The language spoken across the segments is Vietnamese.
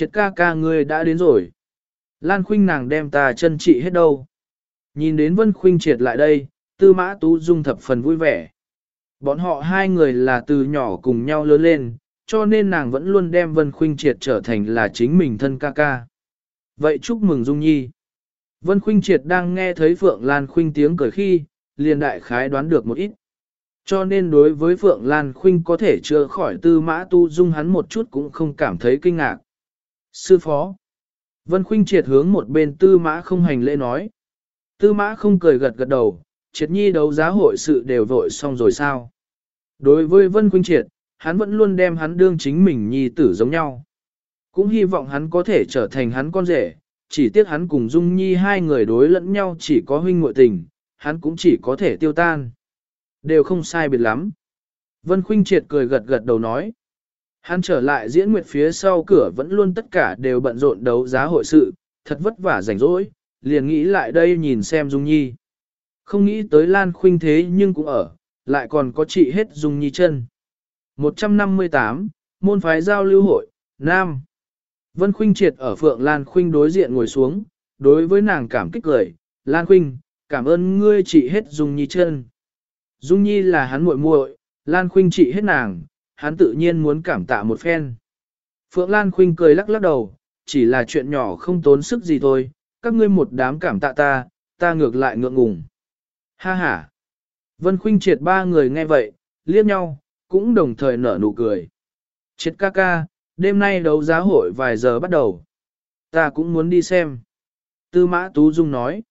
triệt ca ca ngươi đã đến rồi. Lan Khuynh nàng đem ta chân trị hết đâu. Nhìn đến Vân Khuynh triệt lại đây, tư mã tú dung thập phần vui vẻ. Bọn họ hai người là từ nhỏ cùng nhau lớn lên, cho nên nàng vẫn luôn đem Vân Khuynh triệt trở thành là chính mình thân ca ca. Vậy chúc mừng Dung Nhi. Vân Khuynh triệt đang nghe thấy Phượng Lan Khuynh tiếng cười khi, liền đại khái đoán được một ít. Cho nên đối với Phượng Lan Khuynh có thể chưa khỏi tư mã tu dung hắn một chút cũng không cảm thấy kinh ngạc. Sư phó. Vân Khuynh triệt hướng một bên tư mã không hành lễ nói. Tư mã không cười gật gật đầu, triệt nhi đấu giá hội sự đều vội xong rồi sao. Đối với Vân Khuynh triệt, hắn vẫn luôn đem hắn đương chính mình nhi tử giống nhau. Cũng hy vọng hắn có thể trở thành hắn con rể, chỉ tiếc hắn cùng Dung Nhi hai người đối lẫn nhau chỉ có huynh muội tình, hắn cũng chỉ có thể tiêu tan. Đều không sai biệt lắm. Vân Khuynh triệt cười gật gật đầu nói. Hắn trở lại diễn nguyệt phía sau cửa vẫn luôn tất cả đều bận rộn đấu giá hội sự, thật vất vả rảnh rỗi, liền nghĩ lại đây nhìn xem Dung Nhi. Không nghĩ tới Lan Khuynh thế nhưng cũng ở, lại còn có trị hết Dung Nhi chân. 158, Môn phái giao lưu hội, Nam. Vân Khuynh triệt ở Phượng Lan Khuynh đối diện ngồi xuống, đối với nàng cảm kích cười, Lan Khuynh, cảm ơn ngươi trị hết Dung Nhi chân. Dung Nhi là hắn muội muội, Lan Khuynh trị hết nàng, hắn tự nhiên muốn cảm tạ một phen. Phượng Lan Khuynh cười lắc lắc đầu, chỉ là chuyện nhỏ không tốn sức gì thôi, các ngươi một đám cảm tạ ta, ta ngược lại ngượng ngùng. Ha ha. Vân Khuynh triệt ba người nghe vậy, liếc nhau, cũng đồng thời nở nụ cười. Triệt ca ca, đêm nay đấu giá hội vài giờ bắt đầu. Ta cũng muốn đi xem. Tư mã Tú Dung nói.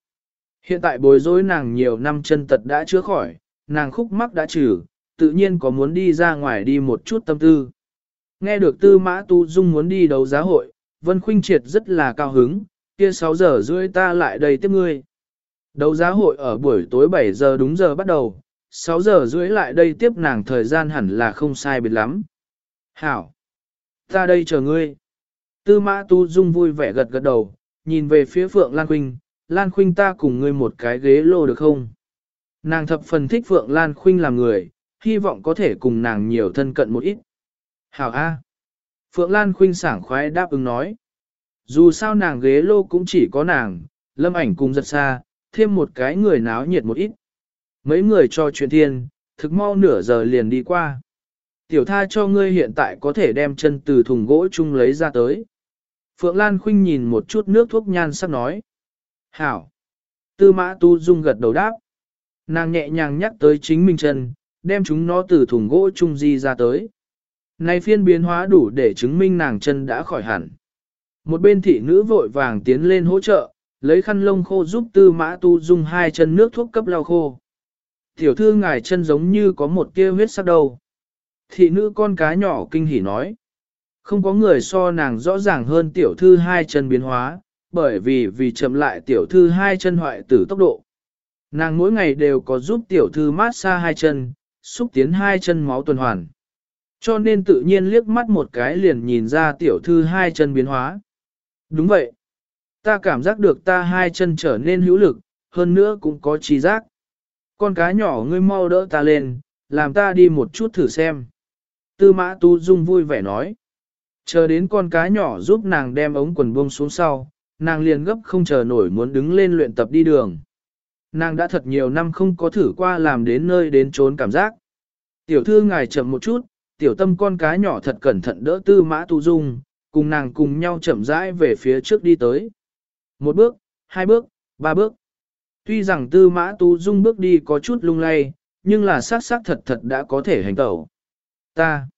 Hiện tại bối rối nàng nhiều năm chân tật đã chữa khỏi, nàng khúc mắc đã trừ, tự nhiên có muốn đi ra ngoài đi một chút tâm tư. Nghe được tư mã tu dung muốn đi đấu giá hội, Vân Khuynh Triệt rất là cao hứng, kia 6 giờ rưỡi ta lại đây tiếp ngươi. Đấu giá hội ở buổi tối 7 giờ đúng giờ bắt đầu, 6 giờ rưỡi lại đây tiếp nàng thời gian hẳn là không sai biệt lắm. Hảo! Ta đây chờ ngươi. Tư mã tu dung vui vẻ gật gật đầu, nhìn về phía Phượng Lan Khuynh, Lan Khuynh ta cùng ngươi một cái ghế lô được không? Nàng thập phần thích Phượng Lan Khuynh làm người, hy vọng có thể cùng nàng nhiều thân cận một ít. Hảo A. Phượng Lan Khuynh sảng khoái đáp ứng nói. Dù sao nàng ghế lô cũng chỉ có nàng, lâm ảnh cùng rất xa, thêm một cái người náo nhiệt một ít. Mấy người cho chuyện thiên, thực mau nửa giờ liền đi qua. Tiểu tha cho ngươi hiện tại có thể đem chân từ thùng gỗ chung lấy ra tới. Phượng Lan Khuynh nhìn một chút nước thuốc nhan sắc nói. Hảo. Tư mã tu dung gật đầu đáp. Nàng nhẹ nhàng nhắc tới chính mình chân, đem chúng nó từ thùng gỗ chung di ra tới. Này phiên biến hóa đủ để chứng minh nàng chân đã khỏi hẳn. Một bên thị nữ vội vàng tiến lên hỗ trợ, lấy khăn lông khô giúp tư mã tu dung hai chân nước thuốc cấp lau khô. Tiểu thư ngài chân giống như có một tia huyết sắc đầu. Thị nữ con cá nhỏ kinh hỉ nói. Không có người so nàng rõ ràng hơn tiểu thư hai chân biến hóa, bởi vì vì chậm lại tiểu thư hai chân hoại tử tốc độ. Nàng mỗi ngày đều có giúp tiểu thư mát xa hai chân, xúc tiến hai chân máu tuần hoàn. Cho nên tự nhiên liếc mắt một cái liền nhìn ra tiểu thư hai chân biến hóa. Đúng vậy. Ta cảm giác được ta hai chân trở nên hữu lực, hơn nữa cũng có trí giác. Con cá nhỏ ngươi mau đỡ ta lên, làm ta đi một chút thử xem. Tư mã tu dung vui vẻ nói. Chờ đến con cá nhỏ giúp nàng đem ống quần buông xuống sau, nàng liền gấp không chờ nổi muốn đứng lên luyện tập đi đường. Nàng đã thật nhiều năm không có thử qua làm đến nơi đến trốn cảm giác. Tiểu thư ngài chậm một chút, tiểu tâm con cá nhỏ thật cẩn thận đỡ tư mã tu dung, cùng nàng cùng nhau chậm rãi về phía trước đi tới. Một bước, hai bước, ba bước. Tuy rằng tư mã tu dung bước đi có chút lung lay, nhưng là sát sát thật thật đã có thể hành tẩu. Ta,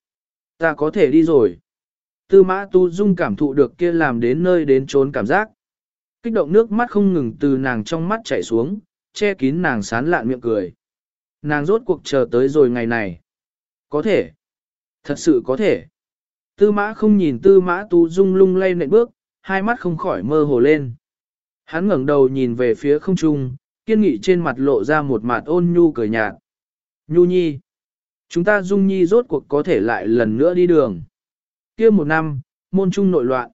ta có thể đi rồi. Tư mã tu dung cảm thụ được kia làm đến nơi đến trốn cảm giác. Kích động nước mắt không ngừng từ nàng trong mắt chảy xuống, che kín nàng sán lạn miệng cười. Nàng rốt cuộc chờ tới rồi ngày này. Có thể. Thật sự có thể. Tư mã không nhìn tư mã tu dung lung lay nện bước, hai mắt không khỏi mơ hồ lên. Hắn ngẩng đầu nhìn về phía không trung, kiên nghị trên mặt lộ ra một mặt ôn nhu cười nhạt. Nhu nhi. Chúng ta dung nhi rốt cuộc có thể lại lần nữa đi đường. kia một năm, môn trung nội loạn.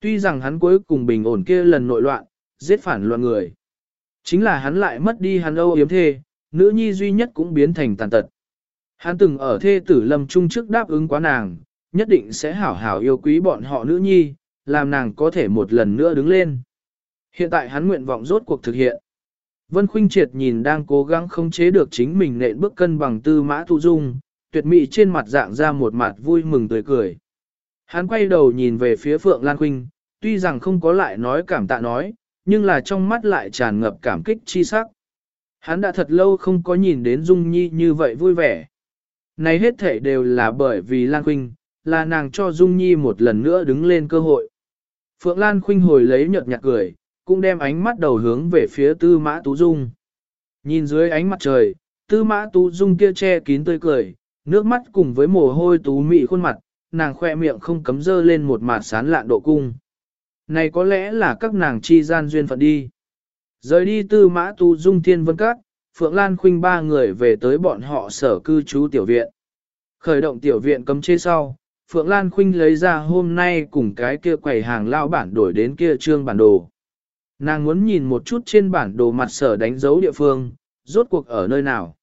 Tuy rằng hắn cuối cùng bình ổn kia lần nội loạn, giết phản loạn người. Chính là hắn lại mất đi hắn âu yếm thê, nữ nhi duy nhất cũng biến thành tàn tật. Hắn từng ở thê tử lâm trung trước đáp ứng quá nàng, nhất định sẽ hảo hảo yêu quý bọn họ nữ nhi, làm nàng có thể một lần nữa đứng lên. Hiện tại hắn nguyện vọng rốt cuộc thực hiện. Vân Khuynh Triệt nhìn đang cố gắng không chế được chính mình nện bước cân bằng tư mã thu dung, tuyệt mỹ trên mặt dạng ra một mặt vui mừng tươi cười. Hắn quay đầu nhìn về phía Phượng Lan Khuynh, tuy rằng không có lại nói cảm tạ nói, nhưng là trong mắt lại tràn ngập cảm kích chi sắc. Hắn đã thật lâu không có nhìn đến Dung Nhi như vậy vui vẻ. Này hết thể đều là bởi vì Lan Khuynh, là nàng cho Dung Nhi một lần nữa đứng lên cơ hội. Phượng Lan Khuynh hồi lấy nhợt nhạt cười, cũng đem ánh mắt đầu hướng về phía Tư Mã Tú Dung. Nhìn dưới ánh mặt trời, Tư Mã Tú Dung kia che kín tươi cười, nước mắt cùng với mồ hôi tú mị khuôn mặt, nàng khoe miệng không cấm dơ lên một mặt sán lạn độ cung. Này có lẽ là các nàng chi gian duyên phận đi. Rời đi Tư Mã tu Dung Thiên Vân Các, Phượng Lan Khuynh ba người về tới bọn họ sở cư trú tiểu viện. Khởi động tiểu viện cấm chế sau, Phượng Lan Khuynh lấy ra hôm nay cùng cái kia quầy hàng lao bản đổi đến kia trương bản đồ. Nàng muốn nhìn một chút trên bản đồ mặt sở đánh dấu địa phương, rốt cuộc ở nơi nào.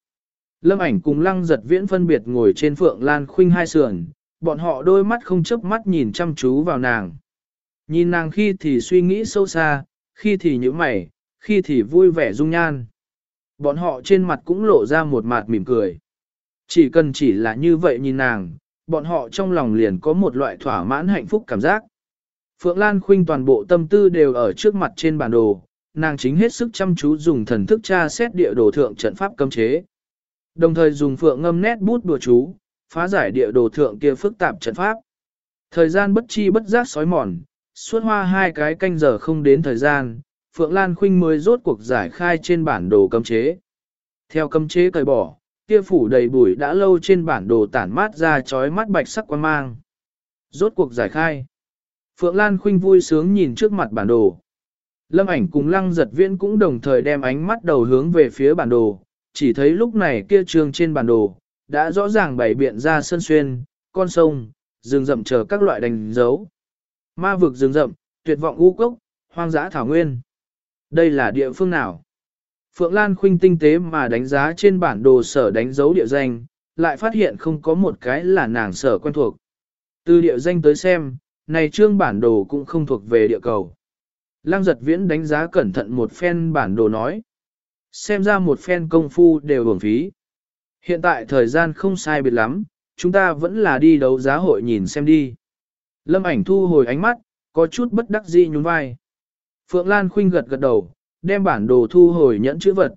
Lâm ảnh cùng lăng giật viễn phân biệt ngồi trên Phượng Lan Khuynh hai sườn, bọn họ đôi mắt không chớp mắt nhìn chăm chú vào nàng. Nhìn nàng khi thì suy nghĩ sâu xa, khi thì nhíu mày, khi thì vui vẻ dung nhan. Bọn họ trên mặt cũng lộ ra một mặt mỉm cười. Chỉ cần chỉ là như vậy nhìn nàng, bọn họ trong lòng liền có một loại thỏa mãn hạnh phúc cảm giác. Phượng Lan Khuynh toàn bộ tâm tư đều ở trước mặt trên bản đồ, nàng chính hết sức chăm chú dùng thần thức tra xét địa đồ thượng trận pháp cấm chế. Đồng thời dùng phượng ngâm nét bút đùa chú, phá giải địa đồ thượng kia phức tạp trận pháp. Thời gian bất chi bất giác sói mòn, suốt hoa hai cái canh giờ không đến thời gian, Phượng Lan Khuynh mới rốt cuộc giải khai trên bản đồ cấm chế. Theo cấm chế cởi bỏ, kia phủ đầy bụi đã lâu trên bản đồ tản mát ra chói mắt bạch sắc quan mang. Rốt cuộc giải khai. Phượng Lan Khuynh vui sướng nhìn trước mặt bản đồ. Lâm ảnh cùng lăng giật viễn cũng đồng thời đem ánh mắt đầu hướng về phía bản đồ, chỉ thấy lúc này kia trường trên bản đồ, đã rõ ràng bày biện ra sân xuyên, con sông, rừng rậm chờ các loại đánh dấu. Ma vực rừng rậm, tuyệt vọng u cốc, hoang dã thảo nguyên. Đây là địa phương nào? Phượng Lan Khuynh tinh tế mà đánh giá trên bản đồ sở đánh dấu địa danh, lại phát hiện không có một cái là nàng sở quen thuộc. Từ địa danh tới xem, này trương bản đồ cũng không thuộc về địa cầu. Lăng giật viễn đánh giá cẩn thận một phen bản đồ nói. Xem ra một phen công phu đều hưởng phí. Hiện tại thời gian không sai biệt lắm, chúng ta vẫn là đi đấu giá hội nhìn xem đi. Lâm ảnh thu hồi ánh mắt, có chút bất đắc dĩ nhún vai. Phượng Lan Khuynh gật gật đầu, đem bản đồ thu hồi nhẫn chữ vật.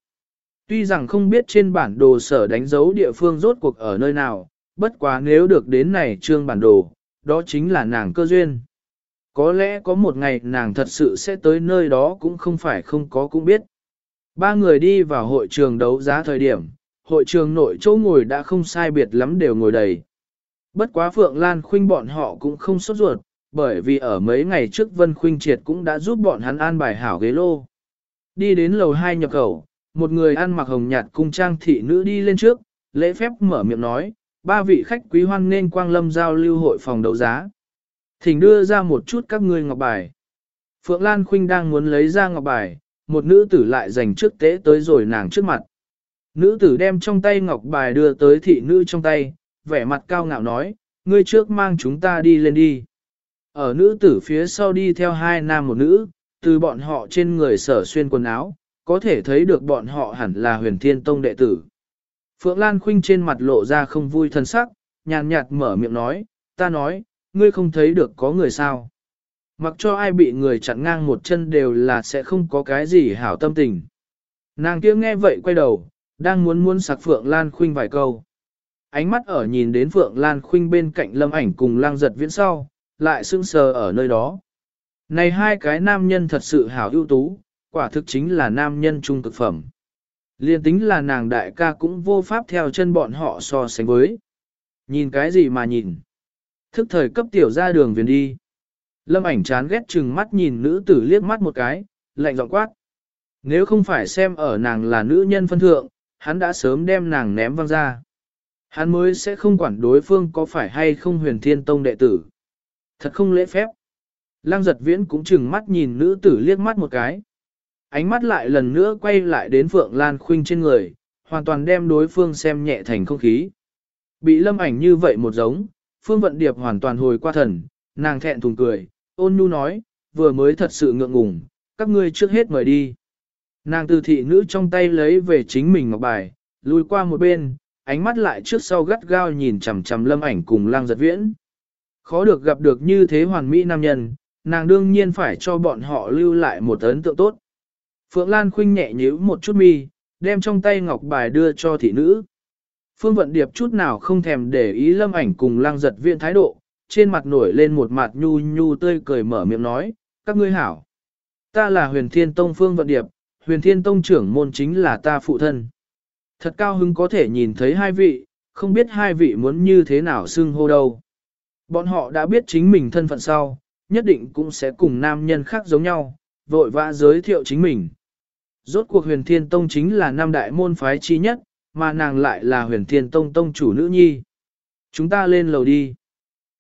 Tuy rằng không biết trên bản đồ sở đánh dấu địa phương rốt cuộc ở nơi nào, bất quá nếu được đến này trương bản đồ, đó chính là nàng cơ duyên. Có lẽ có một ngày nàng thật sự sẽ tới nơi đó cũng không phải không có cũng biết. Ba người đi vào hội trường đấu giá thời điểm, hội trường nội chỗ ngồi đã không sai biệt lắm đều ngồi đầy. Bất quá Phượng Lan Khuynh bọn họ cũng không sốt ruột, bởi vì ở mấy ngày trước Vân Khuynh Triệt cũng đã giúp bọn hắn an bài hảo ghế lô. Đi đến lầu 2 nhập khẩu, một người ăn mặc hồng nhạt cung trang thị nữ đi lên trước, lễ phép mở miệng nói, ba vị khách quý hoan nên quang lâm giao lưu hội phòng đấu giá. Thỉnh đưa ra một chút các ngươi ngọc bài. Phượng Lan Khuynh đang muốn lấy ra ngọc bài, một nữ tử lại dành trước tế tới rồi nàng trước mặt. Nữ tử đem trong tay ngọc bài đưa tới thị nữ trong tay, vẻ mặt cao ngạo nói, ngươi trước mang chúng ta đi lên đi. Ở nữ tử phía sau đi theo hai nam một nữ, từ bọn họ trên người sở xuyên quần áo, có thể thấy được bọn họ hẳn là huyền thiên tông đệ tử. Phượng Lan Khuynh trên mặt lộ ra không vui thân sắc, nhàn nhạt mở miệng nói, ta nói, ngươi không thấy được có người sao. Mặc cho ai bị người chặn ngang một chân đều là sẽ không có cái gì hảo tâm tình. Nàng kia nghe vậy quay đầu, đang muốn muốn sặc Phượng Lan Khuynh vài câu. Ánh mắt ở nhìn đến Phượng Lan Khuynh bên cạnh lâm ảnh cùng lang giật viễn sau, lại sững sờ ở nơi đó. Này hai cái nam nhân thật sự hảo ưu tú, quả thực chính là nam nhân trung thực phẩm. Liên tính là nàng đại ca cũng vô pháp theo chân bọn họ so sánh với. Nhìn cái gì mà nhìn. Thức thời cấp tiểu ra đường viền đi. Lâm ảnh chán ghét chừng mắt nhìn nữ tử liếc mắt một cái, lạnh giọng quát. Nếu không phải xem ở nàng là nữ nhân phân thượng, hắn đã sớm đem nàng ném văng ra. Hắn mới sẽ không quản đối phương có phải hay không huyền thiên tông đệ tử. Thật không lễ phép. Lăng giật viễn cũng chừng mắt nhìn nữ tử liếc mắt một cái. Ánh mắt lại lần nữa quay lại đến Phượng Lan Khuynh trên người, hoàn toàn đem đối phương xem nhẹ thành không khí. Bị lâm ảnh như vậy một giống, Phương Vận Điệp hoàn toàn hồi qua thần, nàng thẹn thùng cười, ôn nhu nói, vừa mới thật sự ngượng ngùng, các ngươi trước hết mời đi. Nàng từ thị nữ trong tay lấy về chính mình ngọc bài, lùi qua một bên, ánh mắt lại trước sau gắt gao nhìn chằm chằm lâm ảnh cùng lang giật viễn. Khó được gặp được như thế hoàn mỹ nam nhân, nàng đương nhiên phải cho bọn họ lưu lại một ấn tượng tốt. Phượng Lan khinh nhẹ nhíu một chút mi, đem trong tay ngọc bài đưa cho thị nữ. Phương Vận Điệp chút nào không thèm để ý lâm ảnh cùng lang giật viễn thái độ, trên mặt nổi lên một mặt nhu nhu tươi cười mở miệng nói, các ngươi hảo. Ta là huyền thiên tông Phương Vận Điệp, huyền thiên tông trưởng môn chính là ta phụ thân. Thật cao hứng có thể nhìn thấy hai vị, không biết hai vị muốn như thế nào xưng hô đâu. Bọn họ đã biết chính mình thân phận sau, nhất định cũng sẽ cùng nam nhân khác giống nhau, vội vã giới thiệu chính mình. Rốt cuộc huyền thiên tông chính là nam đại môn phái chi nhất, mà nàng lại là huyền thiên tông tông chủ nữ nhi. Chúng ta lên lầu đi.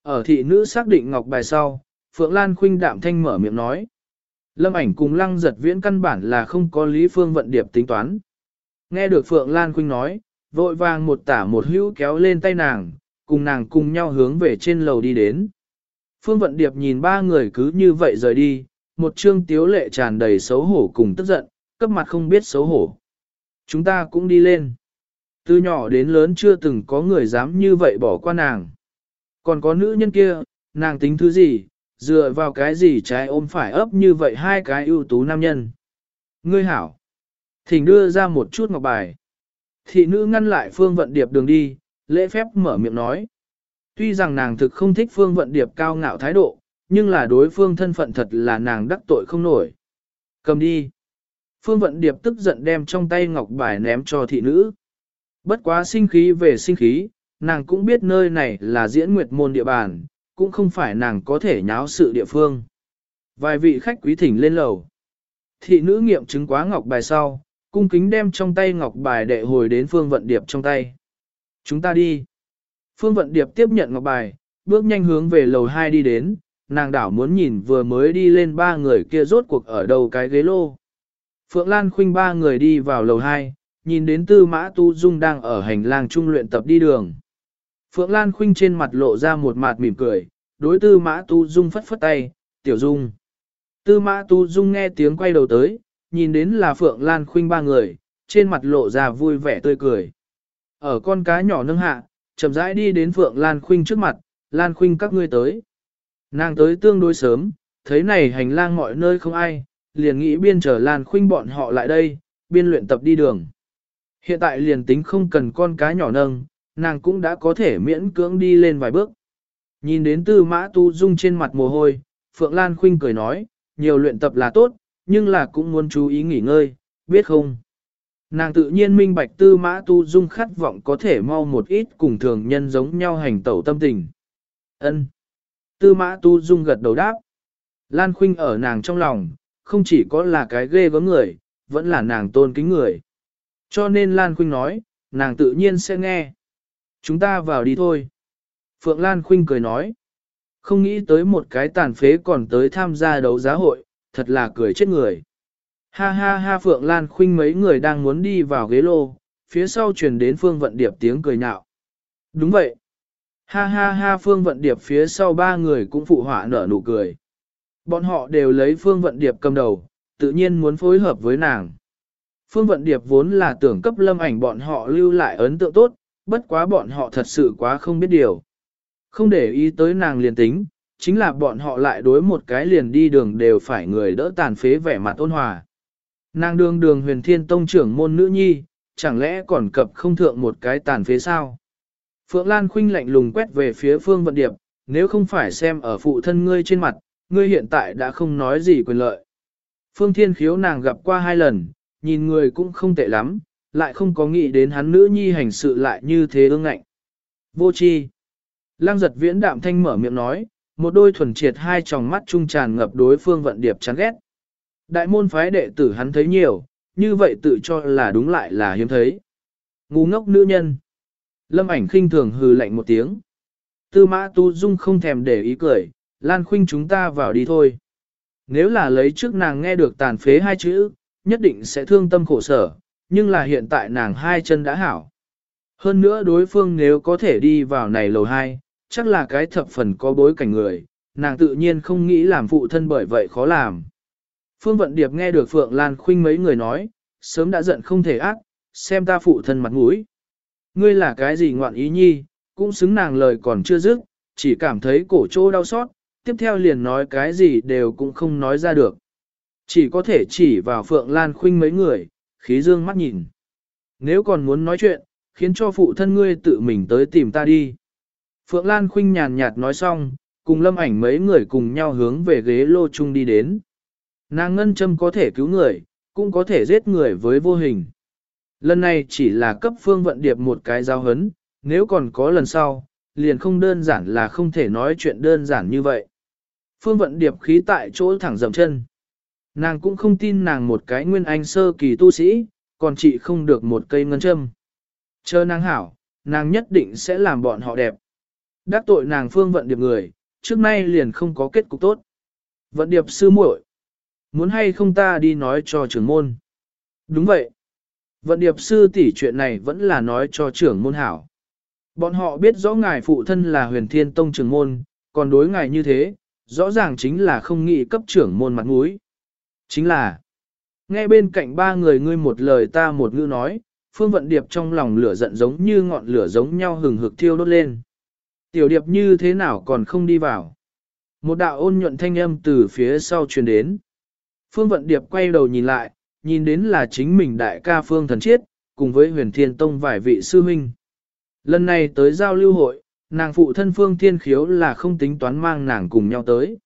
Ở thị nữ xác định ngọc bài sau, Phượng Lan khuynh đạm thanh mở miệng nói. Lâm ảnh cùng lăng giật viễn căn bản là không có lý phương vận điệp tính toán. Nghe được Phượng Lan khuynh nói, vội vàng một tả một hữu kéo lên tay nàng, cùng nàng cùng nhau hướng về trên lầu đi đến. Phương Vận Điệp nhìn ba người cứ như vậy rời đi, một trương tiếu lệ tràn đầy xấu hổ cùng tức giận, cấp mặt không biết xấu hổ. Chúng ta cũng đi lên. Từ nhỏ đến lớn chưa từng có người dám như vậy bỏ qua nàng. Còn có nữ nhân kia, nàng tính thứ gì, dựa vào cái gì trái ôm phải ấp như vậy hai cái ưu tú nam nhân. Ngươi hảo. Thỉnh đưa ra một chút ngọc bài. Thị nữ ngăn lại Phương Vận Điệp đường đi, lễ phép mở miệng nói. Tuy rằng nàng thực không thích Phương Vận Điệp cao ngạo thái độ, nhưng là đối phương thân phận thật là nàng đắc tội không nổi. Cầm đi. Phương Vận Điệp tức giận đem trong tay ngọc bài ném cho thị nữ. Bất quá sinh khí về sinh khí, nàng cũng biết nơi này là diễn nguyệt môn địa bàn, cũng không phải nàng có thể nháo sự địa phương. Vài vị khách quý thỉnh lên lầu. Thị nữ nghiệm chứng quá ngọc bài sau, cung kính đem trong tay ngọc bài đệ hồi đến Phương Vận Điệp trong tay. Chúng ta đi. Phương Vận Điệp tiếp nhận ngọc bài, bước nhanh hướng về lầu 2 đi đến, nàng đảo muốn nhìn vừa mới đi lên ba người kia rốt cuộc ở đầu cái ghế lô. Phượng Lan khuynh ba người đi vào lầu 2, nhìn đến tư mã tu dung đang ở hành lang trung luyện tập đi đường. Phượng Lan khuynh trên mặt lộ ra một mặt mỉm cười, đối tư mã tu dung phất phất tay, tiểu dung. Tư mã tu dung nghe tiếng quay đầu tới, nhìn đến là Phượng Lan khuynh ba người, trên mặt lộ ra vui vẻ tươi cười. Ở con cá nhỏ nâng hạ, chậm rãi đi đến Phượng Lan khuynh trước mặt, Lan khuynh các ngươi tới. Nàng tới tương đối sớm, thấy này hành lang mọi nơi không ai, liền nghĩ biên trở Lan khuynh bọn họ lại đây, biên luyện tập đi đường. Hiện tại liền tính không cần con cá nhỏ nâng, nàng cũng đã có thể miễn cưỡng đi lên vài bước. Nhìn đến tư mã tu dung trên mặt mồ hôi, Phượng Lan khuynh cười nói, nhiều luyện tập là tốt, nhưng là cũng muốn chú ý nghỉ ngơi, biết không? Nàng tự nhiên minh bạch tư mã tu dung khát vọng có thể mau một ít cùng thường nhân giống nhau hành tẩu tâm tình. ân Tư mã tu dung gật đầu đáp. Lan khuynh ở nàng trong lòng, không chỉ có là cái ghê gớm người, vẫn là nàng tôn kính người. Cho nên Lan khuynh nói, nàng tự nhiên sẽ nghe. Chúng ta vào đi thôi. Phượng Lan khuynh cười nói. Không nghĩ tới một cái tàn phế còn tới tham gia đấu giá hội, thật là cười chết người. Ha ha ha Phượng Lan khuynh mấy người đang muốn đi vào ghế lô, phía sau truyền đến Phương Vận Điệp tiếng cười nhạo. Đúng vậy. Ha ha ha Phương Vận Điệp phía sau ba người cũng phụ họa nở nụ cười. Bọn họ đều lấy Phương Vận Điệp cầm đầu, tự nhiên muốn phối hợp với nàng. Phương Vận Điệp vốn là tưởng cấp lâm ảnh bọn họ lưu lại ấn tượng tốt, bất quá bọn họ thật sự quá không biết điều. Không để ý tới nàng liền tính, chính là bọn họ lại đối một cái liền đi đường đều phải người đỡ tàn phế vẻ mặt ôn hòa. Nàng đường đường huyền thiên tông trưởng môn nữ nhi, chẳng lẽ còn cập không thượng một cái tàn phế sao? Phượng Lan khinh lạnh lùng quét về phía phương vận điệp, nếu không phải xem ở phụ thân ngươi trên mặt, ngươi hiện tại đã không nói gì quyền lợi. Phương Thiên Khiếu nàng gặp qua hai lần, nhìn người cũng không tệ lắm, lại không có nghĩ đến hắn nữ nhi hành sự lại như thế ương ngạnh. Vô chi. Lăng giật viễn đạm thanh mở miệng nói, một đôi thuần triệt hai tròng mắt trung tràn ngập đối phương vận điệp chán ghét. Đại môn phái đệ tử hắn thấy nhiều, như vậy tự cho là đúng lại là hiếm thấy. Ngu ngốc nữ nhân. Lâm ảnh khinh thường hừ lạnh một tiếng. Tư mã tu dung không thèm để ý cười, lan khuynh chúng ta vào đi thôi. Nếu là lấy trước nàng nghe được tàn phế hai chữ, nhất định sẽ thương tâm khổ sở, nhưng là hiện tại nàng hai chân đã hảo. Hơn nữa đối phương nếu có thể đi vào này lầu hai, chắc là cái thập phần có bối cảnh người, nàng tự nhiên không nghĩ làm phụ thân bởi vậy khó làm. Phương Vận Điệp nghe được Phượng Lan Khuynh mấy người nói, sớm đã giận không thể ác, xem ta phụ thân mặt mũi. Ngươi là cái gì ngoạn ý nhi, cũng xứng nàng lời còn chưa dứt, chỉ cảm thấy cổ trô đau xót, tiếp theo liền nói cái gì đều cũng không nói ra được. Chỉ có thể chỉ vào Phượng Lan Khuynh mấy người, khí dương mắt nhìn. Nếu còn muốn nói chuyện, khiến cho phụ thân ngươi tự mình tới tìm ta đi. Phượng Lan Khuynh nhàn nhạt nói xong, cùng lâm ảnh mấy người cùng nhau hướng về ghế lô chung đi đến. Nàng ngân châm có thể cứu người, cũng có thể giết người với vô hình. Lần này chỉ là cấp phương vận điệp một cái giao hấn, nếu còn có lần sau, liền không đơn giản là không thể nói chuyện đơn giản như vậy. Phương vận điệp khí tại chỗ thẳng dầm chân. Nàng cũng không tin nàng một cái nguyên anh sơ kỳ tu sĩ, còn chị không được một cây ngân châm. Chờ nàng hảo, nàng nhất định sẽ làm bọn họ đẹp. Đắc tội nàng phương vận điệp người, trước nay liền không có kết cục tốt. Vận điệp sư muội, muốn hay không ta đi nói cho trưởng môn. Đúng vậy. Vận điệp sư tỷ chuyện này vẫn là nói cho trưởng môn hảo. Bọn họ biết rõ ngài phụ thân là huyền thiên tông trưởng môn, còn đối ngài như thế, rõ ràng chính là không nghĩ cấp trưởng môn mặt mũi. Chính là, nghe bên cạnh ba người ngươi một lời ta một ngữ nói, phương vận điệp trong lòng lửa giận giống như ngọn lửa giống nhau hừng hực thiêu đốt lên. Tiểu điệp như thế nào còn không đi vào. Một đạo ôn nhuận thanh âm từ phía sau truyền đến. Phương vận điệp quay đầu nhìn lại, nhìn đến là chính mình đại ca phương thần chiết, cùng với huyền thiên tông vài vị sư huynh. Lần này tới giao lưu hội, nàng phụ thân phương thiên khiếu là không tính toán mang nàng cùng nhau tới.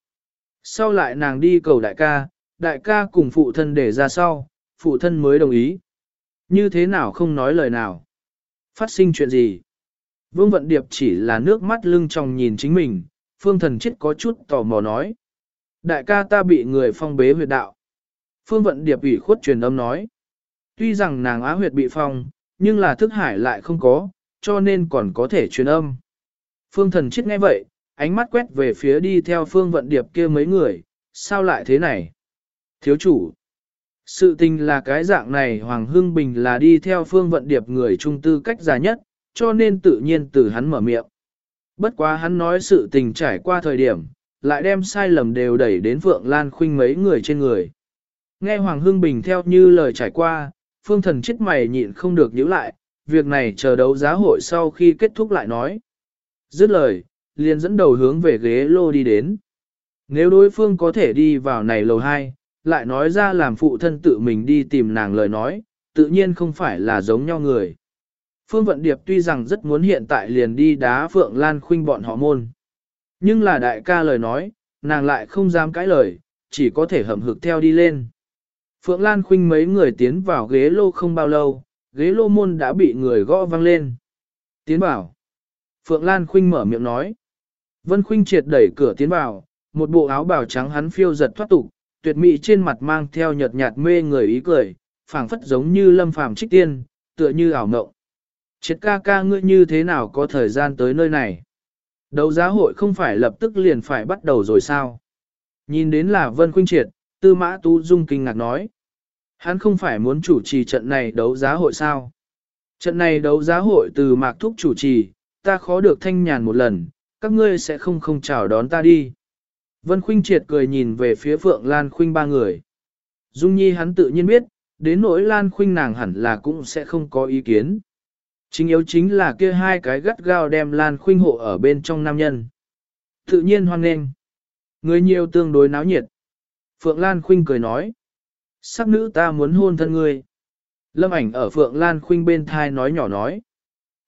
Sau lại nàng đi cầu đại ca, đại ca cùng phụ thân để ra sau, phụ thân mới đồng ý. Như thế nào không nói lời nào? Phát sinh chuyện gì? Vương Vận Điệp chỉ là nước mắt lưng tròng nhìn chính mình, phương thần chết có chút tò mò nói. Đại ca ta bị người phong bế huyệt đạo. Phương Vận Điệp ủy khuất truyền âm nói. Tuy rằng nàng á huyệt bị phong, nhưng là thức hải lại không có, cho nên còn có thể truyền âm. Phương thần chết nghe vậy, ánh mắt quét về phía đi theo Phương Vận Điệp kia mấy người, sao lại thế này? Thiếu chủ, sự tình là cái dạng này Hoàng Hưng Bình là đi theo Phương Vận Điệp người trung tư cách già nhất, cho nên tự nhiên từ hắn mở miệng. Bất quá hắn nói sự tình trải qua thời điểm, lại đem sai lầm đều đẩy đến Phượng Lan Khuynh mấy người trên người. Nghe Hoàng Hưng Bình theo như lời trải qua, phương thần chết mày nhịn không được nhíu lại, việc này chờ đấu giá hội sau khi kết thúc lại nói. Dứt lời, liền dẫn đầu hướng về ghế lô đi đến. Nếu đối phương có thể đi vào này lầu 2, lại nói ra làm phụ thân tự mình đi tìm nàng lời nói, tự nhiên không phải là giống nhau người. Phương Vận Điệp tuy rằng rất muốn hiện tại liền đi đá Phượng Lan Khuynh bọn họ môn. Nhưng là đại ca lời nói, nàng lại không dám cãi lời, chỉ có thể hầm hực theo đi lên. Phượng Lan Khuynh mấy người tiến vào ghế lô không bao lâu, ghế lô môn đã bị người gõ văng lên. Tiến Bảo, Phượng Lan Khuynh mở miệng nói. Vân Khuynh triệt đẩy cửa tiến vào, một bộ áo bào trắng hắn phiêu giật thoát tục, tuyệt mỹ trên mặt mang theo nhợt nhạt mê người ý cười, phảng phất giống như lâm phàm trích tiên, tựa như ảo mộng. Triệt ca ca ngươi như thế nào có thời gian tới nơi này? Đấu giá hội không phải lập tức liền phải bắt đầu rồi sao? Nhìn đến là Vân Khuynh Triệt, Tư Mã Tú Dung kinh ngạc nói. Hắn không phải muốn chủ trì trận này đấu giá hội sao? Trận này đấu giá hội từ Mạc Thúc chủ trì, ta khó được thanh nhàn một lần, các ngươi sẽ không không chào đón ta đi. Vân Khuynh Triệt cười nhìn về phía Phượng Lan Khuynh ba người. Dung Nhi hắn tự nhiên biết, đến nỗi Lan Khuynh nàng hẳn là cũng sẽ không có ý kiến. Chính yếu chính là kia hai cái gắt gao đem Lan Khuynh hộ ở bên trong nam nhân. Tự nhiên hoan nghênh. Người nhiều tương đối náo nhiệt. Phượng Lan Khuynh cười nói. Sắc nữ ta muốn hôn thân ngươi. Lâm ảnh ở Phượng Lan Khuynh bên thai nói nhỏ nói.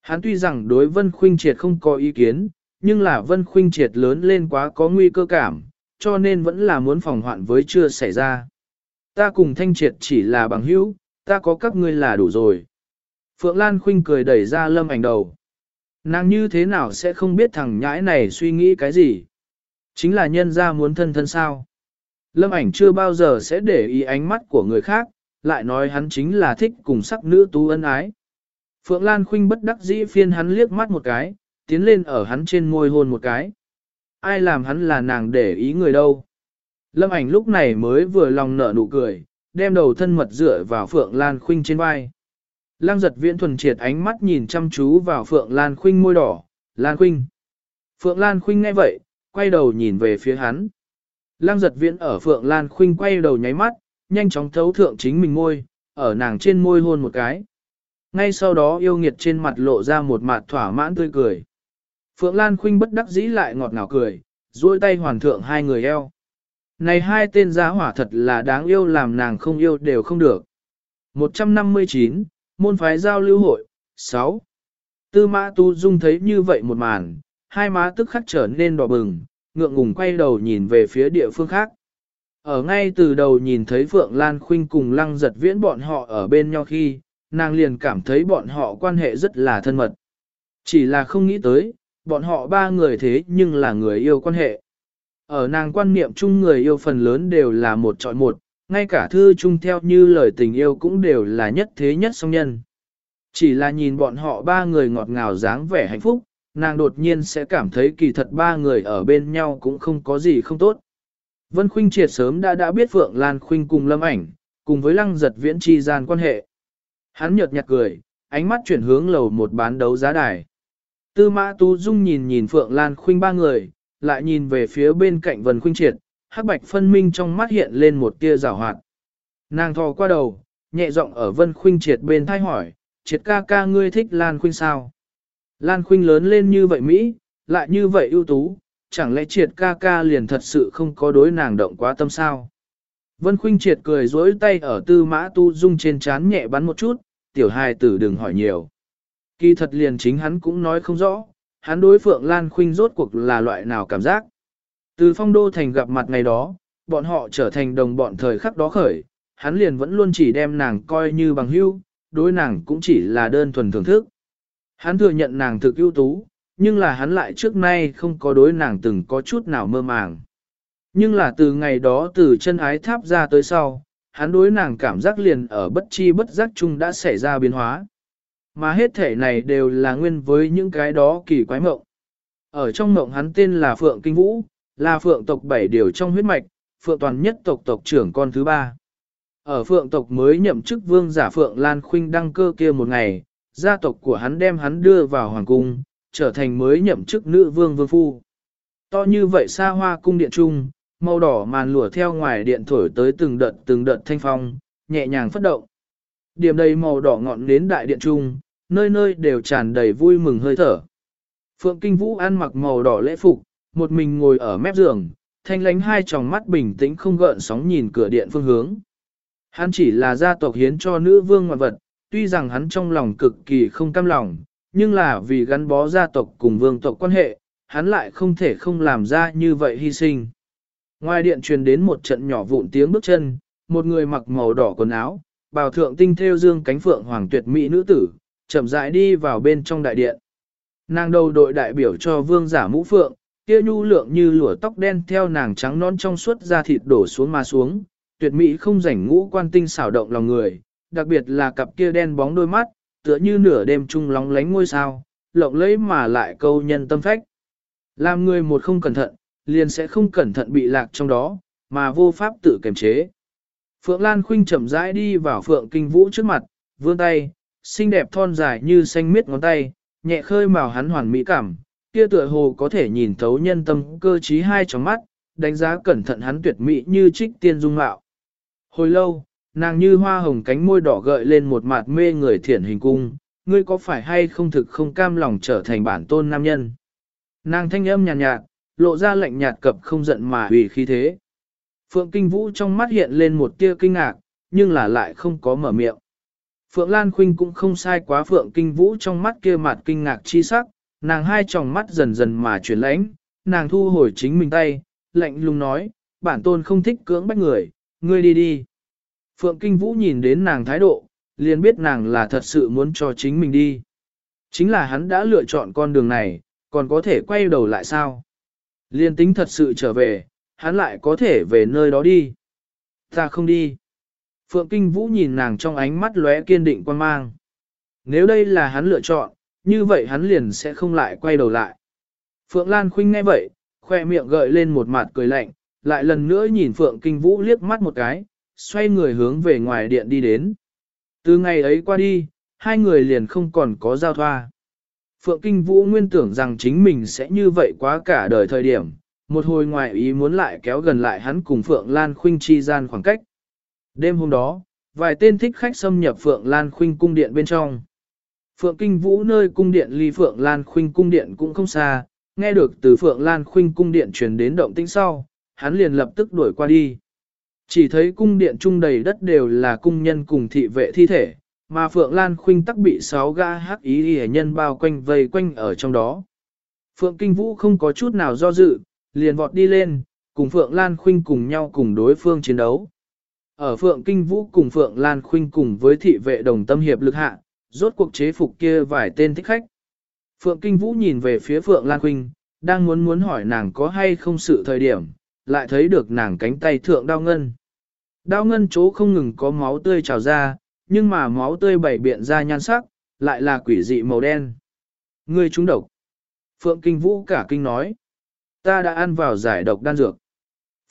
Hắn tuy rằng đối Vân Khuynh Triệt không có ý kiến, nhưng là Vân Khuynh Triệt lớn lên quá có nguy cơ cảm, cho nên vẫn là muốn phòng hoạn với chưa xảy ra. Ta cùng Thanh Triệt chỉ là bằng hữu, ta có các ngươi là đủ rồi. Phượng Lan Khuynh cười đẩy ra lâm ảnh đầu. Nàng như thế nào sẽ không biết thằng nhãi này suy nghĩ cái gì? Chính là nhân ra muốn thân thân sao? Lâm ảnh chưa bao giờ sẽ để ý ánh mắt của người khác, lại nói hắn chính là thích cùng sắc nữ tú ân ái. Phượng Lan Khuynh bất đắc dĩ phiên hắn liếc mắt một cái, tiến lên ở hắn trên môi hôn một cái. Ai làm hắn là nàng để ý người đâu? Lâm ảnh lúc này mới vừa lòng nở nụ cười, đem đầu thân mật dựa vào Phượng Lan Khuynh trên vai. Lăng giật viễn thuần triệt ánh mắt nhìn chăm chú vào Phượng Lan Khuynh môi đỏ, Lan Khuynh. Phượng Lan Khuynh nghe vậy, quay đầu nhìn về phía hắn. Lăng giật viễn ở Phượng Lan Khuynh quay đầu nháy mắt, nhanh chóng thấu thượng chính mình môi, ở nàng trên môi hôn một cái. Ngay sau đó yêu nghiệt trên mặt lộ ra một mặt thỏa mãn tươi cười. Phượng Lan Khuynh bất đắc dĩ lại ngọt ngào cười, duỗi tay hoàn thượng hai người eo. Này hai tên giá hỏa thật là đáng yêu làm nàng không yêu đều không được. 159, Môn phái giao lưu hội, 6. Tư mã tu dung thấy như vậy một màn, hai má tức khắc trở nên đỏ bừng, ngượng ngùng quay đầu nhìn về phía địa phương khác. Ở ngay từ đầu nhìn thấy Phượng Lan Khuynh cùng lăng giật viễn bọn họ ở bên nhau khi, nàng liền cảm thấy bọn họ quan hệ rất là thân mật. Chỉ là không nghĩ tới, bọn họ ba người thế nhưng là người yêu quan hệ. Ở nàng quan niệm chung người yêu phần lớn đều là một trọi một, ngay cả thư chung theo như lời tình yêu cũng đều là nhất thế nhất song nhân. Chỉ là nhìn bọn họ ba người ngọt ngào dáng vẻ hạnh phúc, nàng đột nhiên sẽ cảm thấy kỳ thật ba người ở bên nhau cũng không có gì không tốt. Vân Khuynh triệt sớm đã đã biết Phượng Lan Khuynh cùng Lâm Ảnh, cùng với Lăng Giật Viễn chi gian quan hệ. Hắn nhợt nhạt cười, ánh mắt chuyển hướng lầu một bán đấu giá đài. Tư Mã Tu Dung nhìn nhìn Phượng Lan Khuynh ba người, lại nhìn về phía bên cạnh Vân Khuynh triệt, hắc bạch phân minh trong mắt hiện lên một tia rào hoạt. Nàng thò qua đầu, nhẹ giọng ở Vân Khuynh triệt bên thai hỏi, triệt ca ca ngươi thích Lan Khuynh sao? Lan Khuynh lớn lên như vậy Mỹ, lại như vậy ưu tú, chẳng lẽ triệt ca ca liền thật sự không có đối nàng động quá tâm sao? Vân Khuynh triệt cười dối tay ở tư mã tu dung trên chán nhẹ bắn một chút, tiểu hài tử đừng hỏi nhiều. Kỳ thật liền chính hắn cũng nói không rõ, hắn đối Phượng Lan Khuynh rốt cuộc là loại nào cảm giác. Từ phong đô thành gặp mặt ngày đó, bọn họ trở thành đồng bọn thời khắc đó khởi, hắn liền vẫn luôn chỉ đem nàng coi như bằng hữu, đối nàng cũng chỉ là đơn thuần thưởng thức. Hắn thừa nhận nàng thực ưu tú, nhưng là hắn lại trước nay không có đối nàng từng có chút nào mơ màng. Nhưng là từ ngày đó từ chân ái tháp ra tới sau, hắn đối nàng cảm giác liền ở bất chi bất giác chung đã xảy ra biến hóa. Mà hết thể này đều là nguyên với những cái đó kỳ quái mộng. Ở trong mộng hắn tên là Phượng Kinh Vũ, là Phượng tộc bảy điều trong huyết mạch, Phượng toàn nhất tộc tộc trưởng con thứ ba. Ở Phượng tộc mới nhậm chức vương giả Phượng Lan Khuynh đăng cơ kia một ngày, gia tộc của hắn đem hắn đưa vào hoàng cung, trở thành mới nhậm chức nữ vương vương phu. To như vậy xa hoa cung điện trung, màu đỏ màn lụa theo ngoài điện thổi tới từng đợt từng đợt thanh phong, nhẹ nhàng phất động. Điểm đầy màu đỏ ngọn đến đại điện trung, nơi nơi đều tràn đầy vui mừng hơi thở. Phượng Kinh Vũ ăn mặc màu đỏ lễ phục, một mình ngồi ở mép giường, thanh lánh hai tròng mắt bình tĩnh không gợn sóng nhìn cửa điện phương hướng. Hắn chỉ là gia tộc hiến cho nữ vương ngoại vật, tuy rằng hắn trong lòng cực kỳ không cam lòng, nhưng là vì gắn bó gia tộc cùng vương tộc quan hệ, hắn lại không thể không làm ra như vậy hy sinh. Ngoài điện truyền đến một trận nhỏ vụn tiếng bước chân, một người mặc màu đỏ quần áo, bào thượng tinh theo dương cánh phượng hoàng tuyệt mỹ nữ tử, chậm rãi đi vào bên trong đại điện. Nàng đầu đội đại biểu cho vương giả mũ phượng, kia nhu lượng như lụa tóc đen theo nàng trắng non trong suốt da thịt đổ xuống mà xuống, tuyệt mỹ không rảnh ngũ quan tinh xảo động lòng người, đặc biệt là cặp kia đen bóng đôi mắt, tựa như nửa đêm trung lóng lánh ngôi sao, lộng lẫy mà lại câu nhân tâm phách. Làm người một không cẩn thận, liền sẽ không cẩn thận bị lạc trong đó, mà vô pháp tự kiềm chế. Phượng Lan Khuynh chậm rãi đi vào Phượng Kinh Vũ trước mặt, vươn tay, xinh đẹp thon dài như xanh miết ngón tay, nhẹ khơi màu hắn hoàn mỹ cảm, kia tựa hồ có thể nhìn thấu nhân tâm cơ trí hai trong mắt, đánh giá cẩn thận hắn tuyệt mỹ như trích tiên dung mạo. Hồi lâu, nàng như hoa hồng cánh môi đỏ gợi lên một mặt mê người thiển hình cung, ngươi có phải hay không thực không cam lòng trở thành bản tôn nam nhân. Nàng thanh âm nhàn nhạt, nhạt, lộ ra lạnh nhạt cập không giận mà hủy khí thế. Phượng Kinh Vũ trong mắt hiện lên một tia kinh ngạc, nhưng là lại không có mở miệng. Phượng Lan Khuynh cũng không sai quá Phượng Kinh Vũ trong mắt kia mặt kinh ngạc chi sắc, nàng hai tròng mắt dần dần mà chuyển lãnh, nàng thu hồi chính mình tay, lạnh lùng nói, bản tôn không thích cưỡng bách người, ngươi đi đi. Phượng Kinh Vũ nhìn đến nàng thái độ, liền biết nàng là thật sự muốn cho chính mình đi. Chính là hắn đã lựa chọn con đường này, còn có thể quay đầu lại sao? Liên tính thật sự trở về, hắn lại có thể về nơi đó đi. Ta không đi. Phượng Kinh Vũ nhìn nàng trong ánh mắt lóe kiên định quan mang. Nếu đây là hắn lựa chọn, như vậy hắn liền sẽ không lại quay đầu lại. Phượng Lan Khuynh nghe vậy, khoe miệng gợi lên một mặt cười lạnh, lại lần nữa nhìn Phượng Kinh Vũ liếc mắt một cái, xoay người hướng về ngoài điện đi đến. Từ ngày ấy qua đi, hai người liền không còn có giao thoa. Phượng Kinh Vũ nguyên tưởng rằng chính mình sẽ như vậy quá cả đời thời điểm, một hồi ngoài ý muốn lại kéo gần lại hắn cùng Phượng Lan Khuynh chi gian khoảng cách. Đêm hôm đó, vài tên thích khách xâm nhập Phượng Lan Khuynh cung điện bên trong. Phượng Kinh Vũ nơi cung điện ly Phượng Lan Khuynh cung điện cũng không xa, nghe được từ Phượng Lan Khuynh cung điện truyền đến động tĩnh sau, hắn liền lập tức đuổi qua đi. Chỉ thấy cung điện trung đầy đất đều là cung nhân cùng thị vệ thi thể, mà Phượng Lan Khuynh tắc bị sáu ga hắc ý hề nhân bao quanh vây quanh ở trong đó. Phượng Kinh Vũ không có chút nào do dự, liền vọt đi lên, cùng Phượng Lan Khuynh cùng nhau cùng đối phương chiến đấu. Ở Phượng Kinh Vũ cùng Phượng Lan Khuynh cùng với thị vệ đồng tâm hiệp lực hạ, rốt cuộc chế phục kia vài tên thích khách. Phượng Kinh Vũ nhìn về phía Phượng Lan Khuynh, đang muốn muốn hỏi nàng có hay không sự thời điểm, lại thấy được nàng cánh tay thượng đau ngân. Đau ngân chỗ không ngừng có máu tươi trào ra, nhưng mà máu tươi bảy biện ra nhan sắc, lại là quỷ dị màu đen. Ngươi trúng độc. Phượng Kinh Vũ cả kinh nói. Ta đã ăn vào giải độc đan dược.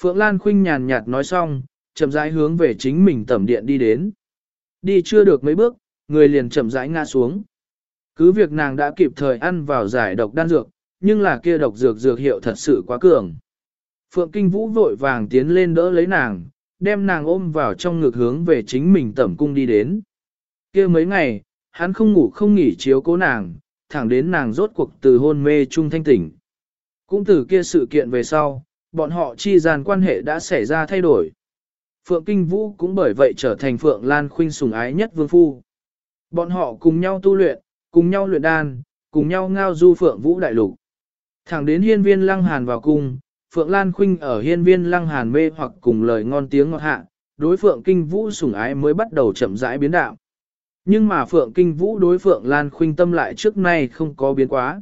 Phượng Lan Khuynh nhàn nhạt nói xong, chậm rãi hướng về chính mình tẩm điện đi đến. Đi chưa được mấy bước, người liền chậm rãi ngã xuống. Cứ việc nàng đã kịp thời ăn vào giải độc đan dược, nhưng là kia độc dược dược hiệu thật sự quá cường. Phượng Kinh Vũ vội vàng tiến lên đỡ lấy nàng, đem nàng ôm vào trong ngực hướng về chính mình tẩm cung đi đến. kia mấy ngày, hắn không ngủ không nghỉ chiếu cố nàng, thẳng đến nàng rốt cuộc từ hôn mê trung thanh tỉnh. Cũng từ kia sự kiện về sau, bọn họ chi gian quan hệ đã xảy ra thay đổi. Phượng Kinh Vũ cũng bởi vậy trở thành Phượng Lan Khuynh sủng ái nhất vương phu. Bọn họ cùng nhau tu luyện, cùng nhau luyện đan, cùng nhau ngao du Phượng Vũ Đại Lục. Thẳng đến hiên viên lăng hàn vào cung, Phượng Lan Khuynh ở hiên viên lăng hàn mê hoặc cùng lời ngon tiếng ngọt hạ, đối Phượng Kinh Vũ sủng ái mới bắt đầu chậm rãi biến đạo. Nhưng mà Phượng Kinh Vũ đối Phượng Lan Khuynh tâm lại trước nay không có biến quá.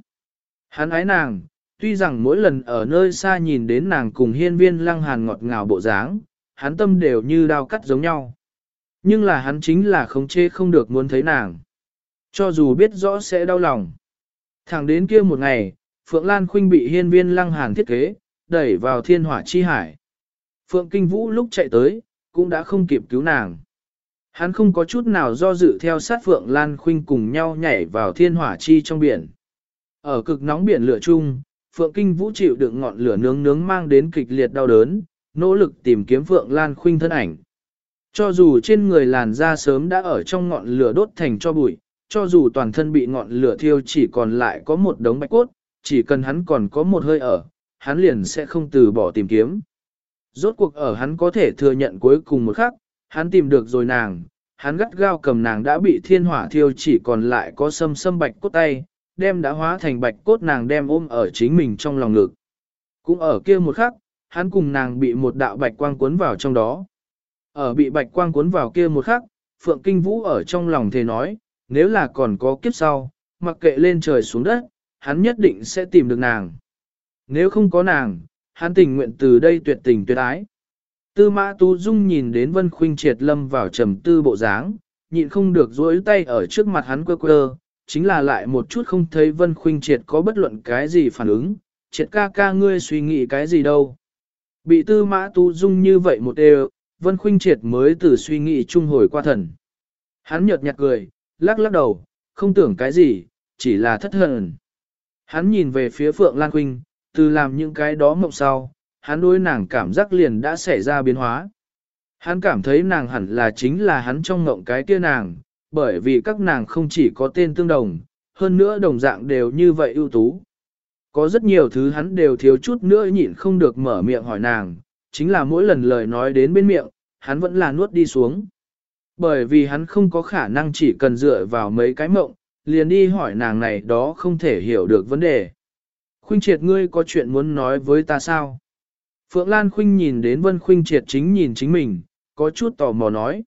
Hắn ái nàng, tuy rằng mỗi lần ở nơi xa nhìn đến nàng cùng hiên viên lăng hàn ngọt ngào bộ dáng, hắn tâm đều như đao cắt giống nhau. Nhưng là hắn chính là khống chế không được muốn thấy nàng. Cho dù biết rõ sẽ đau lòng. Thẳng đến kia một ngày, Phượng Lan Khuynh bị hiên viên lăng hàn thiết kế, đẩy vào thiên hỏa chi hải. Phượng Kinh Vũ lúc chạy tới, cũng đã không kịp cứu nàng. Hắn không có chút nào do dự theo sát Phượng Lan Khuynh cùng nhau nhảy vào thiên hỏa chi trong biển. Ở cực nóng biển lửa chung, Phượng Kinh Vũ chịu đựng ngọn lửa nướng nướng mang đến kịch liệt đau đớn, nỗ lực tìm kiếm Phượng Lan Khuynh thân ảnh. Cho dù trên người làn da sớm đã ở trong ngọn lửa đốt thành cho bụi, cho dù toàn thân bị ngọn lửa thiêu chỉ còn lại có một đống bạch cốt, chỉ cần hắn còn có một hơi ở, hắn liền sẽ không từ bỏ tìm kiếm. Rốt cuộc ở hắn có thể thừa nhận cuối cùng một khắc, hắn tìm được rồi nàng, hắn gắt gao cầm nàng đã bị thiên hỏa thiêu chỉ còn lại có sâm sâm bạch cốt tay, đem đã hóa thành bạch cốt nàng đem ôm ở chính mình trong lòng ngực. Cũng ở kia một khắc, hắn cùng nàng bị một đạo bạch quang cuốn vào trong đó. Ở bị bạch quang cuốn vào kia một khắc, Phượng Kinh Vũ ở trong lòng thề nói, nếu là còn có kiếp sau, mặc kệ lên trời xuống đất, hắn nhất định sẽ tìm được nàng. Nếu không có nàng, hắn tình nguyện từ đây tuyệt tình tuyệt ái. Tư mã tú dung nhìn đến Vân Khuynh triệt lâm vào trầm tư bộ dáng, nhịn không được duỗi tay ở trước mặt hắn quơ quơ, chính là lại một chút không thấy Vân Khuynh triệt có bất luận cái gì phản ứng, triệt ca ca ngươi suy nghĩ cái gì đâu. Bị tư mã tú dung như vậy một đều, Vân Khuynh triệt mới từ suy nghĩ trung hồi qua thần. Hắn nhợt nhạt cười, lắc lắc đầu, không tưởng cái gì, chỉ là thất hận. Hắn nhìn về phía Phượng Lan Khuynh, từ làm những cái đó mộng sau, hắn đối nàng cảm giác liền đã xảy ra biến hóa. Hắn cảm thấy nàng hẳn là chính là hắn trong mộng cái kia nàng, bởi vì các nàng không chỉ có tên tương đồng, hơn nữa đồng dạng đều như vậy ưu tú. Có rất nhiều thứ hắn đều thiếu chút nữa nhịn không được mở miệng hỏi nàng, chính là mỗi lần lời nói đến bên miệng, hắn vẫn là nuốt đi xuống. Bởi vì hắn không có khả năng chỉ cần dựa vào mấy cái mộng, liền đi hỏi nàng này đó không thể hiểu được vấn đề. Khuynh triệt ngươi có chuyện muốn nói với ta sao? Phượng Lan Khuynh nhìn đến Vân Khuynh triệt chính nhìn chính mình, có chút tò mò nói.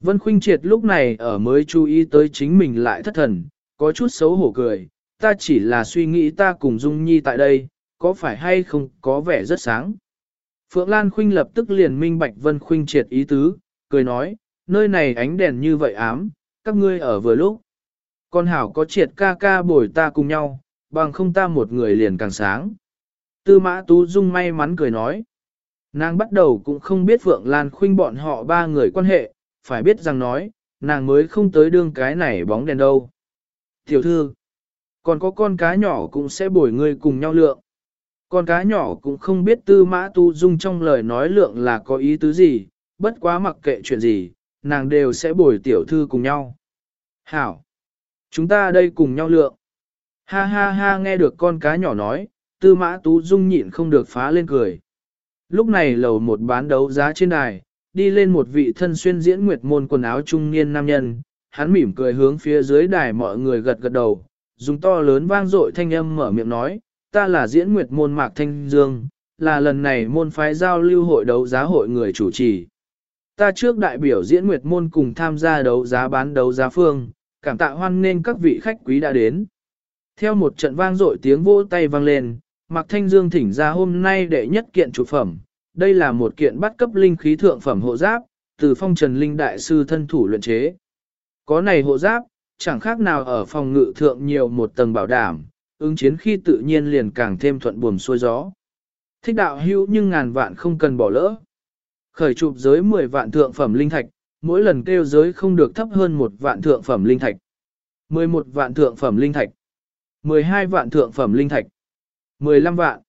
Vân Khuynh triệt lúc này ở mới chú ý tới chính mình lại thất thần, có chút xấu hổ cười, ta chỉ là suy nghĩ ta cùng Dung Nhi tại đây, có phải hay không có vẻ rất sáng. Phượng Lan Khuynh lập tức liền minh bạch Vân Khuynh triệt ý tứ, cười nói, nơi này ánh đèn như vậy ám, các ngươi ở vừa lúc. Con hảo có triệt ca ca bồi ta cùng nhau, bằng không ta một người liền càng sáng. Tư mã tú dung may mắn cười nói. Nàng bắt đầu cũng không biết Phượng Lan Khuynh bọn họ ba người quan hệ, phải biết rằng nói, nàng mới không tới đương cái này bóng đèn đâu. Tiểu thư, còn có con cá nhỏ cũng sẽ bồi ngươi cùng nhau lượng. Con cá nhỏ cũng không biết tư mã tu dung trong lời nói lượng là có ý tứ gì, bất quá mặc kệ chuyện gì, nàng đều sẽ bồi tiểu thư cùng nhau. Hảo! Chúng ta đây cùng nhau lượng. Ha ha ha nghe được con cá nhỏ nói, tư mã tú dung nhịn không được phá lên cười. Lúc này lầu một bán đấu giá trên đài, đi lên một vị thân xuyên diễn nguyệt môn quần áo trung niên nam nhân, hắn mỉm cười hướng phía dưới đài mọi người gật gật đầu, dùng to lớn vang dội thanh âm mở miệng nói, ta là diễn nguyệt môn Mạc Thanh Dương, là lần này môn phái giao lưu hội đấu giá hội người chủ trì. Ta trước đại biểu diễn nguyệt môn cùng tham gia đấu giá bán đấu giá phương, cảm tạ hoan nghênh các vị khách quý đã đến. Theo một trận vang dội tiếng vỗ tay vang lên, Mạc Thanh Dương thỉnh ra hôm nay đệ nhất kiện chủ phẩm. Đây là một kiện bắt cấp linh khí thượng phẩm hộ giáp, từ phong trần linh đại sư thân thủ luyện chế. Có này hộ giáp, chẳng khác nào ở phòng ngự thượng nhiều một tầng bảo đảm, ứng chiến khi tự nhiên liền càng thêm thuận buồm xuôi gió. Thích đạo hữu nhưng ngàn vạn không cần bỏ lỡ. Khởi chụp giới 10 vạn thượng phẩm linh thạch, mỗi lần kêu giới không được thấp hơn một vạn thượng phẩm linh thạch. 11 vạn thượng phẩm linh thạch. 12 vạn thượng phẩm linh thạch. 15 vạn.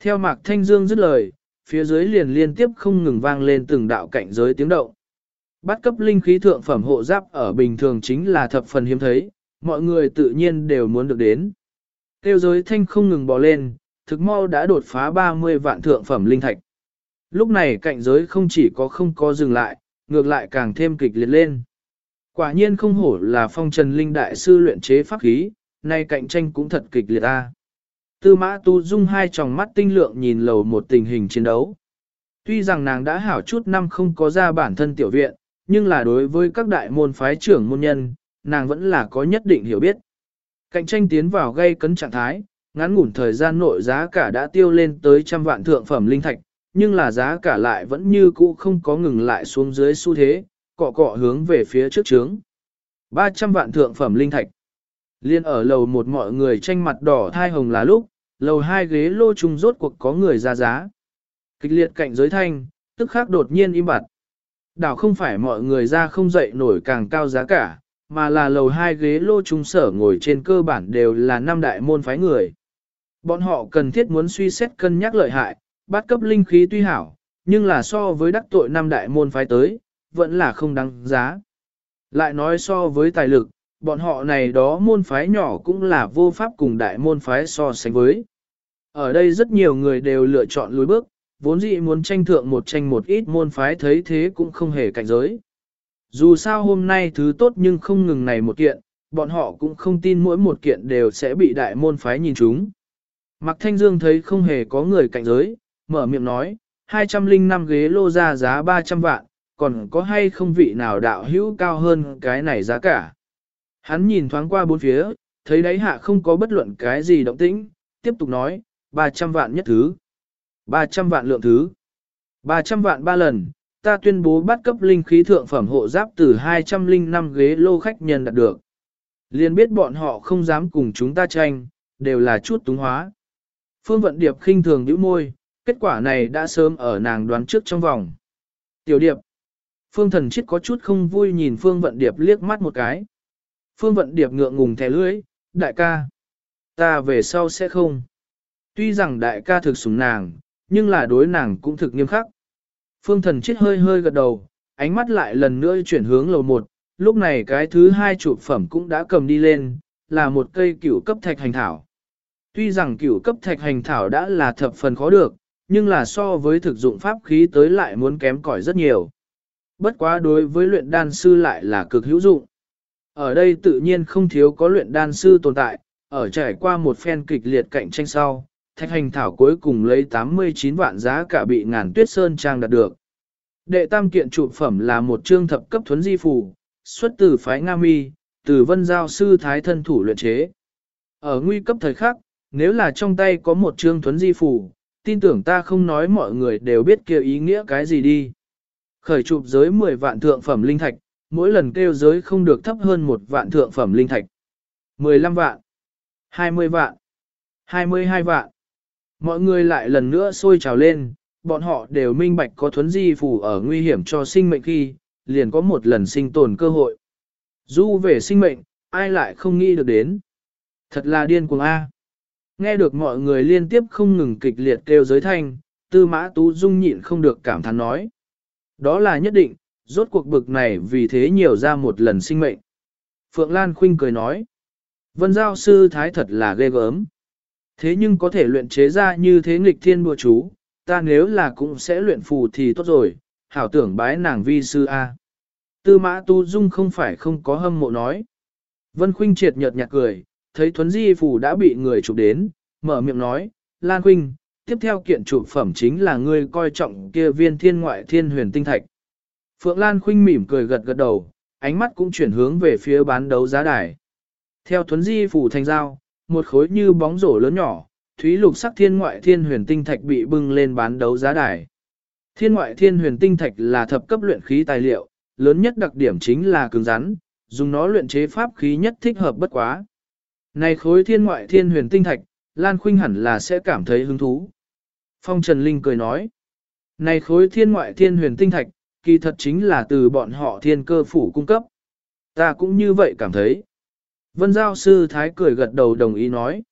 Theo Mạc Thanh Dương dứt lời, phía dưới liền liên tiếp không ngừng vang lên từng đạo cảnh giới tiếng động. Bắt cấp linh khí thượng phẩm hộ giáp ở bình thường chính là thập phần hiếm thấy, mọi người tự nhiên đều muốn được đến. Tiêu giới thanh không ngừng bò lên, thực mau đã đột phá 30 vạn thượng phẩm linh thạch. Lúc này cạnh giới không chỉ có không có dừng lại, ngược lại càng thêm kịch liệt lên. Quả nhiên không hổ là phong trần linh đại sư luyện chế pháp khí, nay cạnh tranh cũng thật kịch liệt a. Tư mã tu dung hai tròng mắt tinh lượng nhìn lầu một tình hình chiến đấu. Tuy rằng nàng đã hảo chút năm không có ra bản thân tiểu viện, nhưng là đối với các đại môn phái trưởng môn nhân, nàng vẫn là có nhất định hiểu biết. Cạnh tranh tiến vào gây cấn trạng thái, ngắn ngủn thời gian nội giá cả đã tiêu lên tới trăm vạn thượng phẩm linh thạch, nhưng là giá cả lại vẫn như cũ không có ngừng lại xuống dưới xu thế, cọ cọ hướng về phía trước trướng. 300 vạn thượng phẩm linh thạch. Liên ở lầu một mọi người tranh mặt đỏ thai hồng là lúc, lầu hai ghế lô trùng rốt cuộc có người ra giá. Kịch liệt cạnh giới thanh, tức khắc đột nhiên im bặt. Đảo không phải mọi người ra không dậy nổi càng cao giá cả, mà là lầu hai ghế lô trung sở ngồi trên cơ bản đều là năm đại môn phái người. Bọn họ cần thiết muốn suy xét cân nhắc lợi hại, bắt cấp linh khí tuy hảo, nhưng là so với đắc tội năm đại môn phái tới, vẫn là không đáng giá. Lại nói so với tài lực, bọn họ này đó môn phái nhỏ cũng là vô pháp cùng đại môn phái so sánh với. Ở đây rất nhiều người đều lựa chọn lùi bước, vốn dĩ muốn tranh thượng một tranh một ít môn phái thấy thế cũng không hề cạnh giới. Dù sao hôm nay thứ tốt nhưng không ngừng này một kiện, bọn họ cũng không tin mỗi một kiện đều sẽ bị đại môn phái nhìn chúng. Mạc Thanh Dương thấy không hề có người cạnh giới, mở miệng nói, 205 ghế lô ra giá 300 vạn, còn có hay không vị nào đạo hữu cao hơn cái này giá cả. Hắn nhìn thoáng qua bốn phía, thấy đáy hạ không có bất luận cái gì động tĩnh, tiếp tục nói, 300 vạn nhất thứ, 300 vạn lượng thứ, 300 vạn ba lần, ta tuyên bố bắt cấp linh khí thượng phẩm hộ giáp từ 205 ghế lô khách nhân đạt được. Liên biết bọn họ không dám cùng chúng ta tranh, đều là chút túng hóa. Phương Vận Điệp khinh thường nhíu môi, kết quả này đã sớm ở nàng đoán trước trong vòng. Tiểu Điệp. Phương Thần Chiết có chút không vui nhìn Phương Vận Điệp liếc mắt một cái. Phương Vận Điệp ngượng ngùng thè lưỡi, đại ca. Ta về sau sẽ không. Tuy rằng đại ca thực sủng nàng, nhưng là đối nàng cũng thực nghiêm khắc. Phương Thần chết hơi hơi gật đầu, ánh mắt lại lần nữa chuyển hướng lầu một, lúc này cái thứ hai trụ phẩm cũng đã cầm đi lên, là một cây cửu cấp thạch hành thảo. Tuy rằng cửu cấp thạch hành thảo đã là thập phần khó được, nhưng là so với thực dụng pháp khí tới lại muốn kém cỏi rất nhiều. Bất quá đối với luyện đan sư lại là cực hữu dụng. Ở đây tự nhiên không thiếu có luyện đan sư tồn tại, ở trải qua một phen kịch liệt cạnh tranh sau, thạch hành thảo cuối cùng lấy 89 vạn giá cả bị ngàn tuyết sơn trang đạt được. Đệ tam kiện trụ phẩm là một trương thập cấp thuấn di phủ, xuất từ phái Nga Mi, từ vân giao sư thái thân thủ luyện chế. Ở nguy cấp thời khắc, nếu là trong tay có một trương thuấn di phủ, tin tưởng ta không nói mọi người đều biết kêu ý nghĩa cái gì đi. Khởi chụp giới 10 vạn thượng phẩm linh thạch, mỗi lần kêu giới không được thấp hơn một vạn thượng phẩm linh thạch. 15 vạn, 20 vạn, 22 vạn. Mọi người lại lần nữa sôi trào lên, bọn họ đều minh bạch có thuấn di phủ ở nguy hiểm cho sinh mệnh khi, liền có một lần sinh tồn cơ hội. Du về sinh mệnh, ai lại không nghĩ được đến. Thật là điên cuồng A. Nghe được mọi người liên tiếp không ngừng kịch liệt kêu giới thanh, tư mã tú dung nhịn không được cảm thán nói. Đó là nhất định, rốt cuộc bực này vì thế nhiều ra một lần sinh mệnh. Phượng Lan Khuynh cười nói. Vân giao sư thái thật là ghê gớm. Thế nhưng có thể luyện chế ra như thế nghịch thiên bùa chú, ta nếu là cũng sẽ luyện phù thì tốt rồi, hảo tưởng bái nàng vi sư A. Tư mã tu dung không phải không có hâm mộ nói. Vân Khuynh triệt nhợt nhạt cười, thấy thuấn di phù đã bị người chụp đến, mở miệng nói, Lan Khuynh, tiếp theo kiện chụp phẩm chính là ngươi coi trọng kia viên thiên ngoại thiên huyền tinh thạch. Phượng Lan Khuynh mỉm cười gật gật đầu, ánh mắt cũng chuyển hướng về phía bán đấu giá đài. Theo thuấn di phủ thành giao, một khối như bóng rổ lớn nhỏ, thúy lục sắc thiên ngoại thiên huyền tinh thạch bị bưng lên bán đấu giá đài. Thiên ngoại thiên huyền tinh thạch là thập cấp luyện khí tài liệu, lớn nhất đặc điểm chính là cứng rắn, dùng nó luyện chế pháp khí nhất thích hợp bất quá. Này khối thiên ngoại thiên huyền tinh thạch, Lan Khuynh hẳn là sẽ cảm thấy hứng thú. Phong Trần Linh cười nói, này khối thiên ngoại thiên huyền tinh thạch, kỳ thật chính là từ bọn họ thiên cơ phủ cung cấp. Ta cũng như vậy cảm thấy. Vân Giao Sư Thái cười gật đầu đồng ý nói.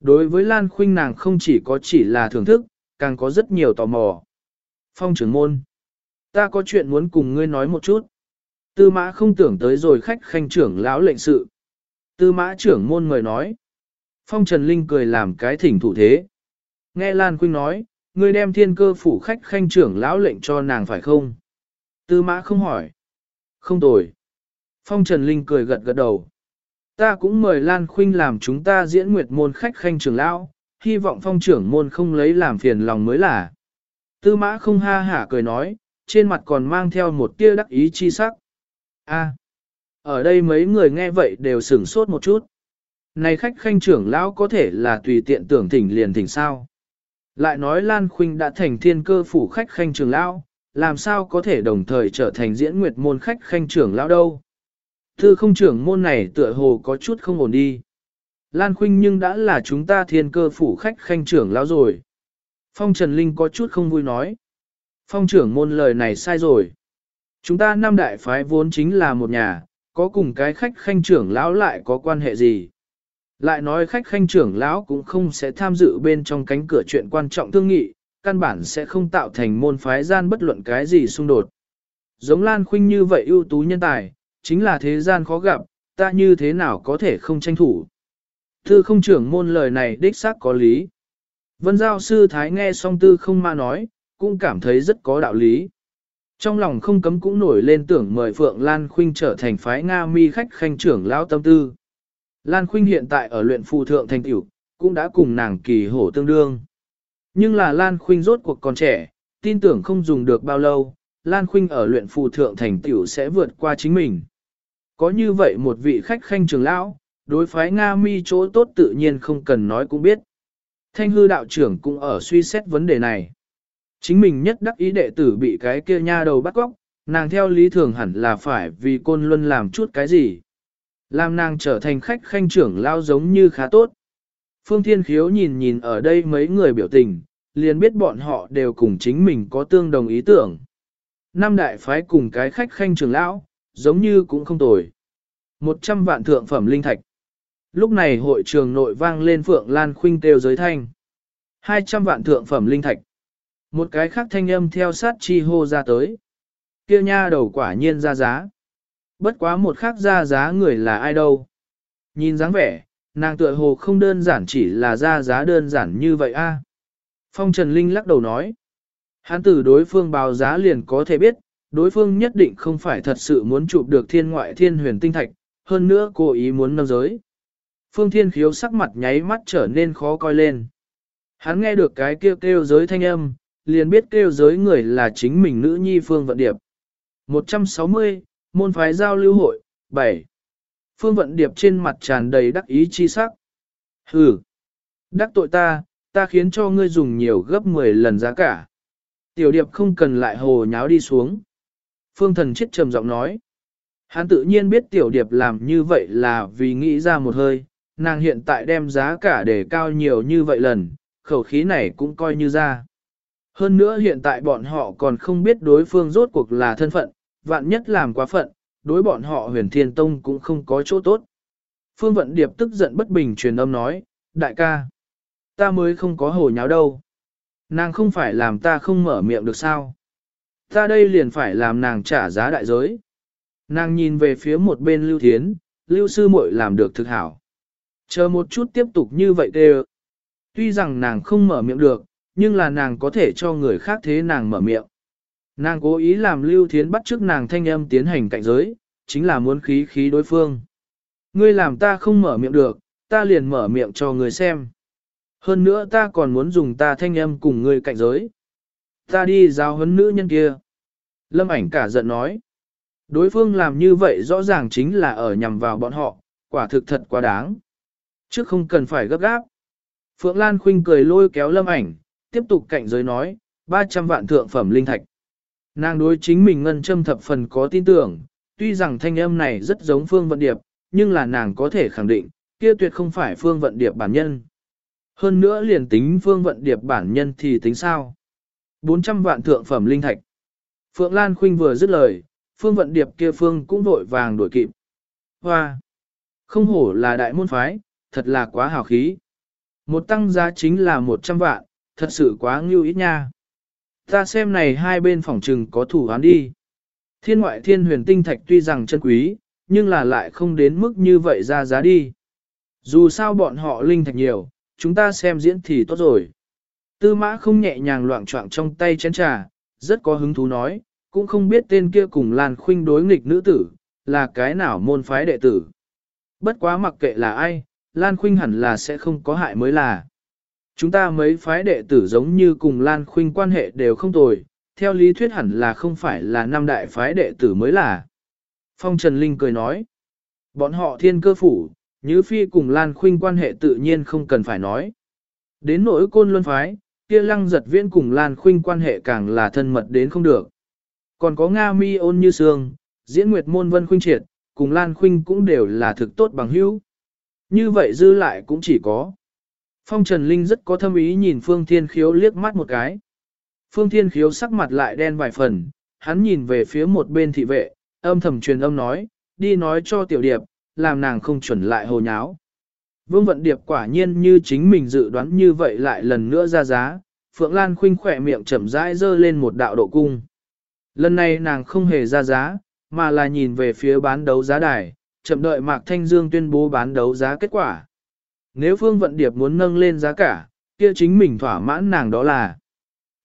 Đối với Lan Khuynh nàng không chỉ có chỉ là thưởng thức, càng có rất nhiều tò mò. Phong trưởng môn. Ta có chuyện muốn cùng ngươi nói một chút. Tư mã không tưởng tới rồi khách khanh trưởng lão lệnh sự. Tư mã trưởng môn người nói. Phong Trần Linh cười làm cái thỉnh thủ thế. Nghe Lan Khuynh nói, ngươi đem thiên cơ phủ khách khanh trưởng lão lệnh cho nàng phải không? Tư mã không hỏi. Không tồi. Phong Trần Linh cười gật gật đầu. Ta cũng mời Lan Khuynh làm chúng ta diễn nguyệt môn khách khanh trưởng lão, hy vọng phong trưởng môn không lấy làm phiền lòng mới là. Tư mã không ha hả cười nói, trên mặt còn mang theo một tia đắc ý chi sắc. A, ở đây mấy người nghe vậy đều sửng sốt một chút. Này khách khanh trưởng lão có thể là tùy tiện tưởng thỉnh liền thỉnh sao. Lại nói Lan Khuynh đã thành thiên cơ phủ khách khanh trưởng lão, làm sao có thể đồng thời trở thành diễn nguyệt môn khách khanh trưởng lão đâu. Thư không trưởng môn này tựa hồ có chút không ổn đi. Lan Khuynh nhưng đã là chúng ta thiên cơ phủ khách khanh trưởng lão rồi. Phong Trần Linh có chút không vui nói. Phong trưởng môn lời này sai rồi. Chúng ta năm đại phái vốn chính là một nhà, có cùng cái khách khanh trưởng lão lại có quan hệ gì. Lại nói khách khanh trưởng lão cũng không sẽ tham dự bên trong cánh cửa chuyện quan trọng thương nghị, căn bản sẽ không tạo thành môn phái gian bất luận cái gì xung đột. Giống Lan Khuynh như vậy ưu tú nhân tài, chính là thế gian khó gặp, ta như thế nào có thể không tranh thủ. Tư không trưởng môn lời này đích xác có lý. Vân Giao Sư Thái nghe xong tư không ma nói, cũng cảm thấy rất có đạo lý. Trong lòng không cấm cũng nổi lên tưởng mời Phượng Lan Khuynh trở thành phái Nga mi khách khanh trưởng lão tâm tư. Lan Khuynh hiện tại ở luyện phù thượng thành tiểu, cũng đã cùng nàng kỳ hổ tương đương. Nhưng là Lan Khuynh rốt cuộc còn trẻ, tin tưởng không dùng được bao lâu, Lan Khuynh ở luyện phù thượng thành tiểu sẽ vượt qua chính mình. Có như vậy một vị khách khanh trưởng lão, đối phái Nga mi chỗ tốt tự nhiên không cần nói cũng biết. Thanh hư đạo trưởng cũng ở suy xét vấn đề này. Chính mình nhất đắc ý đệ tử bị cái kia nha đầu bắt góc, nàng theo lý thường hẳn là phải vì côn luân làm chút cái gì. Làm nàng trở thành khách khanh trưởng lao giống như khá tốt. Phương Thiên Khiếu nhìn nhìn ở đây mấy người biểu tình, liền biết bọn họ đều cùng chính mình có tương đồng ý tưởng. Năm đại phái cùng cái khách khanh trưởng lão, giống như cũng không tồi. Một trăm vạn thượng phẩm linh thạch. Lúc này hội trường nội vang lên Phượng Lan Khuynh kêu giới thanh. Hai trăm vạn thượng phẩm linh thạch. Một cái khác thanh âm theo sát chi hô ra tới. Kia nha đầu quả nhiên ra giá. Bất quá một khác ra giá người là ai đâu. Nhìn dáng vẻ, nàng tựa hồ không đơn giản chỉ là ra giá đơn giản như vậy a. Phong Trần Linh lắc đầu nói. Hán tử đối phương báo giá liền có thể biết, đối phương nhất định không phải thật sự muốn chụp được thiên ngoại thiên huyền tinh thạch, hơn nữa cố ý muốn nâng giới. Phương Thiên Khiếu sắc mặt nháy mắt trở nên khó coi lên. Hắn nghe được cái kêu kêu giới thanh âm, liền biết kêu giới người là chính mình nữ nhi Phương Vận Điệp. 160, Môn phái giao lưu hội, 7. Phương Vận Điệp trên mặt tràn đầy đắc ý chi sắc. Hừ, đắc tội ta, ta khiến cho ngươi dùng nhiều gấp 10 lần giá cả. Tiểu Điệp không cần lại hồ nháo đi xuống. Phương Thần chết trầm giọng nói. Hắn tự nhiên biết Tiểu Điệp làm như vậy là vì nghĩ ra một hơi, nàng hiện tại đem giá cả để cao nhiều như vậy lần, khẩu khí này cũng coi như ra. Hơn nữa hiện tại bọn họ còn không biết đối phương rốt cuộc là thân phận, vạn nhất làm quá phận, đối bọn họ huyền thiên tông cũng không có chỗ tốt. Phương Vận Điệp tức giận bất bình truyền âm nói, đại ca, Ta mới không có hồ nháo đâu. Nàng không phải làm ta không mở miệng được sao? Ta đây liền phải làm nàng trả giá đại giới. Nàng nhìn về phía một bên Lưu Thiến, Lưu Sư muội làm được thực hảo. Chờ một chút tiếp tục như vậy kêu. Tuy rằng nàng không mở miệng được, nhưng là nàng có thể cho người khác thế nàng mở miệng. Nàng cố ý làm Lưu Thiến bắt trước nàng thanh âm tiến hành cạnh giới, chính là muốn khí khí đối phương. Ngươi làm ta không mở miệng được, ta liền mở miệng cho người xem. Hơn nữa ta còn muốn dùng ta thanh âm cùng ngươi cạnh giới. Ta đi giao huấn nữ nhân kia. Lâm ảnh cả giận nói. Đối phương làm như vậy rõ ràng chính là ở nhằm vào bọn họ, quả thực thật quá đáng. Chứ không cần phải gấp gáp. Phượng Lan Khuynh cười lôi kéo lâm ảnh, tiếp tục cạnh giới nói, 300 vạn thượng phẩm linh thạch. Nàng đối chính mình ngân châm thập phần có tin tưởng, tuy rằng thanh âm này rất giống Phương Vận Điệp, nhưng là nàng có thể khẳng định, kia tuyệt không phải Phương Vận Điệp bản nhân. Hơn nữa liền tính Phương Vận Điệp bản nhân thì tính sao? 400 vạn thượng phẩm linh thạch. Phượng Lan Khuynh vừa dứt lời, Phương Vận Điệp kia Phương cũng vội vàng đuổi kịp. Hoa! Không hổ là đại môn phái, thật là quá hào khí. Một tăng giá chính là 100 vạn, thật sự quá ngưu ít nha. Ta xem này hai bên phòng trừng có thủ án đi. Thiên ngoại thiên huyền tinh thạch tuy rằng chân quý, nhưng là lại không đến mức như vậy ra giá đi. Dù sao bọn họ linh thạch nhiều, chúng ta xem diễn thì tốt rồi. Tư mã không nhẹ nhàng loạn trọng trong tay chén trà, rất có hứng thú nói, cũng không biết tên kia cùng Lan Khuynh đối nghịch nữ tử, là cái nào môn phái đệ tử. Bất quá mặc kệ là ai, Lan Khuynh hẳn là sẽ không có hại mới là. Chúng ta mấy phái đệ tử giống như cùng Lan Khuynh quan hệ đều không tồi, theo lý thuyết hẳn là không phải là năm đại phái đệ tử mới là. Phong Trần Linh cười nói, bọn họ thiên cơ phủ, Như Phi cùng Lan Khuynh quan hệ tự nhiên không cần phải nói. Đến nỗi côn luân phái, kia lăng giật viễn cùng Lan Khuynh quan hệ càng là thân mật đến không được. Còn có Nga Mi ôn như sương, diễn nguyệt môn vân khuynh triệt, cùng Lan Khuynh cũng đều là thực tốt bằng hữu. Như vậy dư lại cũng chỉ có. Phong Trần Linh rất có thâm ý nhìn Phương Thiên Khiếu liếc mắt một cái. Phương Thiên Khiếu sắc mặt lại đen vài phần, hắn nhìn về phía một bên thị vệ, âm thầm truyền âm nói, đi nói cho tiểu điệp, làm nàng không chuẩn lại hồ nháo. Vương Vận Điệp quả nhiên như chính mình dự đoán như vậy lại lần nữa ra giá, Phượng Lan khinh khỏe miệng chậm rãi dơ lên một đạo độ cung. Lần này nàng không hề ra giá, mà là nhìn về phía bán đấu giá đài, chậm đợi Mạc Thanh Dương tuyên bố bán đấu giá kết quả. Nếu Phương Vận Điệp muốn nâng lên giá cả, kia chính mình thỏa mãn nàng đó là.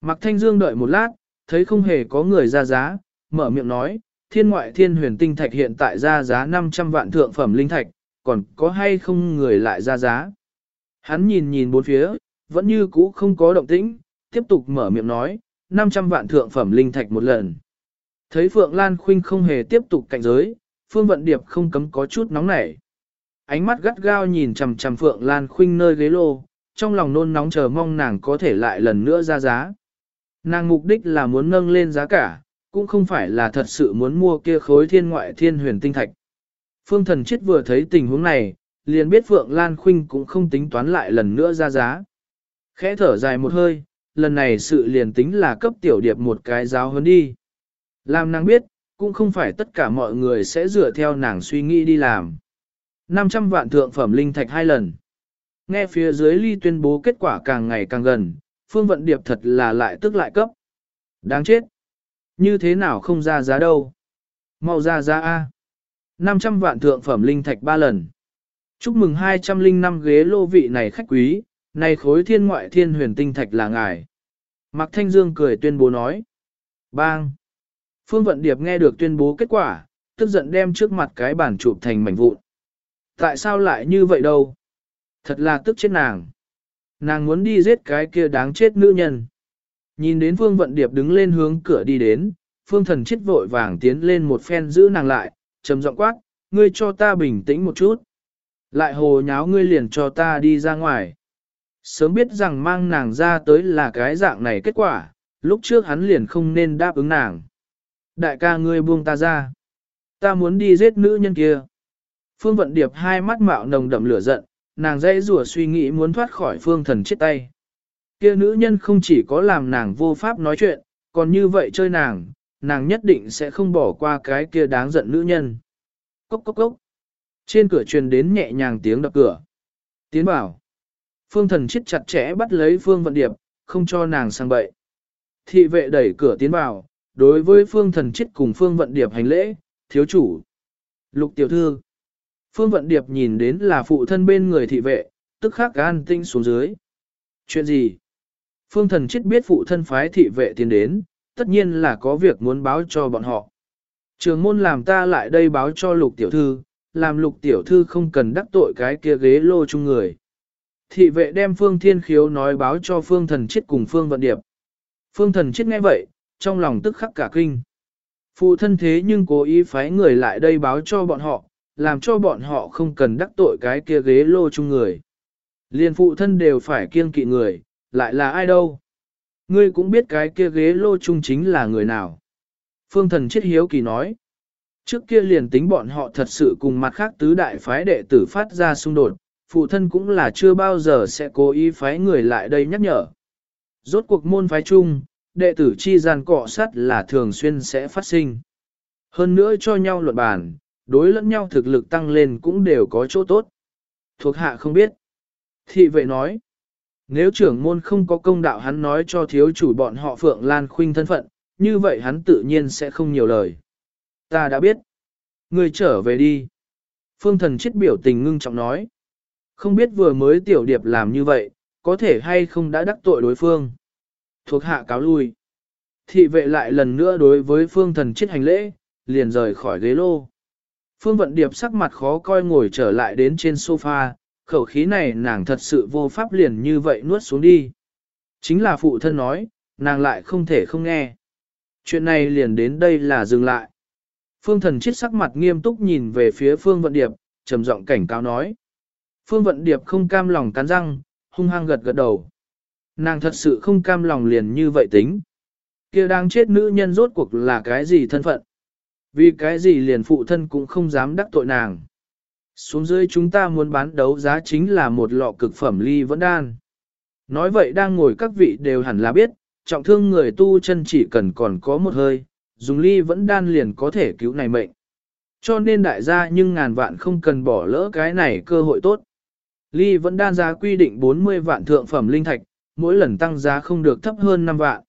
Mạc Thanh Dương đợi một lát, thấy không hề có người ra giá, mở miệng nói, thiên ngoại thiên huyền tinh thạch hiện tại ra giá 500 vạn thượng phẩm linh thạch, còn có hay không người lại ra giá. Hắn nhìn nhìn bốn phía, vẫn như cũ không có động tĩnh, tiếp tục mở miệng nói, 500 vạn thượng phẩm linh thạch một lần. Thấy Phượng Lan Khuynh không hề tiếp tục cạnh giới, Phương Vận Điệp không cấm có chút nóng nảy. Ánh mắt gắt gao nhìn chằm chằm Phượng Lan Khuynh nơi ghế lô, trong lòng nôn nóng chờ mong nàng có thể lại lần nữa ra giá. Nàng mục đích là muốn nâng lên giá cả, cũng không phải là thật sự muốn mua kia khối thiên ngoại thiên huyền tinh thạch. Phương thần chết vừa thấy tình huống này, liền biết Phượng Lan Khuynh cũng không tính toán lại lần nữa ra giá. Khẽ thở dài một hơi, lần này sự liền tính là cấp tiểu điệp một cái giáo hơn đi. Làm nàng biết, cũng không phải tất cả mọi người sẽ dựa theo nàng suy nghĩ đi làm. 500 vạn thượng phẩm linh thạch hai lần. Nghe phía dưới ly tuyên bố kết quả càng ngày càng gần, phương vận điệp thật là lại tức lại cấp. Đáng chết. Như thế nào không ra giá đâu. Mau ra giá A. 500 vạn thượng phẩm linh thạch ba lần. Chúc mừng 205 ghế lô vị này khách quý, này khối thiên ngoại thiên huyền tinh thạch là ngài. Mạc Thanh Dương cười tuyên bố nói. Bang! Phương Vận Điệp nghe được tuyên bố kết quả, tức giận đem trước mặt cái bản chụp thành mảnh vụn. Tại sao lại như vậy đâu? Thật là tức chết nàng. Nàng muốn đi giết cái kia đáng chết nữ nhân. Nhìn đến Phương Vận Điệp đứng lên hướng cửa đi đến, Phương Thần chết vội vàng tiến lên một phen giữ nàng lại, trầm giọng quát, ngươi cho ta bình tĩnh một chút. Lại hồ nháo ngươi liền cho ta đi ra ngoài. Sớm biết rằng mang nàng ra tới là cái dạng này kết quả, lúc trước hắn liền không nên đáp ứng nàng. Đại ca ngươi buông ta ra. Ta muốn đi giết nữ nhân kia. Phương Vận Điệp hai mắt mạo nồng đậm lửa giận, nàng dãy rủa suy nghĩ muốn thoát khỏi phương thần chết tay. Kia nữ nhân không chỉ có làm nàng vô pháp nói chuyện, còn như vậy chơi nàng, nàng nhất định sẽ không bỏ qua cái kia đáng giận nữ nhân. Cốc cốc cốc. Trên cửa truyền đến nhẹ nhàng tiếng đập cửa. Tiến bảo. Phương thần chết chặt chẽ bắt lấy Phương Vận Điệp, không cho nàng sang bậy. Thị vệ đẩy cửa tiến vào, đối với Phương thần chết cùng Phương Vận Điệp hành lễ, thiếu chủ. Lục tiểu thư. Phương Vận Điệp nhìn đến là phụ thân bên người thị vệ, tức khắc gan tinh xuống dưới. Chuyện gì? Phương thần chết biết phụ thân phái thị vệ tiến đến, tất nhiên là có việc muốn báo cho bọn họ. Trường môn làm ta lại đây báo cho lục tiểu thư, làm lục tiểu thư không cần đắc tội cái kia ghế lô chung người. Thị vệ đem Phương Thiên Khiếu nói báo cho Phương Thần Chết cùng Phương Vận Điệp. Phương Thần Chết nghe vậy, trong lòng tức khắc cả kinh. Phụ thân thế nhưng cố ý phái người lại đây báo cho bọn họ, làm cho bọn họ không cần đắc tội cái kia ghế lô chung người. Liên phụ thân đều phải kiêng kỵ người, lại là ai đâu. Ngươi cũng biết cái kia ghế lô chung chính là người nào. Phương thần chết hiếu kỳ nói. Trước kia liền tính bọn họ thật sự cùng mặt khác tứ đại phái đệ tử phát ra xung đột, phụ thân cũng là chưa bao giờ sẽ cố ý phái người lại đây nhắc nhở. Rốt cuộc môn phái chung, đệ tử chi gian cọ sắt là thường xuyên sẽ phát sinh. Hơn nữa cho nhau luận bàn, đối lẫn nhau thực lực tăng lên cũng đều có chỗ tốt. Thuộc hạ không biết. Thị vệ nói, nếu trưởng môn không có công đạo hắn nói cho thiếu chủ bọn họ Phượng Lan Khuynh thân phận, như vậy hắn tự nhiên sẽ không nhiều lời. Ta đã biết. Người trở về đi. Phương thần chết biểu tình ngưng trọng nói. Không biết vừa mới tiểu điệp làm như vậy, có thể hay không đã đắc tội đối phương. Thuộc hạ cáo lui. Thị vệ lại lần nữa đối với phương thần chết hành lễ, liền rời khỏi ghế lô. Phương vận điệp sắc mặt khó coi ngồi trở lại đến trên sofa, khẩu khí này nàng thật sự vô pháp liền như vậy nuốt xuống đi. Chính là phụ thân nói, nàng lại không thể không nghe. Chuyện này liền đến đây là dừng lại. Phương thần chết sắc mặt nghiêm túc nhìn về phía Phương Vận Điệp, trầm giọng cảnh cáo nói. Phương Vận Điệp không cam lòng cắn răng, hung hăng gật gật đầu. Nàng thật sự không cam lòng liền như vậy tính. kia đang chết nữ nhân rốt cuộc là cái gì thân phận? Vì cái gì liền phụ thân cũng không dám đắc tội nàng. Xuống dưới chúng ta muốn bán đấu giá chính là một lọ cực phẩm ly vẫn đan. Nói vậy đang ngồi các vị đều hẳn là biết, trọng thương người tu chân chỉ cần còn có một hơi, dùng ly vẫn đan liền có thể cứu này mệnh. Cho nên đại gia nhưng ngàn vạn không cần bỏ lỡ cái này cơ hội tốt. Ly vẫn đan giá quy định 40 vạn thượng phẩm linh thạch, mỗi lần tăng giá không được thấp hơn 5 vạn.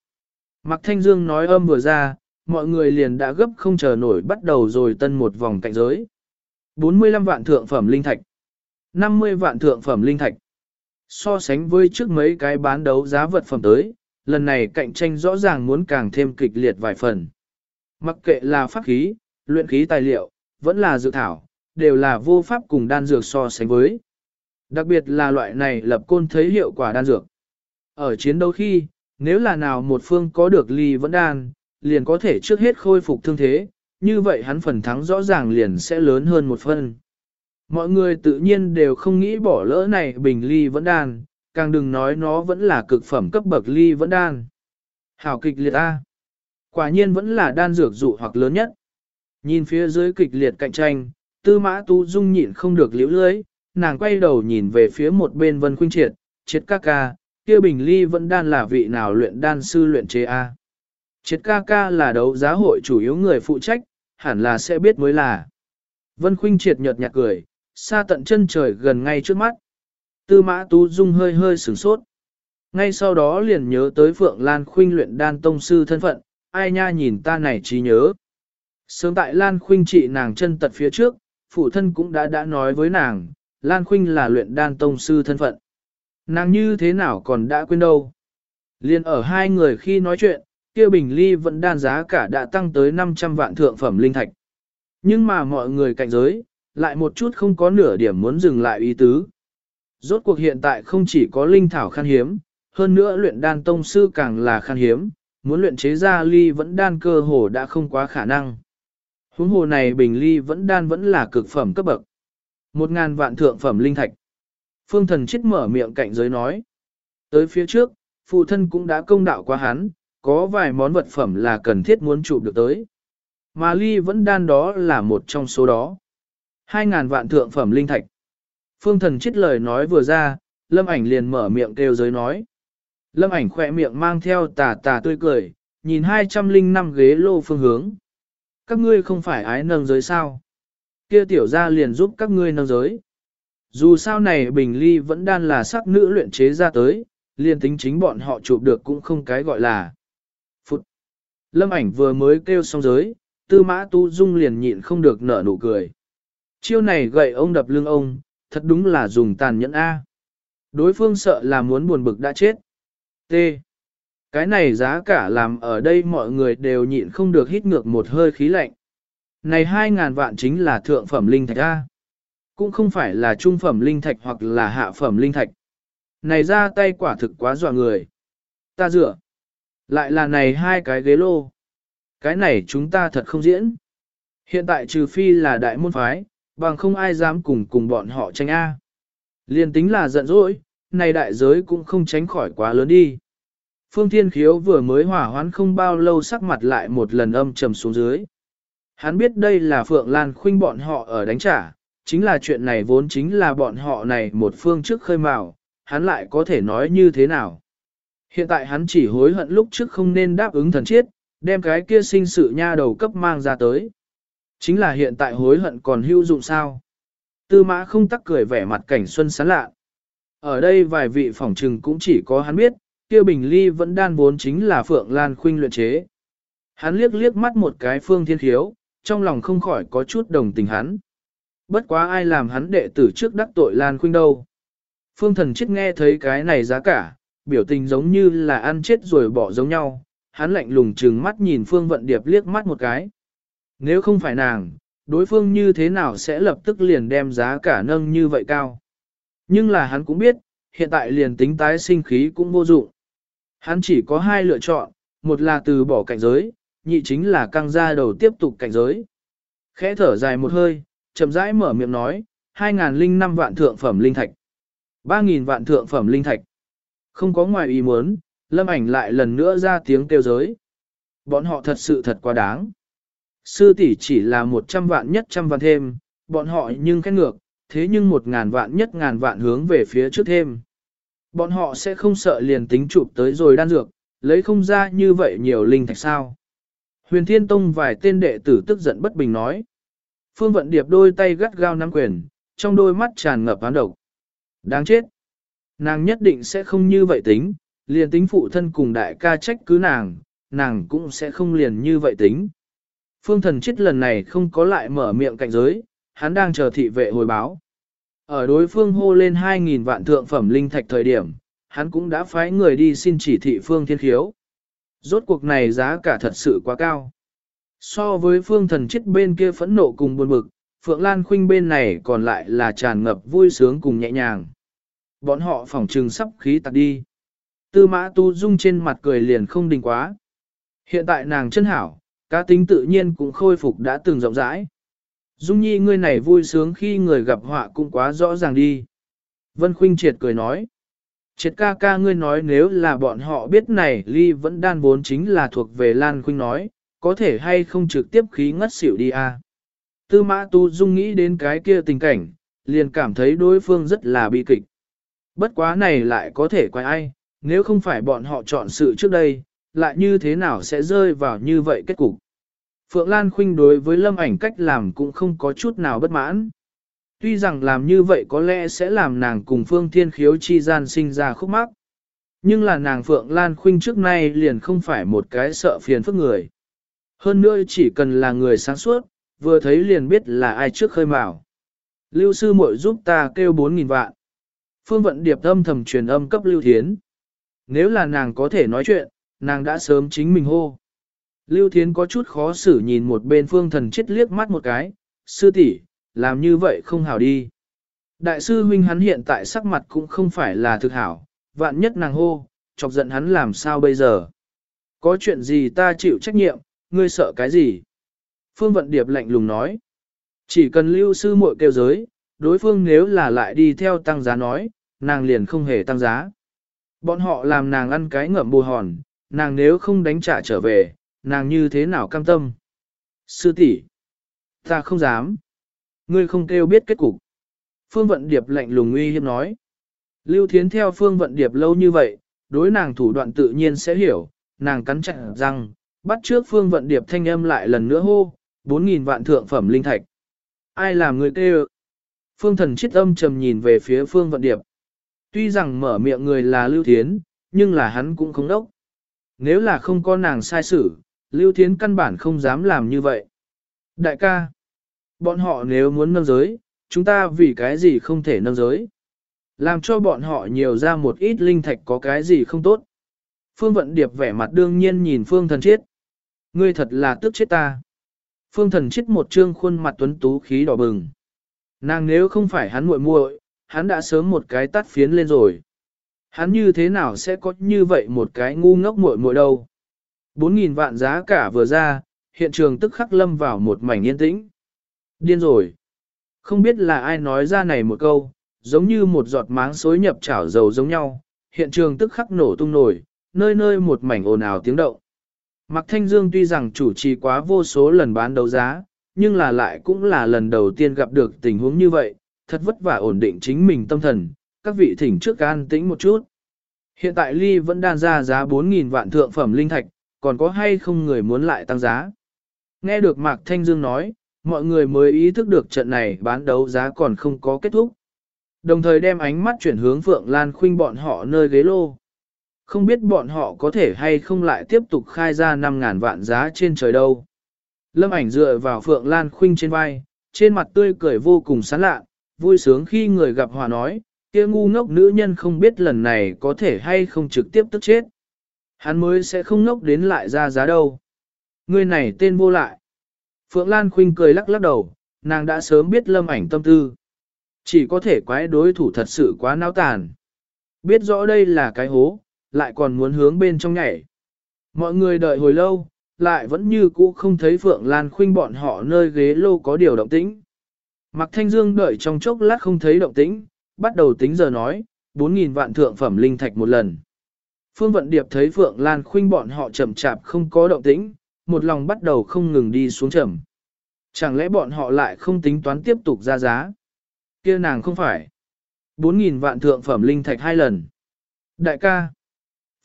Mạc Thanh Dương nói âm vừa ra, mọi người liền đã gấp không chờ nổi bắt đầu rồi tân một vòng cạnh giới. 45 vạn thượng phẩm linh thạch, 50 vạn thượng phẩm linh thạch. So sánh với trước mấy cái bán đấu giá vật phẩm tới, lần này cạnh tranh rõ ràng muốn càng thêm kịch liệt vài phần. Mặc kệ là pháp khí, luyện khí tài liệu, vẫn là dự thảo, đều là vô pháp cùng đan dược so sánh với. Đặc biệt là loại này lập côn thấy hiệu quả đan dược. Ở chiến đấu khi, nếu là nào một phương có được ly vẫn đan, liền có thể trước hết khôi phục thương thế, như vậy hắn phần thắng rõ ràng liền sẽ lớn hơn một phân. Mọi người tự nhiên đều không nghĩ bỏ lỡ này bình ly vẫn đan, càng đừng nói nó vẫn là cực phẩm cấp bậc ly vẫn đan. Hảo kịch liệt A. Quả nhiên vẫn là đan dược dụ hoặc lớn nhất. Nhìn phía dưới kịch liệt cạnh tranh, tư mã tu dung nhịn không được liễu lưới, nàng quay đầu nhìn về phía một bên vân khuynh triệt, triệt ca ca, kia bình ly vẫn đan là vị nào luyện đan sư luyện chế A. Triệt ca ca là đấu giá hội chủ yếu người phụ trách, hẳn là sẽ biết mới là. Vân khuynh triệt nhợt nhạt cười, xa tận chân trời gần ngay trước mắt. Tư mã tú dung hơi hơi sửng sốt. Ngay sau đó liền nhớ tới Phượng Lan Khuynh luyện đan tông sư thân phận, ai nha nhìn ta này trí nhớ. Sớm tại Lan Khuynh trị nàng chân tật phía trước, phụ thân cũng đã đã nói với nàng, Lan Khuynh là luyện đan tông sư thân phận. Nàng như thế nào còn đã quên đâu. Liên ở hai người khi nói chuyện, kia bình ly vẫn đan giá cả đã tăng tới 500 vạn thượng phẩm linh thạch. Nhưng mà mọi người cạnh giới, lại một chút không có nửa điểm muốn dừng lại ý tứ. Rốt cuộc hiện tại không chỉ có linh thảo khan hiếm, hơn nữa luyện đan tông sư càng là khan hiếm, muốn luyện chế ra ly vẫn đan cơ hồ đã không quá khả năng. Huống hồ này bình ly vẫn đan vẫn là cực phẩm cấp bậc. Một ngàn vạn thượng phẩm linh thạch. Phương thần chết mở miệng cạnh giới nói. Tới phía trước, phụ thân cũng đã công đạo qua hắn, có vài món vật phẩm là cần thiết muốn chụp được tới. Mà ly vẫn đan đó là một trong số đó. Hai ngàn vạn thượng phẩm linh thạch. Phương thần chết lời nói vừa ra, lâm ảnh liền mở miệng kêu giới nói. Lâm ảnh khỏe miệng mang theo tà tà tươi cười, nhìn 205 ghế lô phương hướng. Các ngươi không phải ái nâng giới sao? Kia tiểu ra liền giúp các ngươi nâng giới. Dù sao này bình ly vẫn đan là sắc nữ luyện chế ra tới, liền tính chính bọn họ chụp được cũng không cái gọi là. Lâm ảnh vừa mới kêu xong giới, tư mã tu dung liền nhịn không được nở nụ cười. Chiêu này gậy ông đập lưng ông, thật đúng là dùng tàn nhẫn A. Đối phương sợ là muốn buồn bực đã chết. T. Cái này giá cả làm ở đây mọi người đều nhịn không được hít ngược một hơi khí lạnh. Này hai ngàn vạn chính là thượng phẩm linh thạch A. Cũng không phải là trung phẩm linh thạch hoặc là hạ phẩm linh thạch. Này ra tay quả thực quá dọa người. Ta dựa. Lại là này hai cái ghế lô. Cái này chúng ta thật không diễn. Hiện tại trừ phi là đại môn phái, bằng không ai dám cùng cùng bọn họ tranh A. Liên tính là giận dỗi, này đại giới cũng không tránh khỏi quá lớn đi. Phương Thiên Khiếu vừa mới hỏa hoán không bao lâu sắc mặt lại một lần âm trầm xuống dưới. Hắn biết đây là Phượng Lan khuynh bọn họ ở đánh trả, chính là chuyện này vốn chính là bọn họ này một phương trước khơi mào, hắn lại có thể nói như thế nào. Hiện tại hắn chỉ hối hận lúc trước không nên đáp ứng thần chiết, đem cái kia sinh sự nha đầu cấp mang ra tới. Chính là hiện tại hối hận còn hữu dụng sao. Tư mã không tắc cười vẻ mặt cảnh xuân sán lạ. Ở đây vài vị phỏng trừng cũng chỉ có hắn biết, kia bình ly vẫn đan vốn chính là Phượng Lan Khuynh luyện chế. Hắn liếc liếc mắt một cái phương thiên khiếu, trong lòng không khỏi có chút đồng tình hắn. Bất quá ai làm hắn đệ tử trước đắc tội Lan Khuynh đâu. Phương thần chết nghe thấy cái này giá cả, biểu tình giống như là ăn chết rồi bỏ giống nhau, hắn lạnh lùng trừng mắt nhìn Phương Vận Điệp liếc mắt một cái. Nếu không phải nàng, đối phương như thế nào sẽ lập tức liền đem giá cả nâng như vậy cao. Nhưng là hắn cũng biết, hiện tại liền tính tái sinh khí cũng vô dụng. Hắn chỉ có hai lựa chọn, một là từ bỏ cảnh giới, nhị chính là căng ra đầu tiếp tục cảnh giới. Khẽ thở dài một hơi, chậm rãi mở miệng nói, 2.005 vạn thượng phẩm linh thạch. 3.000 vạn thượng phẩm linh thạch. Không có ngoài ý muốn, lâm ảnh lại lần nữa ra tiếng kêu giới. Bọn họ thật sự thật quá đáng. Sư tỷ chỉ là 100 vạn nhất trăm vạn thêm, bọn họ nhưng khét ngược, thế nhưng một ngàn vạn nhất ngàn vạn hướng về phía trước thêm. Bọn họ sẽ không sợ liền tính chụp tới rồi đan dược, lấy không ra như vậy nhiều linh thạch sao. Huyền Thiên Tông vài tên đệ tử tức giận bất bình nói. Phương Vận Điệp đôi tay gắt gao nắm quyền, trong đôi mắt tràn ngập hán độc. Đáng chết. Nàng nhất định sẽ không như vậy tính, liền tính phụ thân cùng đại ca trách cứ nàng, nàng cũng sẽ không liền như vậy tính. Phương thần chết lần này không có lại mở miệng cạnh giới, hắn đang chờ thị vệ hồi báo. Ở đối phương hô lên 2.000 vạn thượng phẩm linh thạch thời điểm, hắn cũng đã phái người đi xin chỉ thị phương thiên khiếu. Rốt cuộc này giá cả thật sự quá cao. So với phương thần chết bên kia phẫn nộ cùng buồn bực, Phượng Lan Khuynh bên này còn lại là tràn ngập vui sướng cùng nhẹ nhàng. Bọn họ phỏng trừng sắp khí tạc đi. Tư mã tu dung trên mặt cười liền không đình quá. Hiện tại nàng chân hảo, cá tính tự nhiên cũng khôi phục đã từng rộng rãi. Dung nhi ngươi này vui sướng khi người gặp họa cũng quá rõ ràng đi. Vân Khuynh triệt cười nói. Triệt ca ca ngươi nói nếu là bọn họ biết này ly vẫn đan vốn chính là thuộc về Lan Khuynh nói, có thể hay không trực tiếp khí ngất xỉu đi à. Tư mã tu dung nghĩ đến cái kia tình cảnh, liền cảm thấy đối phương rất là bi kịch. Bất quá này lại có thể quay ai, nếu không phải bọn họ chọn sự trước đây, lại như thế nào sẽ rơi vào như vậy kết cục. Phượng Lan Khuynh đối với lâm ảnh cách làm cũng không có chút nào bất mãn. Tuy rằng làm như vậy có lẽ sẽ làm nàng cùng Phương Thiên Khiếu chi gian sinh ra khúc mắc. Nhưng là nàng Phượng Lan Khuynh trước nay liền không phải một cái sợ phiền phức người. Hơn nữa chỉ cần là người sáng suốt, vừa thấy liền biết là ai trước khơi mào. Lưu sư muội giúp ta kêu 4.000 vạn. Phương Vận Điệp âm thầm truyền âm cấp Lưu Thiến. Nếu là nàng có thể nói chuyện, nàng đã sớm chính mình hô. Lưu Thiến có chút khó xử nhìn một bên phương thần chết liếc mắt một cái, sư tỷ, làm như vậy không hảo đi. Đại sư huynh hắn hiện tại sắc mặt cũng không phải là thực hảo, vạn nhất nàng hô, chọc giận hắn làm sao bây giờ. Có chuyện gì ta chịu trách nhiệm, ngươi sợ cái gì? Phương Vận Điệp lạnh lùng nói. Chỉ cần lưu sư muội kêu giới, đối phương nếu là lại đi theo tăng giá nói, nàng liền không hề tăng giá. Bọn họ làm nàng ăn cái ngậm bù hòn, nàng nếu không đánh trả trở về, nàng như thế nào cam tâm? Sư tỷ, ta không dám. Ngươi không kêu biết kết cục. Phương Vận Điệp lạnh lùng uy hiếp nói. Lưu Thiến theo Phương Vận Điệp lâu như vậy, đối nàng thủ đoạn tự nhiên sẽ hiểu, nàng cắn chặt răng, bắt trước Phương Vận Điệp thanh âm lại lần nữa hô, 4.000 vạn thượng phẩm linh thạch. Ai làm người kêu? Phương thần chết âm trầm nhìn về phía Phương Vận Điệp. Tuy rằng mở miệng người là Lưu Thiến, nhưng là hắn cũng không đốc. Nếu là không có nàng sai xử, Lưu Thiến căn bản không dám làm như vậy. Đại ca, bọn họ nếu muốn nâng giới, chúng ta vì cái gì không thể nâng giới? Làm cho bọn họ nhiều ra một ít linh thạch có cái gì không tốt. Phương Vận Điệp vẻ mặt đương nhiên nhìn Phương Thần Chiết. Ngươi thật là tức chết ta. Phương Thần Chiết một trương khuôn mặt tuấn tú khí đỏ bừng. Nàng nếu không phải hắn muội muội, hắn đã sớm một cái tắt phiến lên rồi. Hắn như thế nào sẽ có như vậy một cái ngu ngốc muội muội đâu. Bốn nghìn vạn giá cả vừa ra, hiện trường tức khắc lâm vào một mảnh yên tĩnh. Điên rồi. Không biết là ai nói ra này một câu, giống như một giọt máng xối nhập chảo dầu giống nhau, hiện trường tức khắc nổ tung nổi, nơi nơi một mảnh ồn ào tiếng động. Mạc Thanh Dương tuy rằng chủ trì quá vô số lần bán đấu giá, nhưng là lại cũng là lần đầu tiên gặp được tình huống như vậy, thật vất vả ổn định chính mình tâm thần, các vị thỉnh trước an tĩnh một chút. Hiện tại ly vẫn đang ra giá 4.000 vạn thượng phẩm linh thạch, còn có hay không người muốn lại tăng giá? Nghe được Mạc Thanh Dương nói, mọi người mới ý thức được trận này bán đấu giá còn không có kết thúc. Đồng thời đem ánh mắt chuyển hướng Phượng Lan Khuynh bọn họ nơi ghế lô. Không biết bọn họ có thể hay không lại tiếp tục khai ra 5.000 vạn giá trên trời đâu. Lâm ảnh dựa vào Phượng Lan Khuynh trên vai, trên mặt tươi cười vô cùng sán lạ, vui sướng khi người gặp hòa nói, kia ngu ngốc nữ nhân không biết lần này có thể hay không trực tiếp tức chết. Hắn mới sẽ không ngốc đến lại ra giá đâu. Người này tên vô lại. Phượng Lan Khuynh cười lắc lắc đầu, nàng đã sớm biết lâm ảnh tâm tư. Chỉ có thể quái đối thủ thật sự quá náo tàn. Biết rõ đây là cái hố, lại còn muốn hướng bên trong nhảy. Mọi người đợi hồi lâu, lại vẫn như cũ không thấy Phượng Lan Khuynh bọn họ nơi ghế lô có điều động tĩnh. Mạc Thanh Dương đợi trong chốc lát không thấy động tĩnh, bắt đầu tính giờ nói, 4.000 vạn thượng phẩm linh thạch một lần. Phương Vận Điệp thấy Phượng Lan Khuynh bọn họ chậm chạp không có động tĩnh, một lòng bắt đầu không ngừng đi xuống chậm. Chẳng lẽ bọn họ lại không tính toán tiếp tục ra giá? kia nàng không phải. 4.000 vạn thượng phẩm linh thạch hai lần. Đại ca.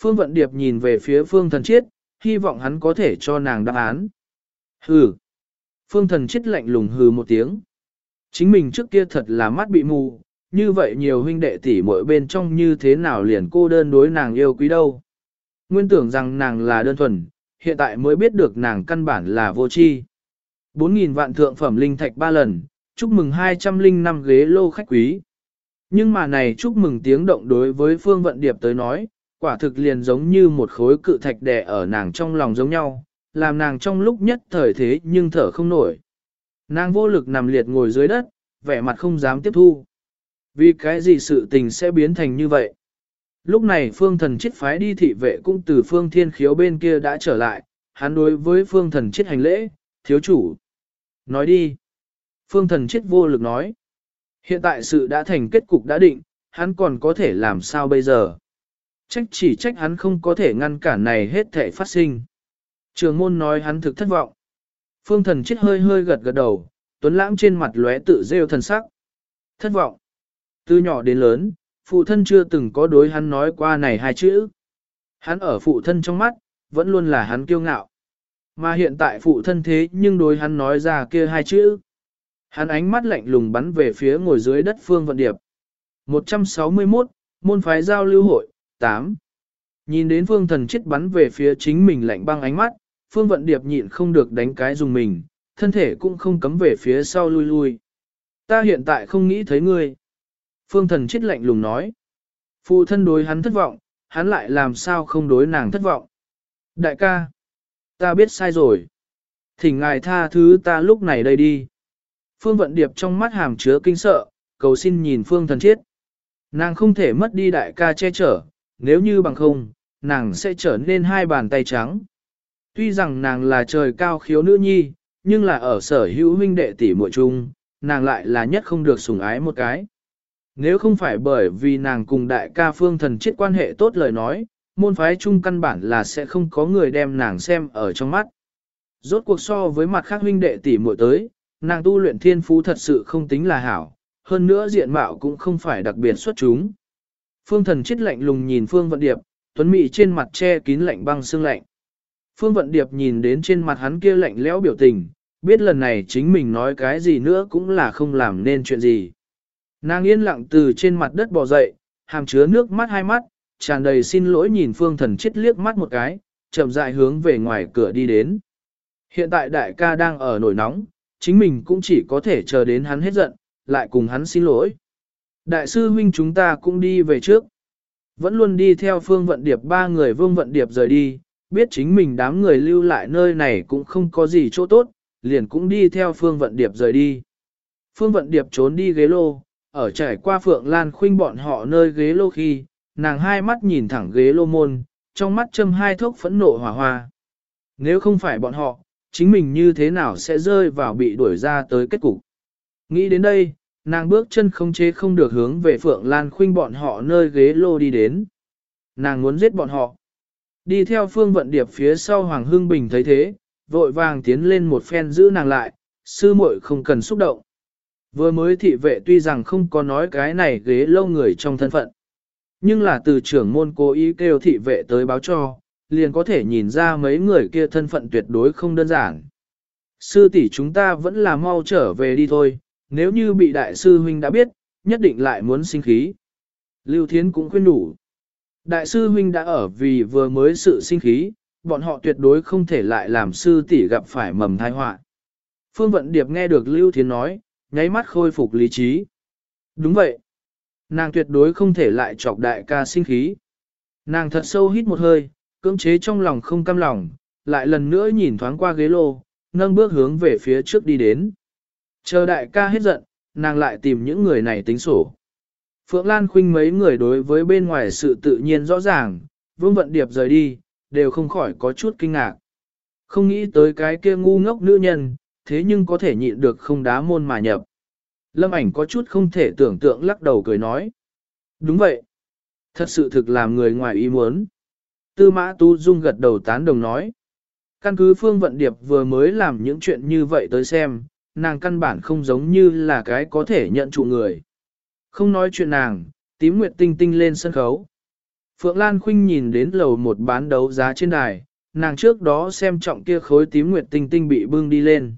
Phương Vận Điệp nhìn về phía Phương Thần Chiết, hy vọng hắn có thể cho nàng đáp án. Hừ. Phương Thần chết lạnh lùng hừ một tiếng. Chính mình trước kia thật là mắt bị mù, như vậy nhiều huynh đệ tỷ muội bên trong như thế nào liền cô đơn đối nàng yêu quý đâu. Nguyên tưởng rằng nàng là đơn thuần, hiện tại mới biết được nàng căn bản là vô tri. 4.000 vạn thượng phẩm linh thạch ba lần, chúc mừng 205 ghế lô khách quý. Nhưng mà này chúc mừng tiếng động đối với Phương Vận Điệp tới nói, quả thực liền giống như một khối cự thạch đè ở nàng trong lòng giống nhau, làm nàng trong lúc nhất thời thế nhưng thở không nổi. Nàng vô lực nằm liệt ngồi dưới đất, vẻ mặt không dám tiếp thu. Vì cái gì sự tình sẽ biến thành như vậy? Lúc này phương thần chết phái đi thị vệ cũng từ phương thiên khiếu bên kia đã trở lại, hắn đối với phương thần chết hành lễ, thiếu chủ. Nói đi. Phương thần chết vô lực nói. Hiện tại sự đã thành kết cục đã định, hắn còn có thể làm sao bây giờ? Trách chỉ trách hắn không có thể ngăn cản này hết thể phát sinh. Trường môn nói hắn thực thất vọng. Phương thần chết hơi hơi gật gật đầu, tuấn lãng trên mặt lóe tự rêu thần sắc. Thất vọng. Từ nhỏ đến lớn, phụ thân chưa từng có đối hắn nói qua này hai chữ. Hắn ở phụ thân trong mắt, vẫn luôn là hắn kiêu ngạo. Mà hiện tại phụ thân thế nhưng đối hắn nói ra kia hai chữ. Hắn ánh mắt lạnh lùng bắn về phía ngồi dưới đất phương vận điệp. 161, môn phái giao lưu hội, 8. Nhìn đến phương thần chết bắn về phía chính mình lạnh băng ánh mắt, phương vận điệp nhịn không được đánh cái dùng mình, thân thể cũng không cấm về phía sau lui lui. Ta hiện tại không nghĩ thấy ngươi. Phương thần chết lạnh lùng nói. Phụ thân đối hắn thất vọng, hắn lại làm sao không đối nàng thất vọng. Đại ca, ta biết sai rồi. Thỉnh ngài tha thứ ta lúc này đây đi. Phương Vận Điệp trong mắt hàm chứa kinh sợ, cầu xin nhìn Phương thần chết. Nàng không thể mất đi đại ca che chở, nếu như bằng không, nàng sẽ trở nên hai bàn tay trắng. Tuy rằng nàng là trời cao khiếu nữ nhi, nhưng là ở sở hữu huynh đệ tỷ muội chung, nàng lại là nhất không được sủng ái một cái. Nếu không phải bởi vì nàng cùng đại ca phương thần chết quan hệ tốt lời nói, môn phái chung căn bản là sẽ không có người đem nàng xem ở trong mắt. Rốt cuộc so với mặt khác huynh đệ tỷ muội tới, nàng tu luyện thiên phú thật sự không tính là hảo, hơn nữa diện mạo cũng không phải đặc biệt xuất chúng. Phương thần chết lạnh lùng nhìn Phương Vận Điệp, tuấn mị trên mặt che kín lạnh băng xương lạnh. Phương Vận Điệp nhìn đến trên mặt hắn kia lạnh lẽo biểu tình, biết lần này chính mình nói cái gì nữa cũng là không làm nên chuyện gì. Nàng yên lặng từ trên mặt đất bò dậy, hàm chứa nước mắt hai mắt, tràn đầy xin lỗi nhìn phương thần chết liếc mắt một cái, chậm rãi hướng về ngoài cửa đi đến. Hiện tại đại ca đang ở nổi nóng, chính mình cũng chỉ có thể chờ đến hắn hết giận, lại cùng hắn xin lỗi. Đại sư huynh chúng ta cũng đi về trước. Vẫn luôn đi theo phương vận điệp ba người vương vận điệp rời đi, biết chính mình đám người lưu lại nơi này cũng không có gì chỗ tốt, liền cũng đi theo phương vận điệp rời đi. Phương vận điệp trốn đi ghế lô, ở trải qua phượng lan khuynh bọn họ nơi ghế lô khi, nàng hai mắt nhìn thẳng ghế lô môn, trong mắt châm hai thốc phẫn nộ hỏa hoa. Nếu không phải bọn họ, chính mình như thế nào sẽ rơi vào bị đuổi ra tới kết cục. Nghĩ đến đây, nàng bước chân không chế không được hướng về Phượng Lan Khuynh bọn họ nơi ghế lô đi đến. Nàng muốn giết bọn họ. Đi theo phương vận điệp phía sau Hoàng Hưng Bình thấy thế, vội vàng tiến lên một phen giữ nàng lại, sư muội không cần xúc động. Vừa mới thị vệ tuy rằng không có nói cái này ghế lâu người trong thân phận. Nhưng là từ trưởng môn cố ý kêu thị vệ tới báo cho, liền có thể nhìn ra mấy người kia thân phận tuyệt đối không đơn giản. Sư tỷ chúng ta vẫn là mau trở về đi thôi, nếu như bị đại sư huynh đã biết, nhất định lại muốn sinh khí. Lưu Thiến cũng khuyên đủ. Đại sư huynh đã ở vì vừa mới sự sinh khí, bọn họ tuyệt đối không thể lại làm sư tỷ gặp phải mầm tai họa. Phương Vận Điệp nghe được Lưu Thiến nói, nháy mắt khôi phục lý trí. Đúng vậy. Nàng tuyệt đối không thể lại chọc đại ca sinh khí. Nàng thật sâu hít một hơi, cưỡng chế trong lòng không cam lòng, lại lần nữa nhìn thoáng qua ghế lô, nâng bước hướng về phía trước đi đến. Chờ đại ca hết giận, nàng lại tìm những người này tính sổ. Phượng Lan khuynh mấy người đối với bên ngoài sự tự nhiên rõ ràng, vương vận điệp rời đi, đều không khỏi có chút kinh ngạc. Không nghĩ tới cái kia ngu ngốc nữ nhân, thế nhưng có thể nhịn được không đá môn mà nhập. Lâm ảnh có chút không thể tưởng tượng lắc đầu cười nói. Đúng vậy. Thật sự thực làm người ngoài ý muốn. Tư mã tu dung gật đầu tán đồng nói. Căn cứ phương vận điệp vừa mới làm những chuyện như vậy tới xem, nàng căn bản không giống như là cái có thể nhận trụ người. Không nói chuyện nàng, tím nguyệt tinh tinh lên sân khấu. Phượng Lan Khuynh nhìn đến lầu một bán đấu giá trên đài, nàng trước đó xem trọng kia khối tím nguyệt tinh tinh bị bưng đi lên.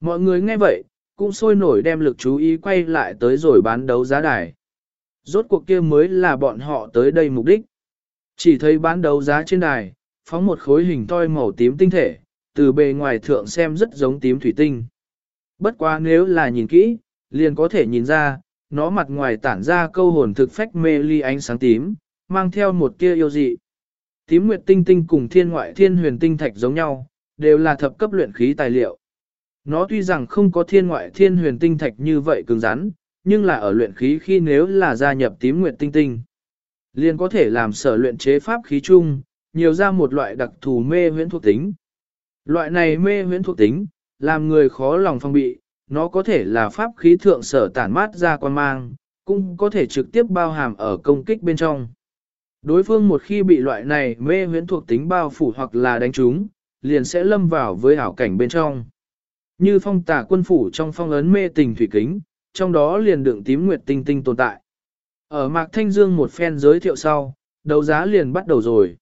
Mọi người nghe vậy, cũng sôi nổi đem lực chú ý quay lại tới rồi bán đấu giá đài. Rốt cuộc kia mới là bọn họ tới đây mục đích. Chỉ thấy bán đấu giá trên đài, phóng một khối hình toi màu tím tinh thể, từ bề ngoài thượng xem rất giống tím thủy tinh. Bất quá nếu là nhìn kỹ, liền có thể nhìn ra, nó mặt ngoài tản ra câu hồn thực phách mê ly ánh sáng tím, mang theo một tia yêu dị. Tím nguyệt tinh tinh cùng thiên ngoại thiên huyền tinh thạch giống nhau, đều là thập cấp luyện khí tài liệu. Nó tuy rằng không có thiên ngoại thiên huyền tinh thạch như vậy cứng rắn, nhưng là ở luyện khí khi nếu là gia nhập tím nguyệt tinh tinh, liền có thể làm sở luyện chế pháp khí chung, nhiều ra một loại đặc thù mê huyễn thuộc tính. Loại này mê huyễn thuộc tính, làm người khó lòng phong bị, nó có thể là pháp khí thượng sở tản mát ra quan mang, cũng có thể trực tiếp bao hàm ở công kích bên trong. Đối phương một khi bị loại này mê huyễn thuộc tính bao phủ hoặc là đánh trúng, liền sẽ lâm vào với hảo cảnh bên trong. Như phong tả quân phủ trong phong ấn mê tình thủy kính, trong đó liền đựng tím nguyệt tinh tinh tồn tại. Ở Mạc Thanh Dương một phen giới thiệu sau, đấu giá liền bắt đầu rồi.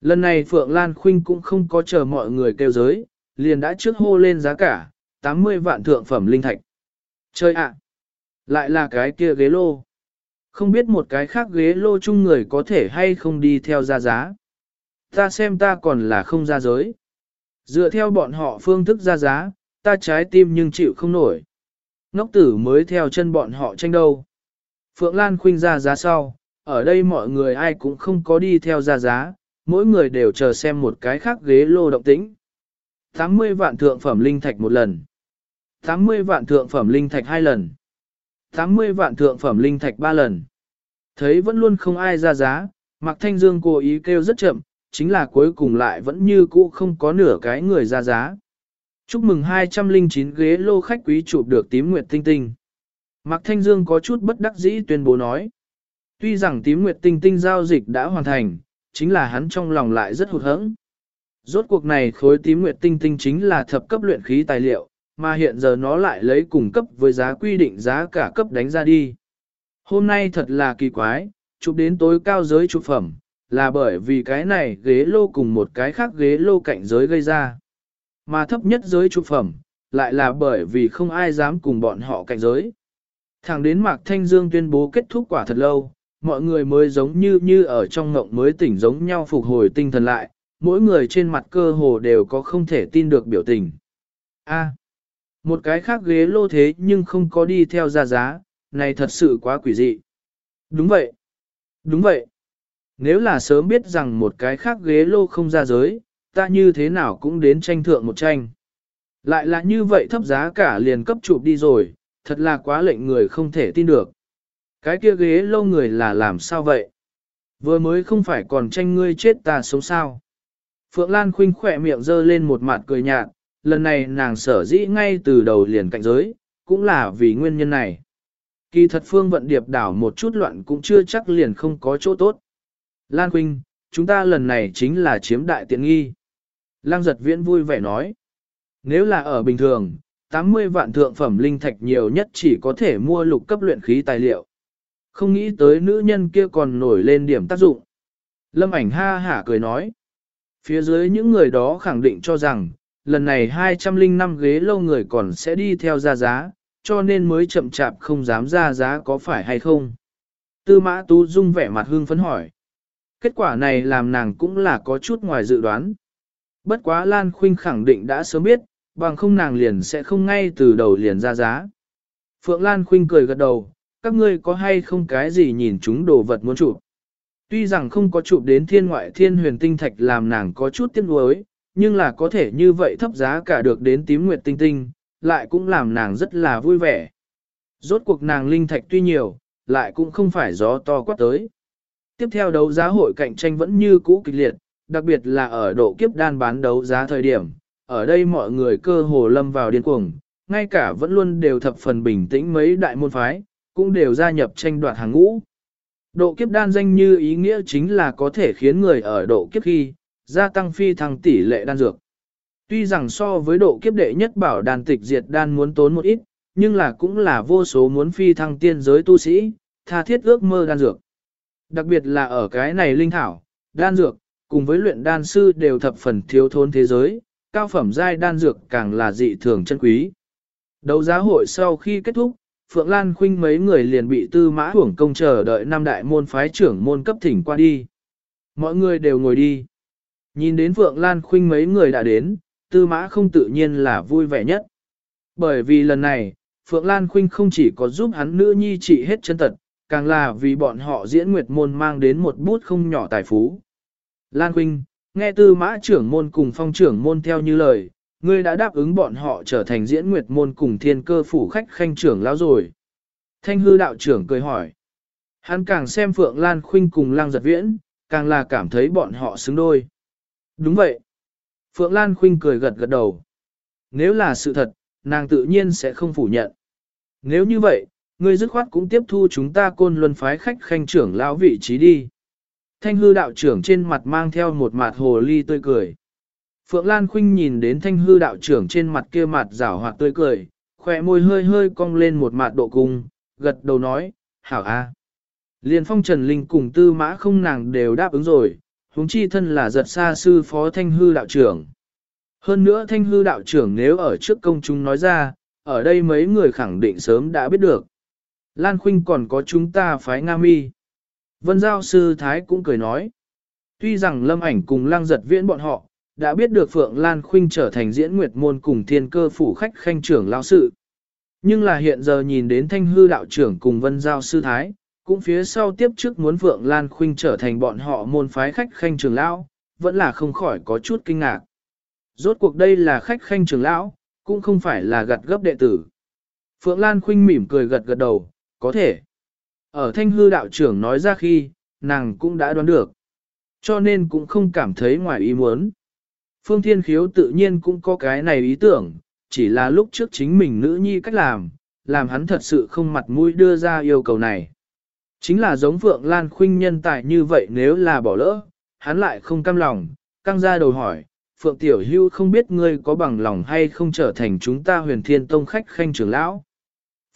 Lần này Phượng Lan Khuynh cũng không có chờ mọi người kêu giới, liền đã trước hô lên giá cả, 80 vạn thượng phẩm linh thạch. Chơi ạ! lại là cái kia ghế lô. Không biết một cái khác ghế lô chung người có thể hay không đi theo ra giá. Ta xem ta còn là không ra giới. Dựa theo bọn họ phương thức ra giá, ta trái tim nhưng chịu không nổi. Ngốc tử mới theo chân bọn họ tranh đâu. Phượng Lan khuynh ra giá sau, ở đây mọi người ai cũng không có đi theo ra giá, mỗi người đều chờ xem một cái khác ghế lô động tĩnh. 80 vạn thượng phẩm linh thạch một lần. 80 vạn thượng phẩm linh thạch hai lần. 80 vạn thượng phẩm linh thạch ba lần. Thấy vẫn luôn không ai ra giá, Mạc Thanh Dương cố ý kêu rất chậm, chính là cuối cùng lại vẫn như cũ không có nửa cái người ra giá. Chúc mừng 209 ghế lô khách quý chụp được tím nguyệt tinh tinh. Mạc Thanh Dương có chút bất đắc dĩ tuyên bố nói. Tuy rằng tím nguyệt tinh tinh giao dịch đã hoàn thành, chính là hắn trong lòng lại rất hụt hẫng. Rốt cuộc này khối tím nguyệt tinh tinh chính là thập cấp luyện khí tài liệu, mà hiện giờ nó lại lấy cùng cấp với giá quy định giá cả cấp đánh ra đi. Hôm nay thật là kỳ quái, chụp đến tối cao giới chụp phẩm, là bởi vì cái này ghế lô cùng một cái khác ghế lô cạnh giới gây ra. Mà thấp nhất giới chụp phẩm, lại là bởi vì không ai dám cùng bọn họ cạnh giới. Thẳng đến Mạc Thanh Dương tuyên bố kết thúc quả thật lâu, mọi người mới giống như như ở trong ngộng mới tỉnh giống nhau phục hồi tinh thần lại, mỗi người trên mặt cơ hồ đều có không thể tin được biểu tình. A, một cái khác ghế lô thế nhưng không có đi theo ra giá, này thật sự quá quỷ dị. Đúng vậy, đúng vậy. Nếu là sớm biết rằng một cái khác ghế lô không ra giới, ta như thế nào cũng đến tranh thượng một tranh. Lại là như vậy thấp giá cả liền cấp chụp đi rồi, thật là quá lệnh người không thể tin được. Cái kia ghế lô người là làm sao vậy? Vừa mới không phải còn tranh ngươi chết ta sống sao? Phượng Lan Khuynh khỏe miệng dơ lên một mặt cười nhạt, lần này nàng sở dĩ ngay từ đầu liền cạnh giới, cũng là vì nguyên nhân này. Kỳ thật phương vận điệp đảo một chút loạn cũng chưa chắc liền không có chỗ tốt. Lan Khuynh, chúng ta lần này chính là chiếm đại tiện nghi. Lăng giật viễn vui vẻ nói. Nếu là ở bình thường, 80 vạn thượng phẩm linh thạch nhiều nhất chỉ có thể mua lục cấp luyện khí tài liệu. Không nghĩ tới nữ nhân kia còn nổi lên điểm tác dụng. Lâm ảnh ha hả cười nói. Phía dưới những người đó khẳng định cho rằng, lần này 205 ghế lâu người còn sẽ đi theo ra giá, cho nên mới chậm chạp không dám ra giá có phải hay không. Tư mã tú dung vẻ mặt hương phấn hỏi. Kết quả này làm nàng cũng là có chút ngoài dự đoán. Bất quá Lan Khuynh khẳng định đã sớm biết, bằng không nàng liền sẽ không ngay từ đầu liền ra giá. Phượng Lan Khuynh cười gật đầu, các ngươi có hay không cái gì nhìn chúng đồ vật muốn chụp. Tuy rằng không có chụp đến thiên ngoại thiên huyền tinh thạch làm nàng có chút tiếc nuối, nhưng là có thể như vậy thấp giá cả được đến tím nguyệt tinh tinh, lại cũng làm nàng rất là vui vẻ. Rốt cuộc nàng linh thạch tuy nhiều, lại cũng không phải gió to quát tới. Tiếp theo đấu giá hội cạnh tranh vẫn như cũ kịch liệt, đặc biệt là ở độ kiếp đan bán đấu giá thời điểm, ở đây mọi người cơ hồ lâm vào điên cuồng, ngay cả vẫn luôn đều thập phần bình tĩnh mấy đại môn phái, cũng đều gia nhập tranh đoạt hàng ngũ. Độ kiếp đan danh như ý nghĩa chính là có thể khiến người ở độ kiếp khi, gia tăng phi thăng tỷ lệ đan dược. Tuy rằng so với độ kiếp đệ nhất bảo đàn tịch diệt đan muốn tốn một ít, nhưng là cũng là vô số muốn phi thăng tiên giới tu sĩ, tha thiết ước mơ đan dược. Đặc biệt là ở cái này linh thảo, đan dược, cùng với luyện đan sư đều thập phần thiếu thốn thế giới, cao phẩm giai đan dược càng là dị thường chân quý. Đấu giá hội sau khi kết thúc, Phượng Lan Khuynh mấy người liền bị tư mã hưởng công chờ đợi năm đại môn phái trưởng môn cấp thỉnh qua đi. Mọi người đều ngồi đi. Nhìn đến Phượng Lan Khuynh mấy người đã đến, tư mã không tự nhiên là vui vẻ nhất. Bởi vì lần này, Phượng Lan Khuynh không chỉ có giúp hắn nữ nhi trị hết chân tật, càng là vì bọn họ diễn nguyệt môn mang đến một bút không nhỏ tài phú. Lan Khuynh, nghe tư mã trưởng môn cùng phong trưởng môn theo như lời, ngươi đã đáp ứng bọn họ trở thành diễn nguyệt môn cùng thiên cơ phủ khách khanh trưởng lão rồi. Thanh hư đạo trưởng cười hỏi. Hắn càng xem Phượng Lan Khuynh cùng lang giật viễn, càng là cảm thấy bọn họ xứng đôi. Đúng vậy. Phượng Lan Khuynh cười gật gật đầu. Nếu là sự thật, nàng tự nhiên sẽ không phủ nhận. Nếu như vậy, ngươi dứt khoát cũng tiếp thu chúng ta côn luân phái khách khanh trưởng lão vị trí đi. Thanh hư đạo trưởng trên mặt mang theo một mặt hồ ly tươi cười. Phượng Lan Khuynh nhìn đến thanh hư đạo trưởng trên mặt kia mặt rảo hoạt tươi cười, khỏe môi hơi hơi cong lên một mặt độ cung, gật đầu nói, hảo a. Liên phong Trần Linh cùng tư mã không nàng đều đáp ứng rồi, huống chi thân là giật xa sư phó thanh hư đạo trưởng. Hơn nữa thanh hư đạo trưởng nếu ở trước công chúng nói ra, ở đây mấy người khẳng định sớm đã biết được. Lan Khuynh còn có chúng ta phái Nga mi. Vân Giao Sư Thái cũng cười nói. Tuy rằng lâm ảnh cùng lang giật viễn bọn họ, đã biết được Phượng Lan Khuynh trở thành diễn nguyệt môn cùng thiên cơ phủ khách khanh trưởng lao sự. Nhưng là hiện giờ nhìn đến thanh hư đạo trưởng cùng Vân Giao Sư Thái, cũng phía sau tiếp trước muốn Phượng Lan Khuynh trở thành bọn họ môn phái khách khanh trưởng lão, vẫn là không khỏi có chút kinh ngạc. Rốt cuộc đây là khách khanh trưởng lão, cũng không phải là gặt gấp đệ tử. Phượng Lan Khuynh mỉm cười gật gật đầu, có thể. Ở thanh hư đạo trưởng nói ra khi, nàng cũng đã đoán được. Cho nên cũng không cảm thấy ngoài ý muốn. Phương Thiên Khiếu tự nhiên cũng có cái này ý tưởng, chỉ là lúc trước chính mình nữ nhi cách làm, làm hắn thật sự không mặt mũi đưa ra yêu cầu này. Chính là giống Phượng Lan Khuynh nhân tài như vậy nếu là bỏ lỡ, hắn lại không cam lòng, căng ra đầu hỏi, Phượng Tiểu Hưu không biết ngươi có bằng lòng hay không trở thành chúng ta huyền thiên tông khách khanh trưởng lão.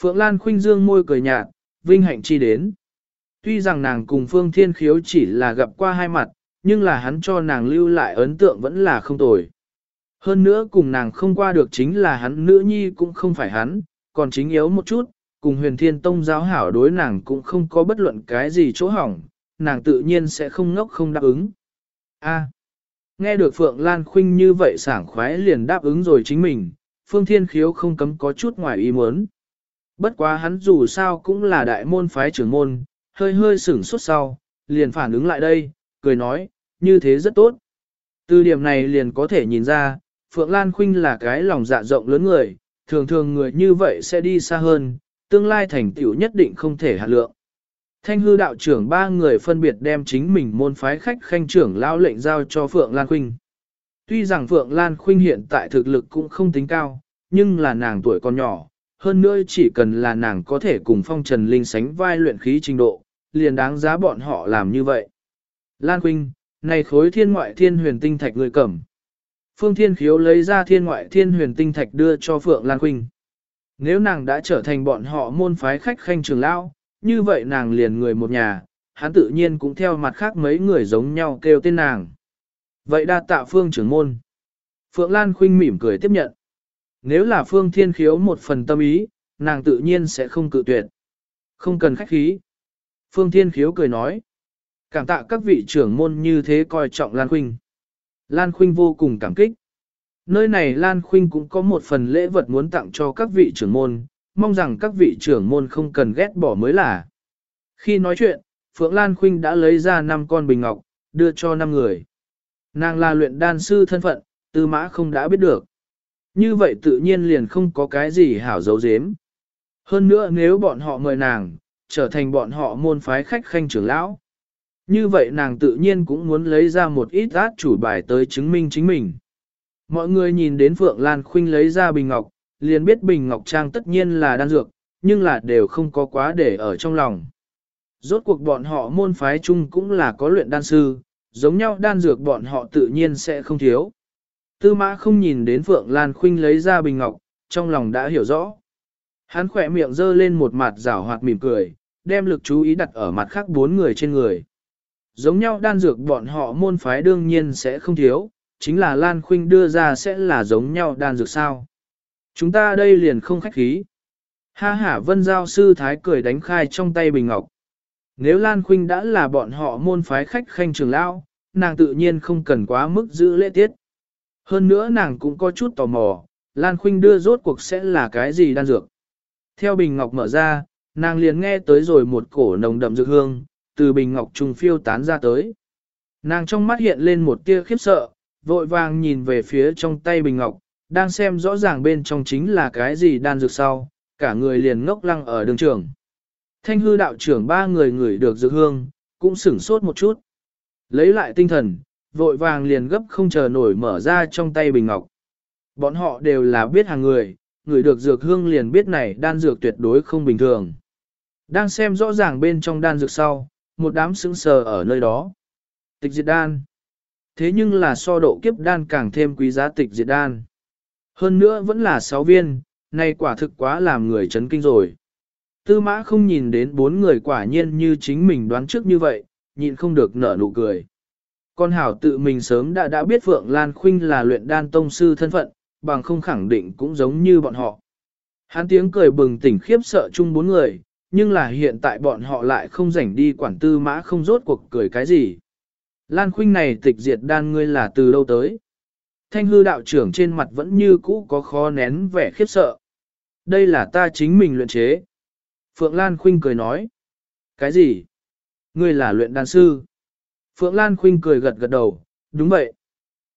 Phượng Lan Khuynh dương môi cười nhạt, vinh hạnh chi đến. Tuy rằng nàng cùng Phương Thiên Khiếu chỉ là gặp qua hai mặt, nhưng là hắn cho nàng lưu lại ấn tượng vẫn là không tồi. Hơn nữa cùng nàng không qua được chính là hắn nữ nhi cũng không phải hắn, còn chính yếu một chút, cùng huyền thiên tông giáo hảo đối nàng cũng không có bất luận cái gì chỗ hỏng, nàng tự nhiên sẽ không ngốc không đáp ứng. A. nghe được Phượng Lan Khuynh như vậy sảng khoái liền đáp ứng rồi chính mình, Phương Thiên Khiếu không cấm có chút ngoài ý muốn. Bất quá hắn dù sao cũng là đại môn phái trưởng môn, hơi hơi sửng sốt sau, liền phản ứng lại đây, cười nói, như thế rất tốt. Từ điểm này liền có thể nhìn ra, Phượng Lan Khuynh là cái lòng dạ rộng lớn người, thường thường người như vậy sẽ đi xa hơn, tương lai thành tựu nhất định không thể hạt lượng. Thanh hư đạo trưởng ba người phân biệt đem chính mình môn phái khách khanh trưởng lao lệnh giao cho Phượng Lan Khuynh. Tuy rằng Phượng Lan Khuynh hiện tại thực lực cũng không tính cao, nhưng là nàng tuổi còn nhỏ, hơn nữa chỉ cần là nàng có thể cùng phong trần linh sánh vai luyện khí trình độ, liền đáng giá bọn họ làm như vậy. Lan Quynh, này khối thiên ngoại thiên huyền tinh thạch người cầm. Phương Thiên Khiếu lấy ra thiên ngoại thiên huyền tinh thạch đưa cho Phượng Lan Quynh. Nếu nàng đã trở thành bọn họ môn phái khách khanh trường lão, như vậy nàng liền người một nhà, hắn tự nhiên cũng theo mặt khác mấy người giống nhau kêu tên nàng. Vậy đa tạ Phương trưởng môn. Phượng Lan Khuynh mỉm cười tiếp nhận. Nếu là Phương Thiên Khiếu một phần tâm ý, nàng tự nhiên sẽ không cự tuyệt. Không cần khách khí. Phương Thiên Khiếu cười nói. Cảm tạ các vị trưởng môn như thế coi trọng Lan Khuynh. Lan Khuynh vô cùng cảm kích. Nơi này Lan Khuynh cũng có một phần lễ vật muốn tặng cho các vị trưởng môn, mong rằng các vị trưởng môn không cần ghét bỏ mới là. Khi nói chuyện, Phượng Lan Khuynh đã lấy ra 5 con bình ngọc, đưa cho 5 người. Nàng là luyện đan sư thân phận, tư mã không đã biết được. Như vậy tự nhiên liền không có cái gì hảo dấu dếm. Hơn nữa nếu bọn họ mời nàng, trở thành bọn họ môn phái khách khanh trưởng lão. Như vậy nàng tự nhiên cũng muốn lấy ra một ít át chủ bài tới chứng minh chính mình. Mọi người nhìn đến Phượng Lan Khuynh lấy ra bình ngọc, liền biết bình ngọc trang tất nhiên là đan dược, nhưng là đều không có quá để ở trong lòng. Rốt cuộc bọn họ môn phái chung cũng là có luyện đan sư, giống nhau đan dược bọn họ tự nhiên sẽ không thiếu. Tư mã không nhìn đến Phượng Lan Khuynh lấy ra bình ngọc, trong lòng đã hiểu rõ. Hắn khỏe miệng dơ lên một mặt rảo hoạt mỉm cười, đem lực chú ý đặt ở mặt khác bốn người trên người. Giống nhau đan dược bọn họ môn phái đương nhiên sẽ không thiếu, chính là Lan Khuynh đưa ra sẽ là giống nhau đan dược sao. Chúng ta đây liền không khách khí. Ha ha vân giao sư thái cười đánh khai trong tay bình ngọc. Nếu Lan Khuynh đã là bọn họ môn phái khách khanh trường lão, nàng tự nhiên không cần quá mức giữ lễ tiết. Hơn nữa nàng cũng có chút tò mò, Lan Khuynh đưa rốt cuộc sẽ là cái gì đan dược. Theo bình ngọc mở ra, nàng liền nghe tới rồi một cổ nồng đậm dược hương, từ bình ngọc trùng phiêu tán ra tới. Nàng trong mắt hiện lên một tia khiếp sợ, vội vàng nhìn về phía trong tay bình ngọc, đang xem rõ ràng bên trong chính là cái gì đan dược sau, cả người liền ngốc lăng ở đường trường. Thanh hư đạo trưởng ba người ngửi được dược hương, cũng sửng sốt một chút. Lấy lại tinh thần, vội vàng liền gấp không chờ nổi mở ra trong tay bình ngọc. Bọn họ đều là biết hàng người, người được dược hương liền biết này đan dược tuyệt đối không bình thường. Đang xem rõ ràng bên trong đan dược sau, một đám sững sờ ở nơi đó. Tịch diệt đan. Thế nhưng là so độ kiếp đan càng thêm quý giá tịch diệt đan. Hơn nữa vẫn là 6 viên, này quả thực quá làm người chấn kinh rồi. Tư mã không nhìn đến bốn người quả nhiên như chính mình đoán trước như vậy, nhịn không được nở nụ cười. Con hảo tự mình sớm đã đã biết Phượng Lan Khuynh là luyện đan tông sư thân phận, bằng không khẳng định cũng giống như bọn họ. Hán tiếng cười bừng tỉnh khiếp sợ chung bốn người, nhưng là hiện tại bọn họ lại không rảnh đi quản tư mã không rốt cuộc cười cái gì. Lan Khuynh này tịch diệt đan ngươi là từ đâu tới? Thanh hư đạo trưởng trên mặt vẫn như cũ có khó nén vẻ khiếp sợ. Đây là ta chính mình luyện chế. Phượng Lan Khuynh cười nói. Cái gì? Ngươi là luyện đan sư. Phượng Lan Khuynh cười gật gật đầu, đúng vậy.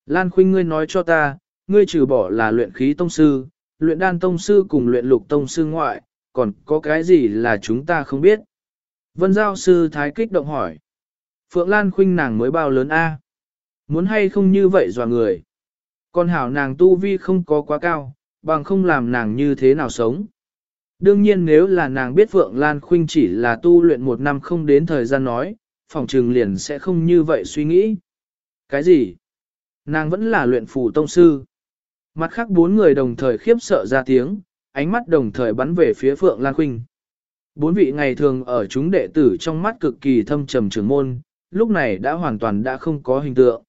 Lan Khuynh ngươi nói cho ta, ngươi trừ bỏ là luyện khí tông sư, luyện đan tông sư cùng luyện lục tông sư ngoại, còn có cái gì là chúng ta không biết? Vân Giao sư thái kích động hỏi. Phượng Lan Khuynh nàng mới bao lớn a? Muốn hay không như vậy dò người? Còn hảo nàng tu vi không có quá cao, bằng không làm nàng như thế nào sống. Đương nhiên nếu là nàng biết Phượng Lan Khuynh chỉ là tu luyện một năm không đến thời gian nói, phòng trừng liền sẽ không như vậy suy nghĩ. Cái gì? Nàng vẫn là luyện phù tông sư. Mặt khác bốn người đồng thời khiếp sợ ra tiếng, ánh mắt đồng thời bắn về phía Phượng Lan Khuynh. Bốn vị ngày thường ở chúng đệ tử trong mắt cực kỳ thâm trầm trưởng môn, lúc này đã hoàn toàn đã không có hình tượng.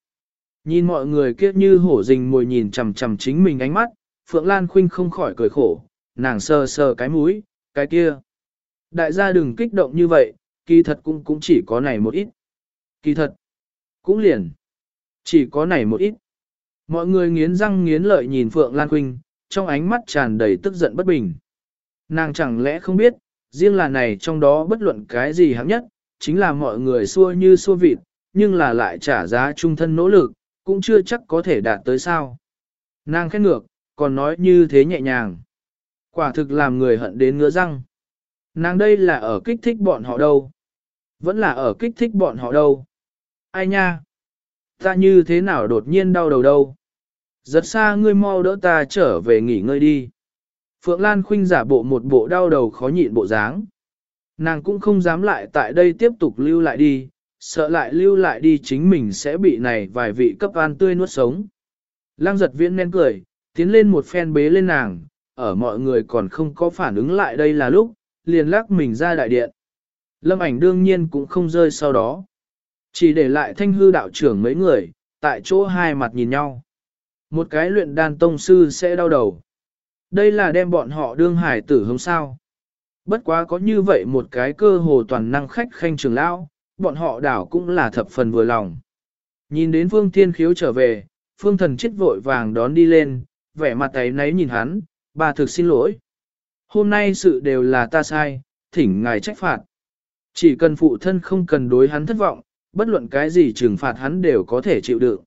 Nhìn mọi người kia như hổ rình mồi nhìn chằm chằm chính mình ánh mắt, Phượng Lan Khuynh không khỏi cười khổ, nàng sờ sờ cái mũi, cái kia. Đại gia đừng kích động như vậy, kỳ thật cũng cũng chỉ có này một ít. Kỳ thật, cũng liền, chỉ có này một ít. Mọi người nghiến răng nghiến lợi nhìn Phượng Lan Khuynh, trong ánh mắt tràn đầy tức giận bất bình. Nàng chẳng lẽ không biết, riêng là này trong đó bất luận cái gì hạng nhất, chính là mọi người xua như xua vịt, nhưng là lại trả giá trung thân nỗ lực, cũng chưa chắc có thể đạt tới sao. Nàng khét ngược, còn nói như thế nhẹ nhàng. Quả thực làm người hận đến ngứa răng. Nàng đây là ở kích thích bọn họ đâu? Vẫn là ở kích thích bọn họ đâu? Ai nha? Ta như thế nào đột nhiên đau đầu đâu? Giật xa ngươi mau đỡ ta trở về nghỉ ngơi đi. Phượng Lan Khuynh giả bộ một bộ đau đầu khó nhịn bộ dáng. Nàng cũng không dám lại tại đây tiếp tục lưu lại đi, sợ lại lưu lại đi chính mình sẽ bị này vài vị cấp an tươi nuốt sống. Lăng giật viễn nên cười, tiến lên một phen bế lên nàng, ở mọi người còn không có phản ứng lại đây là lúc, liền lắc mình ra đại điện. Lâm ảnh đương nhiên cũng không rơi sau đó. Chỉ để lại thanh hư đạo trưởng mấy người, tại chỗ hai mặt nhìn nhau. Một cái luyện đan tông sư sẽ đau đầu. Đây là đem bọn họ đương hải tử hôm sao. Bất quá có như vậy một cái cơ hồ toàn năng khách khanh trường lão, bọn họ đảo cũng là thập phần vừa lòng. Nhìn đến Phương Thiên Khiếu trở về, Phương Thần chết vội vàng đón đi lên, vẻ mặt tay nấy nhìn hắn, bà thực xin lỗi. Hôm nay sự đều là ta sai, thỉnh ngài trách phạt. Chỉ cần phụ thân không cần đối hắn thất vọng, bất luận cái gì trừng phạt hắn đều có thể chịu đựng.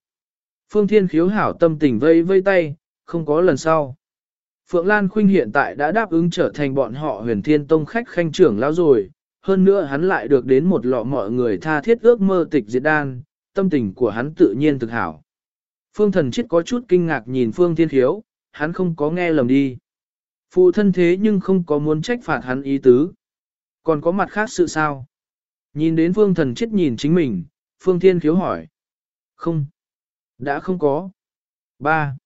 Phương Thiên Khiếu hảo tâm tình vây vây tay, không có lần sau. Phượng Lan Khuynh hiện tại đã đáp ứng trở thành bọn họ huyền thiên tông khách khanh trưởng lão rồi, hơn nữa hắn lại được đến một lọ mọi người tha thiết ước mơ tịch diệt đan, tâm tình của hắn tự nhiên thực hảo. Phương thần chết có chút kinh ngạc nhìn Phương Thiên Khiếu, hắn không có nghe lầm đi. Phụ thân thế nhưng không có muốn trách phạt hắn ý tứ. Còn có mặt khác sự sao? Nhìn đến Phương thần chết nhìn chính mình, Phương Thiên Khiếu hỏi. Không. Đã không có. Ba.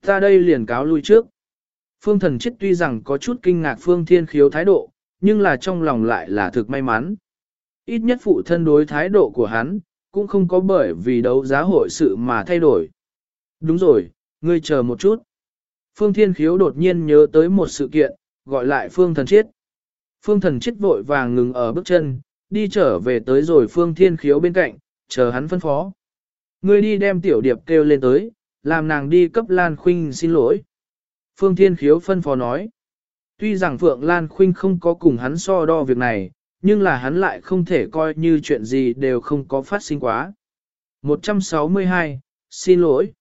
Ta đây liền cáo lui trước. Phương thần chết tuy rằng có chút kinh ngạc Phương Thiên Khiếu thái độ, nhưng là trong lòng lại là thực may mắn. Ít nhất phụ thân đối thái độ của hắn, cũng không có bởi vì đấu giá hội sự mà thay đổi. Đúng rồi, ngươi chờ một chút. Phương Thiên Khiếu đột nhiên nhớ tới một sự kiện, gọi lại Phương Thần Chiết. Phương Thần Chiết vội vàng ngừng ở bước chân, đi trở về tới rồi Phương Thiên Khiếu bên cạnh, chờ hắn phân phó. Ngươi đi đem tiểu điệp kêu lên tới, làm nàng đi cấp Lan Khuynh xin lỗi. Phương Thiên Khiếu phân phó nói. Tuy rằng Phượng Lan Khuynh không có cùng hắn so đo việc này, nhưng là hắn lại không thể coi như chuyện gì đều không có phát sinh quá. 162. Xin lỗi.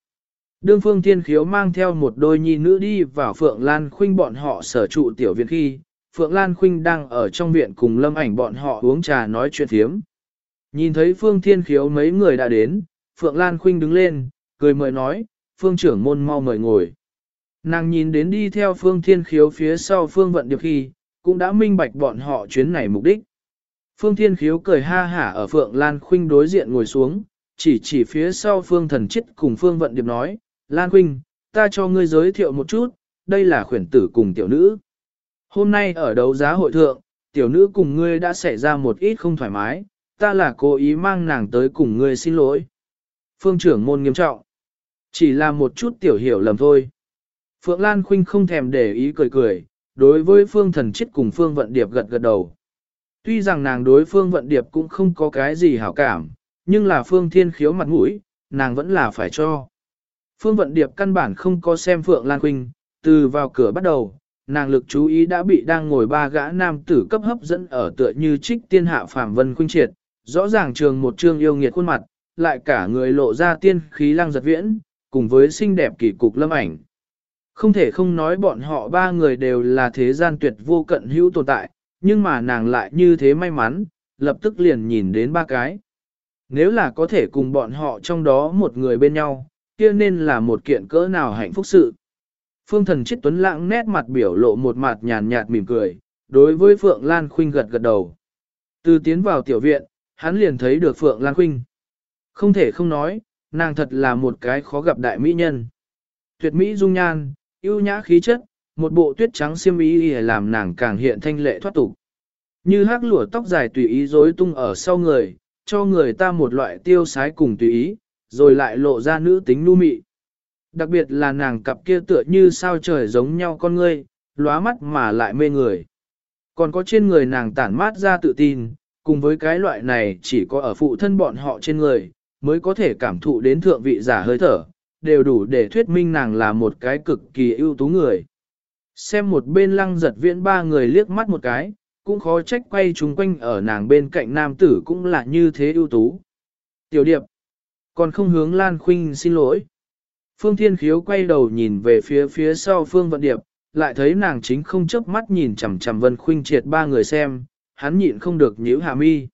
Đương Phương Thiên Khiếu mang theo một đôi nhi nữ đi vào Phượng Lan Khuynh bọn họ sở trụ tiểu viện khi, Phượng Lan Khuynh đang ở trong viện cùng lâm ảnh bọn họ uống trà nói chuyện thiếm. Nhìn thấy Phương Thiên Khiếu mấy người đã đến, Phượng Lan Khuynh đứng lên, cười mời nói, Phương trưởng môn mau mời ngồi. Nàng nhìn đến đi theo Phương Thiên Khiếu phía sau Phương Vận Điệp khi, cũng đã minh bạch bọn họ chuyến này mục đích. Phương Thiên Khiếu cười ha hả ở Phượng Lan Khuynh đối diện ngồi xuống, chỉ chỉ phía sau Phương Thần Chết cùng Phương Vận Điệp nói, Lan Khuynh, ta cho ngươi giới thiệu một chút, đây là khuyển tử cùng tiểu nữ. Hôm nay ở đấu giá hội thượng, tiểu nữ cùng ngươi đã xảy ra một ít không thoải mái, ta là cố ý mang nàng tới cùng ngươi xin lỗi. Phương trưởng môn nghiêm trọng. Chỉ là một chút tiểu hiểu lầm thôi. Phượng Lan Khuynh không thèm để ý cười cười, đối với Phương Thần Chết cùng Phương Vận Điệp gật gật đầu. Tuy rằng nàng đối Phương Vận Điệp cũng không có cái gì hảo cảm, nhưng là Phương Thiên Khiếu mặt mũi, nàng vẫn là phải cho. Phương Vận Điệp căn bản không có xem Phượng Lan Khuynh, từ vào cửa bắt đầu, nàng lực chú ý đã bị đang ngồi ba gã nam tử cấp hấp dẫn ở tựa như trích tiên hạ phàm vân khuynh triệt, rõ ràng trường một trương yêu nghiệt khuôn mặt, lại cả người lộ ra tiên khí lăng giật viễn, cùng với xinh đẹp kỳ cục lâm ảnh. Không thể không nói bọn họ ba người đều là thế gian tuyệt vô cận hữu tồn tại, nhưng mà nàng lại như thế may mắn, lập tức liền nhìn đến ba cái. Nếu là có thể cùng bọn họ trong đó một người bên nhau, kia nên là một kiện cỡ nào hạnh phúc sự. Phương thần chết tuấn lãng nét mặt biểu lộ một mặt nhàn nhạt mỉm cười, đối với Phượng Lan Khuynh gật gật đầu. Từ tiến vào tiểu viện, hắn liền thấy được Phượng Lan Khuynh. Không thể không nói, nàng thật là một cái khó gặp đại mỹ nhân. Tuyệt mỹ dung nhan, yêu nhã khí chất, một bộ tuyết trắng xiêm y làm nàng càng hiện thanh lệ thoát tục. Như hắc lụa tóc dài tùy ý rối tung ở sau người, cho người ta một loại tiêu sái cùng tùy ý, rồi lại lộ ra nữ tính nu mị. Đặc biệt là nàng cặp kia tựa như sao trời giống nhau con ngươi, lóa mắt mà lại mê người. Còn có trên người nàng tản mát ra tự tin, cùng với cái loại này chỉ có ở phụ thân bọn họ trên người, mới có thể cảm thụ đến thượng vị giả hơi thở, đều đủ để thuyết minh nàng là một cái cực kỳ ưu tú người. Xem một bên lăng giật viễn ba người liếc mắt một cái, cũng khó trách quay chúng quanh ở nàng bên cạnh nam tử cũng là như thế ưu tú. Tiểu điệp, còn không hướng Lan Khuynh xin lỗi. Phương Thiên Khiếu quay đầu nhìn về phía phía sau Phương Vận Điệp, lại thấy nàng chính không chớp mắt nhìn chằm chằm Vân Khuynh triệt ba người xem, hắn nhịn không được nhíu hà mi.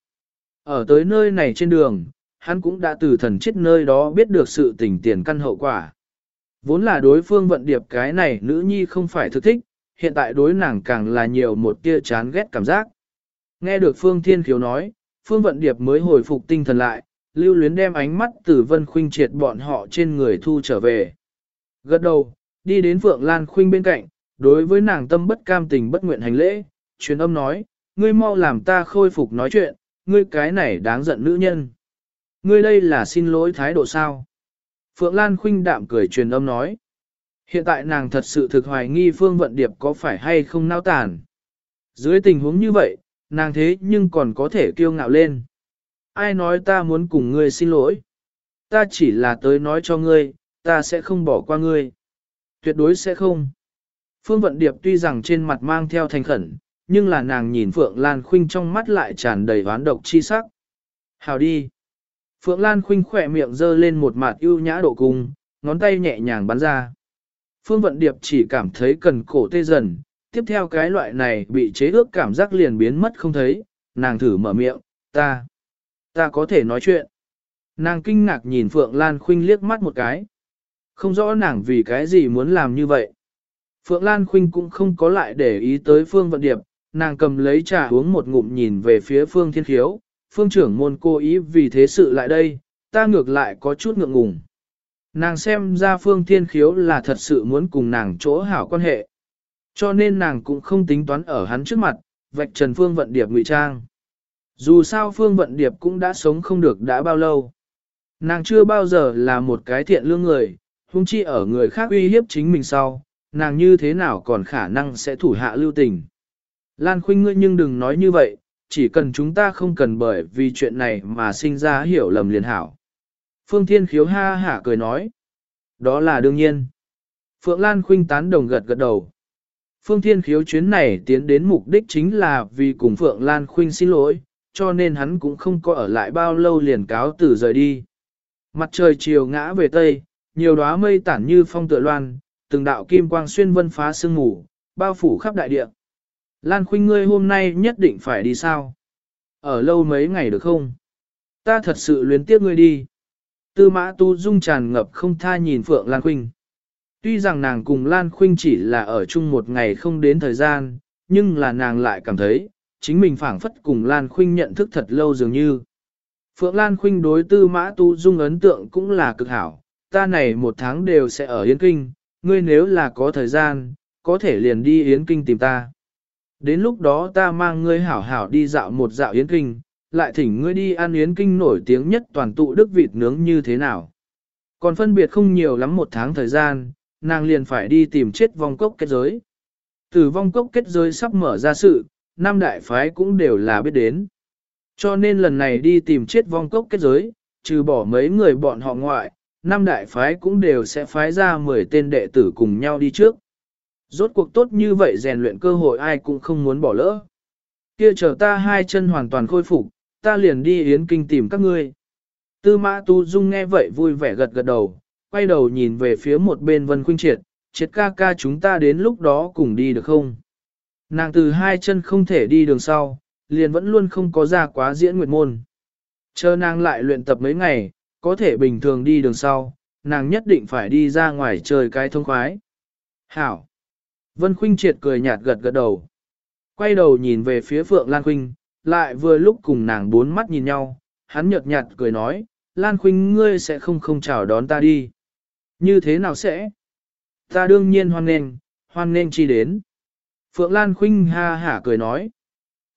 Ở tới nơi này trên đường, hắn cũng đã từ thần chết nơi đó biết được sự tình tiền căn hậu quả. Vốn là đối phương vận điệp cái này nữ nhi không phải thực thích, hiện tại đối nàng càng là nhiều một tia chán ghét cảm giác. Nghe được Phương Thiên Khiếu nói, Phương Vận Điệp mới hồi phục tinh thần lại, lưu luyến đem ánh mắt từ Vân Khuynh triệt bọn họ trên người thu trở về. Gật đầu, đi đến Phượng Lan Khuynh bên cạnh, đối với nàng tâm bất cam tình bất nguyện hành lễ, truyền âm nói, ngươi mau làm ta khôi phục nói chuyện, ngươi cái này đáng giận nữ nhân. Ngươi đây là xin lỗi thái độ sao? Phượng Lan khinh đạm cười truyền âm nói. Hiện tại nàng thật sự thực hoài nghi Phương Vận Điệp có phải hay không nao tàn. Dưới tình huống như vậy, nàng thế nhưng còn có thể kiêu ngạo lên. Ai nói ta muốn cùng ngươi xin lỗi? Ta chỉ là tới nói cho ngươi, ta sẽ không bỏ qua ngươi. Tuyệt đối sẽ không. Phương Vận Điệp tuy rằng trên mặt mang theo thành khẩn, nhưng là nàng nhìn Phượng Lan Khuynh trong mắt lại tràn đầy oán độc chi sắc. Hào đi. Phượng Lan Khuynh khỏe miệng dơ lên một mặt ưu nhã độ cung, ngón tay nhẹ nhàng bắn ra. Phương Vận Điệp chỉ cảm thấy cần cổ tê dần, tiếp theo cái loại này bị chế ước cảm giác liền biến mất không thấy, nàng thử mở miệng, ta, ta có thể nói chuyện. Nàng kinh ngạc nhìn Phượng Lan Khuynh liếc mắt một cái. Không rõ nàng vì cái gì muốn làm như vậy. Phượng Lan Khuynh cũng không có lại để ý tới Phương Vận Điệp, nàng cầm lấy trà uống một ngụm nhìn về phía Phương Thiên Khiếu, Phương trưởng môn cô ý vì thế sự lại đây, ta ngược lại có chút ngượng ngùng. Nàng xem ra Phương Thiên Khiếu là thật sự muốn cùng nàng chỗ hảo quan hệ. Cho nên nàng cũng không tính toán ở hắn trước mặt, vạch trần Phương Vận Điệp ngụy trang. Dù sao Phương Vận Điệp cũng đã sống không được đã bao lâu. Nàng chưa bao giờ là một cái thiện lương người, huống chi ở người khác uy hiếp chính mình sau, nàng như thế nào còn khả năng sẽ thủ hạ lưu tình. Lan Khuynh ngươi nhưng đừng nói như vậy, chỉ cần chúng ta không cần bởi vì chuyện này mà sinh ra hiểu lầm liền hảo. Phương Thiên Khiếu ha hả cười nói. Đó là đương nhiên. Phượng Lan Khuynh tán đồng gật gật đầu. Phương Thiên Khiếu chuyến này tiến đến mục đích chính là vì cùng Phượng Lan Khuynh xin lỗi, cho nên hắn cũng không có ở lại bao lâu liền cáo từ rời đi. Mặt trời chiều ngã về Tây, nhiều đóa mây tản như phong tựa loan, từng đạo kim quang xuyên vân phá sương mù, bao phủ khắp đại địa. Lan Khuynh ngươi hôm nay nhất định phải đi sao? Ở lâu mấy ngày được không? Ta thật sự luyến tiếc ngươi đi. Tư mã tu dung tràn ngập không tha nhìn Phượng Lan Khuynh. Tuy rằng nàng cùng Lan Khuynh chỉ là ở chung một ngày không đến thời gian, nhưng là nàng lại cảm thấy, chính mình phảng phất cùng Lan Khuynh nhận thức thật lâu dường như. Phượng Lan Khuynh đối tư mã tu dung ấn tượng cũng là cực hảo, ta này một tháng đều sẽ ở Yến Kinh, ngươi nếu là có thời gian, có thể liền đi Yến Kinh tìm ta. Đến lúc đó ta mang ngươi hảo hảo đi dạo một dạo Yến Kinh, lại thỉnh ngươi đi ăn Yến Kinh nổi tiếng nhất toàn tụ đức vịt nướng như thế nào. Còn phân biệt không nhiều lắm một tháng thời gian, nàng liền phải đi tìm chết vong cốc kết giới. Từ vong cốc kết giới sắp mở ra sự, năm đại phái cũng đều là biết đến. Cho nên lần này đi tìm chết vong cốc kết giới, trừ bỏ mấy người bọn họ ngoại, năm đại phái cũng đều sẽ phái ra 10 tên đệ tử cùng nhau đi trước. Rốt cuộc tốt như vậy rèn luyện cơ hội ai cũng không muốn bỏ lỡ. Kia chờ ta hai chân hoàn toàn khôi phục, ta liền đi yến kinh tìm các ngươi. Tư mã tu dung nghe vậy vui vẻ gật gật đầu, quay đầu nhìn về phía một bên vân khuynh triệt, triệt ca ca chúng ta đến lúc đó cùng đi được không? Nàng từ hai chân không thể đi đường sau, liền vẫn luôn không có ra quá diễn nguyệt môn. Chờ nàng lại luyện tập mấy ngày, có thể bình thường đi đường sau, nàng nhất định phải đi ra ngoài chơi cái thông khoái. Hảo! Vân Khuynh triệt cười nhạt gật gật đầu. Quay đầu nhìn về phía Phượng Lan Khuynh, lại vừa lúc cùng nàng bốn mắt nhìn nhau, hắn nhợt nhạt cười nói, Lan Khuynh ngươi sẽ không không chào đón ta đi. Như thế nào sẽ? Ta đương nhiên hoan nghênh, hoan nghênh chi đến. Phượng Lan Khuynh ha hả cười nói.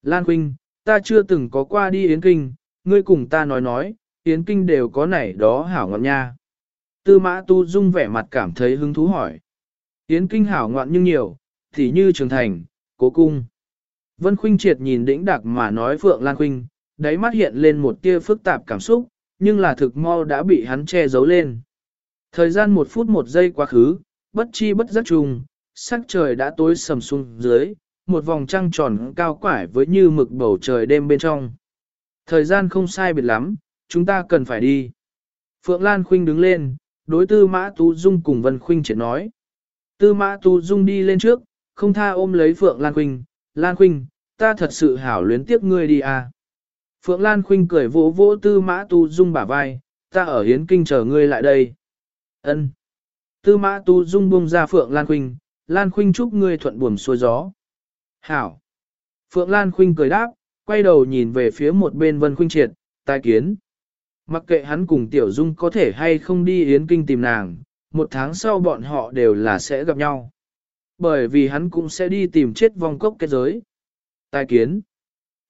Lan Khuynh, ta chưa từng có qua đi Yến Kinh, ngươi cùng ta nói nói, Yến Kinh đều có này đó hảo ngọt nha. Tư mã tu dung vẻ mặt cảm thấy hứng thú hỏi. Yến Kinh hảo ngoạn nhưng nhiều, thì như Trường Thành, Cố Cung. Vân Khuynh triệt nhìn đĩnh đặc mà nói Phượng Lan Khuynh, đáy mắt hiện lên một tia phức tạp cảm xúc, nhưng là thực mau đã bị hắn che giấu lên. Thời gian một phút một giây quá khứ, bất chi bất giác trùng, sắc trời đã tối sầm xuống dưới, một vòng trăng tròn cao quải với như mực bầu trời đêm bên trong. Thời gian không sai biệt lắm, chúng ta cần phải đi. Phượng Lan Khuynh đứng lên, đối tư mã Tú Dung cùng Vân Khuynh triệt nói. Tư mã Tu Dung đi lên trước, không tha ôm lấy Phượng Lan Khuynh, Lan Khuynh, ta thật sự hảo luyến tiếc ngươi đi à. Phượng Lan Khuynh cười vỗ vỗ tư mã Tu Dung bả vai, ta ở hiến kinh chờ ngươi lại đây. Ân. Tư mã Tu Dung buông ra Phượng Lan Khuynh, Lan Khuynh chúc ngươi thuận buồm xuôi gió. Hảo. Phượng Lan Khuynh cười đáp, quay đầu nhìn về phía một bên Vân Khuynh Triệt, tai kiến. Mặc kệ hắn cùng Tiểu Dung có thể hay không đi Yến Kinh tìm nàng, một tháng sau bọn họ đều là sẽ gặp nhau. Bởi vì hắn cũng sẽ đi tìm chết vong cốc kết giới. Tài kiến.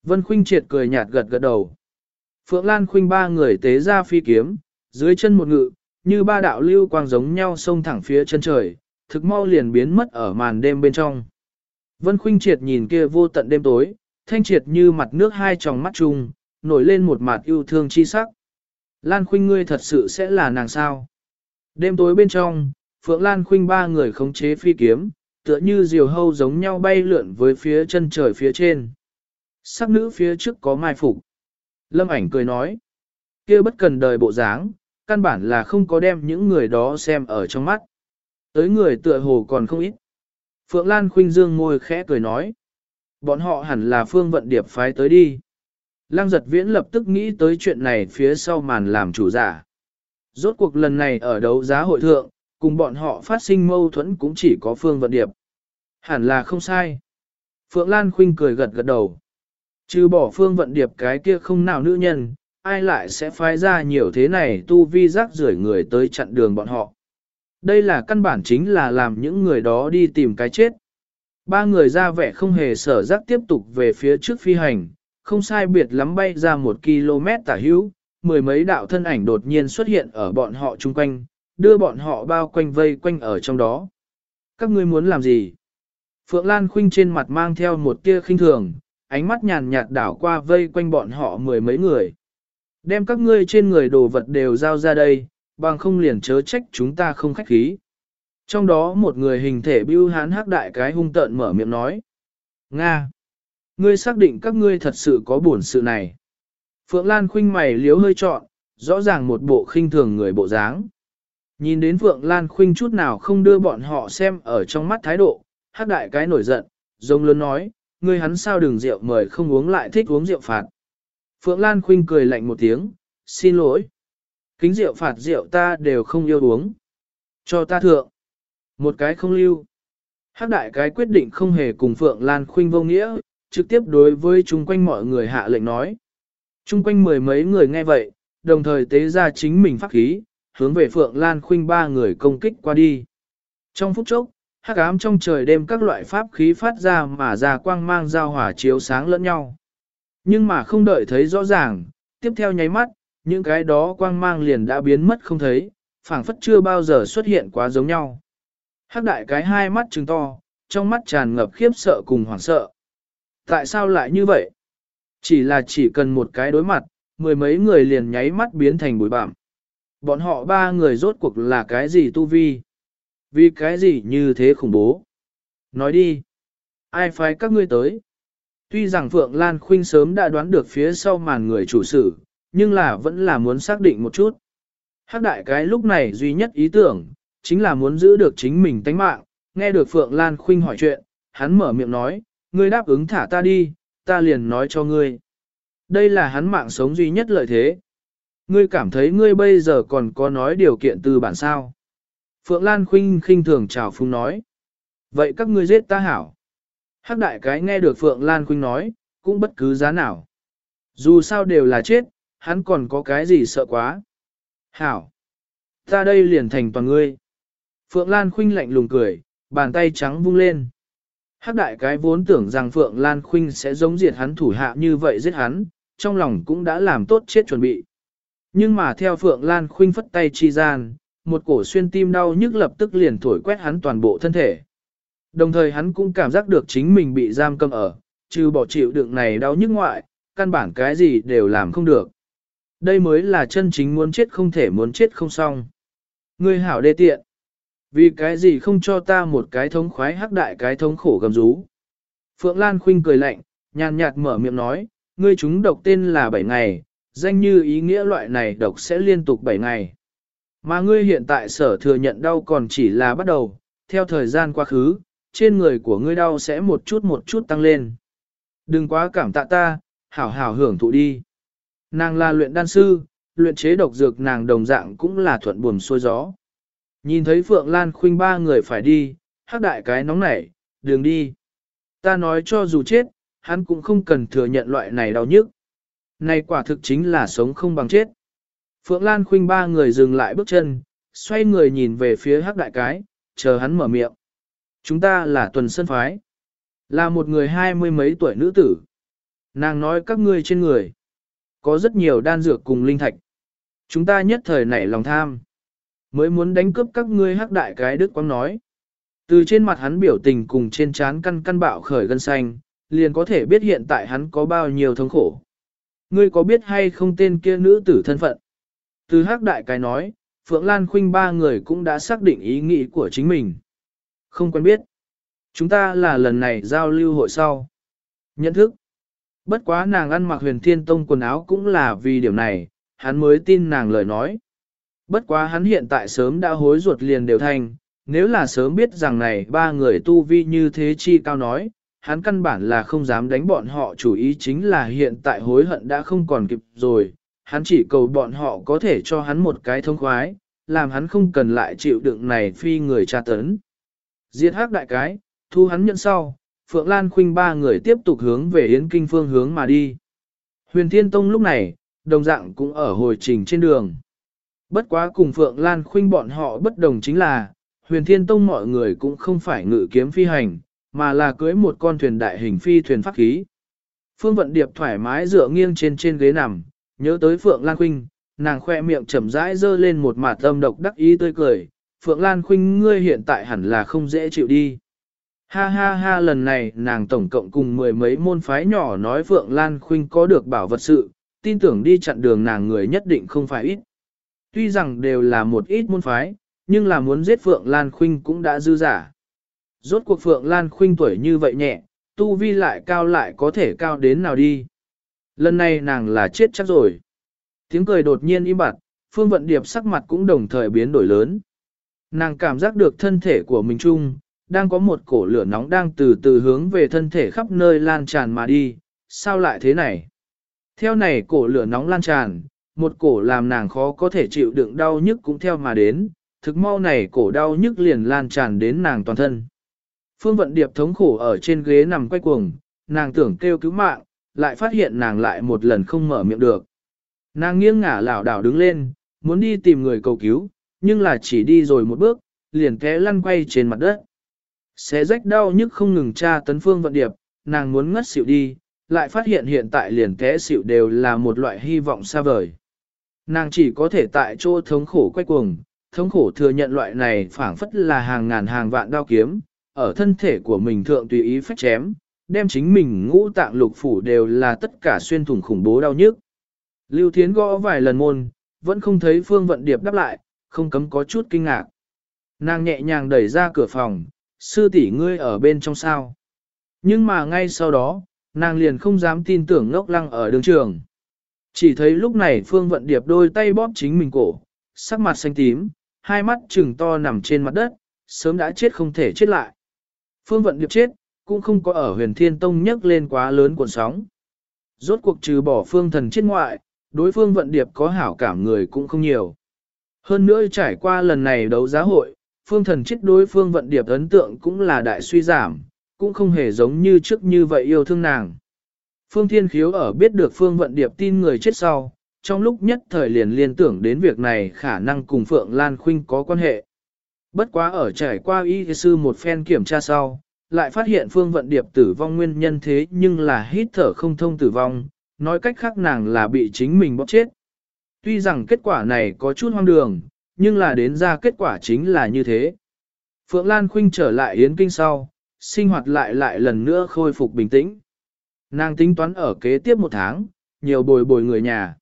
Vân Khuynh Triệt cười nhạt gật gật đầu. Phượng Lan Khuynh ba người tế ra phi kiếm, dưới chân một ngự, như ba đạo lưu quang giống nhau xông thẳng phía chân trời, thực mau liền biến mất ở màn đêm bên trong. Vân Khuynh Triệt nhìn kia vô tận đêm tối, thanh triệt như mặt nước hai tròng mắt chung, nổi lên một mặt yêu thương chi sắc. Lan Khuynh ngươi thật sự sẽ là nàng sao? Đêm tối bên trong, Phượng Lan Khuynh ba người khống chế phi kiếm, tựa như diều hâu giống nhau bay lượn với phía chân trời phía trên. Sắc nữ phía trước có mai phục. Lâm ảnh cười nói, kia bất cần đời bộ dáng, căn bản là không có đem những người đó xem ở trong mắt. Tới người tựa hồ còn không ít. Phượng Lan Khuynh dương ngồi khẽ cười nói, bọn họ hẳn là phương vận điệp phái tới đi. Lăng giật viễn lập tức nghĩ tới chuyện này phía sau màn làm chủ giả. Rốt cuộc lần này ở đấu giá hội thượng, cùng bọn họ phát sinh mâu thuẫn cũng chỉ có Phương Vận Điệp. Hẳn là không sai. Phượng Lan Khuynh cười gật gật đầu. Trừ bỏ Phương Vận Điệp cái kia không nào nữ nhân, ai lại sẽ phái ra nhiều thế này tu vi rác rưởi người tới chặn đường bọn họ. Đây là căn bản chính là làm những người đó đi tìm cái chết. Ba người ra vẻ không hề sở rác tiếp tục về phía trước phi hành, không sai biệt lắm bay ra một km tả hữu, mười mấy đạo thân ảnh đột nhiên xuất hiện ở bọn họ chung quanh, đưa bọn họ bao quanh vây quanh ở trong đó. Các ngươi muốn làm gì? Phượng Lan Khuynh trên mặt mang theo một tia khinh thường, ánh mắt nhàn nhạt đảo qua vây quanh bọn họ mười mấy người. Đem các ngươi trên người đồ vật đều giao ra đây, bằng không liền chớ trách chúng ta không khách khí. Trong đó một người hình thể bưu hán hắc đại cái hung tợn mở miệng nói. Nga! Ngươi xác định các ngươi thật sự có buồn sự này. Phượng Lan khinh mày liếu hơi trọn, rõ ràng một bộ khinh thường người bộ dáng. Nhìn đến Phượng Lan khinh chút nào không đưa bọn họ xem ở trong mắt thái độ, hát đại cái nổi giận, rông lớn nói, ngươi hắn sao đừng rượu mời không uống lại thích uống rượu phạt. Phượng Lan khinh cười lạnh một tiếng, xin lỗi. Kính rượu phạt rượu ta đều không yêu uống. Cho ta thượng. Một cái không lưu. Hắc đại cái quyết định không hề cùng Phượng Lan khinh vô nghĩa, trực tiếp đối với chung quanh mọi người hạ lệnh nói. Trung quanh mười mấy người nghe vậy, đồng thời tế ra chính mình pháp khí, hướng về Phượng Lan Khuynh ba người công kích qua đi. Trong phút chốc, hắc ám trong trời đêm các loại pháp khí phát ra mà ra quang mang giao hỏa chiếu sáng lẫn nhau. Nhưng mà không đợi thấy rõ ràng, tiếp theo nháy mắt, những cái đó quang mang liền đã biến mất không thấy, phảng phất chưa bao giờ xuất hiện quá giống nhau. Hắc đại cái hai mắt trừng to, trong mắt tràn ngập khiếp sợ cùng hoảng sợ. Tại sao lại như vậy? Chỉ là chỉ cần một cái đối mặt, mười mấy người liền nháy mắt biến thành bụi bặm. Bọn họ ba người rốt cuộc là cái gì tu vi? Vì cái gì như thế khủng bố? Nói đi. Ai phái các ngươi tới? Tuy rằng Phượng Lan Khuynh sớm đã đoán được phía sau màn người chủ sự, nhưng là vẫn là muốn xác định một chút. Hắc đại cái lúc này duy nhất ý tưởng, chính là muốn giữ được chính mình tánh mạng, nghe được Phượng Lan Khuynh hỏi chuyện, hắn mở miệng nói, ngươi đáp ứng thả ta đi, ta liền nói cho ngươi. Đây là hắn mạng sống duy nhất lợi thế. Ngươi cảm thấy ngươi bây giờ còn có nói điều kiện từ bản sao. Phượng Lan khinh khinh thường chào phung nói. Vậy các ngươi giết ta hảo. Hắc đại cái nghe được Phượng Lan khinh nói, cũng bất cứ giá nào. Dù sao đều là chết, hắn còn có cái gì sợ quá. Hảo. Ta đây liền thành toàn ngươi. Phượng Lan khinh lạnh lùng cười, bàn tay trắng vung lên. Hắc đại cái vốn tưởng rằng Phượng Lan Khuynh sẽ giống diệt hắn thủ hạ như vậy giết hắn, trong lòng cũng đã làm tốt chết chuẩn bị. Nhưng mà theo Phượng Lan Khuynh phất tay chi gian, một cổ xuyên tim đau nhức lập tức liền thổi quét hắn toàn bộ thân thể. Đồng thời hắn cũng cảm giác được chính mình bị giam cầm ở, trừ bỏ chịu đựng này đau nhức ngoại, căn bản cái gì đều làm không được. Đây mới là chân chính muốn chết không thể muốn chết không xong. Ngươi hảo đê tiện. Vì cái gì không cho ta một cái thống khoái hắc đại cái thống khổ gầm rú. Phượng Lan Khuynh cười lạnh, nhàn nhạt mở miệng nói, ngươi chúng độc tên là 7 ngày, danh như ý nghĩa loại này độc sẽ liên tục 7 ngày. Mà ngươi hiện tại sở thừa nhận đau còn chỉ là bắt đầu, theo thời gian quá khứ, trên người của ngươi đau sẽ một chút một chút tăng lên. Đừng quá cảm tạ ta, hảo hảo hưởng thụ đi. Nàng là luyện đan sư, luyện chế độc dược nàng đồng dạng cũng là thuận buồm xuôi gió. Nhìn thấy Phượng Lan Khuynh ba người phải đi, hắc đại cái nóng nảy, đường đi. Ta nói cho dù chết, hắn cũng không cần thừa nhận loại này đau nhức. Này quả thực chính là sống không bằng chết. Phượng Lan Khuynh ba người dừng lại bước chân, xoay người nhìn về phía hắc đại cái, chờ hắn mở miệng. Chúng ta là tuần sân phái. Là một người hai mươi mấy tuổi nữ tử. Nàng nói các ngươi trên người. Có rất nhiều đan dược cùng linh thạch. Chúng ta nhất thời nảy lòng tham. Mới muốn đánh cướp các ngươi hắc đại cái đức quang nói. Từ trên mặt hắn biểu tình cùng trên trán căn căn bạo khởi gân xanh, liền có thể biết hiện tại hắn có bao nhiêu thống khổ. Ngươi có biết hay không tên kia nữ tử thân phận? Từ hắc đại cái nói, Phượng Lan Khuynh ba người cũng đã xác định ý nghĩ của chính mình. Không quen biết. Chúng ta là lần này giao lưu hội sau. Nhận thức. Bất quá nàng ăn mặc huyền thiên tông quần áo cũng là vì điểm này, hắn mới tin nàng lời nói. Bất quá hắn hiện tại sớm đã hối ruột liền đều thành, nếu là sớm biết rằng này ba người tu vi như thế chi cao nói, hắn căn bản là không dám đánh bọn họ chủ ý chính là hiện tại hối hận đã không còn kịp rồi, hắn chỉ cầu bọn họ có thể cho hắn một cái thông khoái, làm hắn không cần lại chịu đựng này phi người tra tấn. Diệt hắc đại cái, thu hắn nhận sau, Phượng Lan Khuynh ba người tiếp tục hướng về Yến Kinh phương hướng mà đi. Huyền Thiên Tông lúc này, đồng dạng cũng ở hồi trình trên đường. Bất quá cùng Phượng Lan Khuynh bọn họ bất đồng chính là, Huyền Thiên Tông mọi người cũng không phải ngự kiếm phi hành, mà là cưới một con thuyền đại hình phi thuyền pháp khí. Phương Vận Điệp thoải mái dựa nghiêng trên trên ghế nằm, nhớ tới Phượng Lan Khuynh, nàng khoe miệng chậm rãi dơ lên một mặt âm độc đắc ý tươi cười, Phượng Lan Khuynh ngươi hiện tại hẳn là không dễ chịu đi. Ha ha ha lần này nàng tổng cộng cùng mười mấy môn phái nhỏ nói Phượng Lan Khuynh có được bảo vật sự, tin tưởng đi chặn đường nàng người nhất định không phải ít. Tuy rằng đều là một ít môn phái, nhưng là muốn giết Phượng Lan Khuynh cũng đã dư giả. Rốt cuộc Phượng Lan Khuynh tuổi như vậy nhẹ, tu vi lại cao lại có thể cao đến nào đi. Lần này nàng là chết chắc rồi. Tiếng cười đột nhiên im bặt, Phương Vận Điệp sắc mặt cũng đồng thời biến đổi lớn. Nàng cảm giác được thân thể của mình chung, đang có một cổ lửa nóng đang từ từ hướng về thân thể khắp nơi lan tràn mà đi, sao lại thế này? Theo này cổ lửa nóng lan tràn, một cổ làm nàng khó có thể chịu đựng đau nhức cũng theo mà đến, thực mau này cổ đau nhức liền lan tràn đến nàng toàn thân. Phương vận điệp thống khổ ở trên ghế nằm quay cuồng, nàng tưởng kêu cứu mạng, lại phát hiện nàng lại một lần không mở miệng được. Nàng nghiêng ngả lảo đảo đứng lên, muốn đi tìm người cầu cứu, nhưng là chỉ đi rồi một bước, liền té lăn quay trên mặt đất. Xé rách đau nhức không ngừng tra tấn phương vận điệp, nàng muốn ngất xỉu đi, lại phát hiện hiện tại liền té xỉu đều là một loại hy vọng xa vời. Nàng chỉ có thể tại chỗ thống khổ quay cuồng, thống khổ thừa nhận loại này phảng phất là hàng ngàn hàng vạn đao kiếm, ở thân thể của mình thượng tùy ý phách chém, đem chính mình ngũ tạng lục phủ đều là tất cả xuyên thủng khủng bố đau nhức. Lưu Thiến gõ vài lần môn, vẫn không thấy Phương Vận Điệp đáp lại, không cấm có chút kinh ngạc. Nàng nhẹ nhàng đẩy ra cửa phòng, sư tỷ ngươi ở bên trong sao. Nhưng mà ngay sau đó, nàng liền không dám tin tưởng ngốc lăng ở đường trường. Chỉ thấy lúc này Phương Vận Điệp đôi tay bóp chính mình cổ, sắc mặt xanh tím, hai mắt trừng to nằm trên mặt đất, sớm đã chết không thể chết lại. Phương Vận Điệp chết, cũng không có ở huyền thiên tông nhấc lên quá lớn cuộn sóng. Rốt cuộc trừ bỏ phương thần chết ngoại, đối phương Vận Điệp có hảo cảm người cũng không nhiều. Hơn nữa trải qua lần này đấu giá hội, phương thần chết đối phương Vận Điệp ấn tượng cũng là đại suy giảm, cũng không hề giống như trước như vậy yêu thương nàng. Phương Thiên Khiếu ở biết được Phương Vận Điệp tin người chết sau, trong lúc nhất thời liền liên tưởng đến việc này khả năng cùng Phượng Lan Khuynh có quan hệ. Bất quá ở trải qua y sư một phen kiểm tra sau, lại phát hiện Phương Vận Điệp tử vong nguyên nhân thế nhưng là hít thở không thông tử vong, nói cách khác nàng là bị chính mình bóp chết. Tuy rằng kết quả này có chút hoang đường, nhưng là đến ra kết quả chính là như thế. Phượng Lan Khuynh trở lại Yến Kinh sau, sinh hoạt lại lại lần nữa khôi phục bình tĩnh. Nàng tính toán ở kế tiếp một tháng, nhiều bồi bồi người nhà.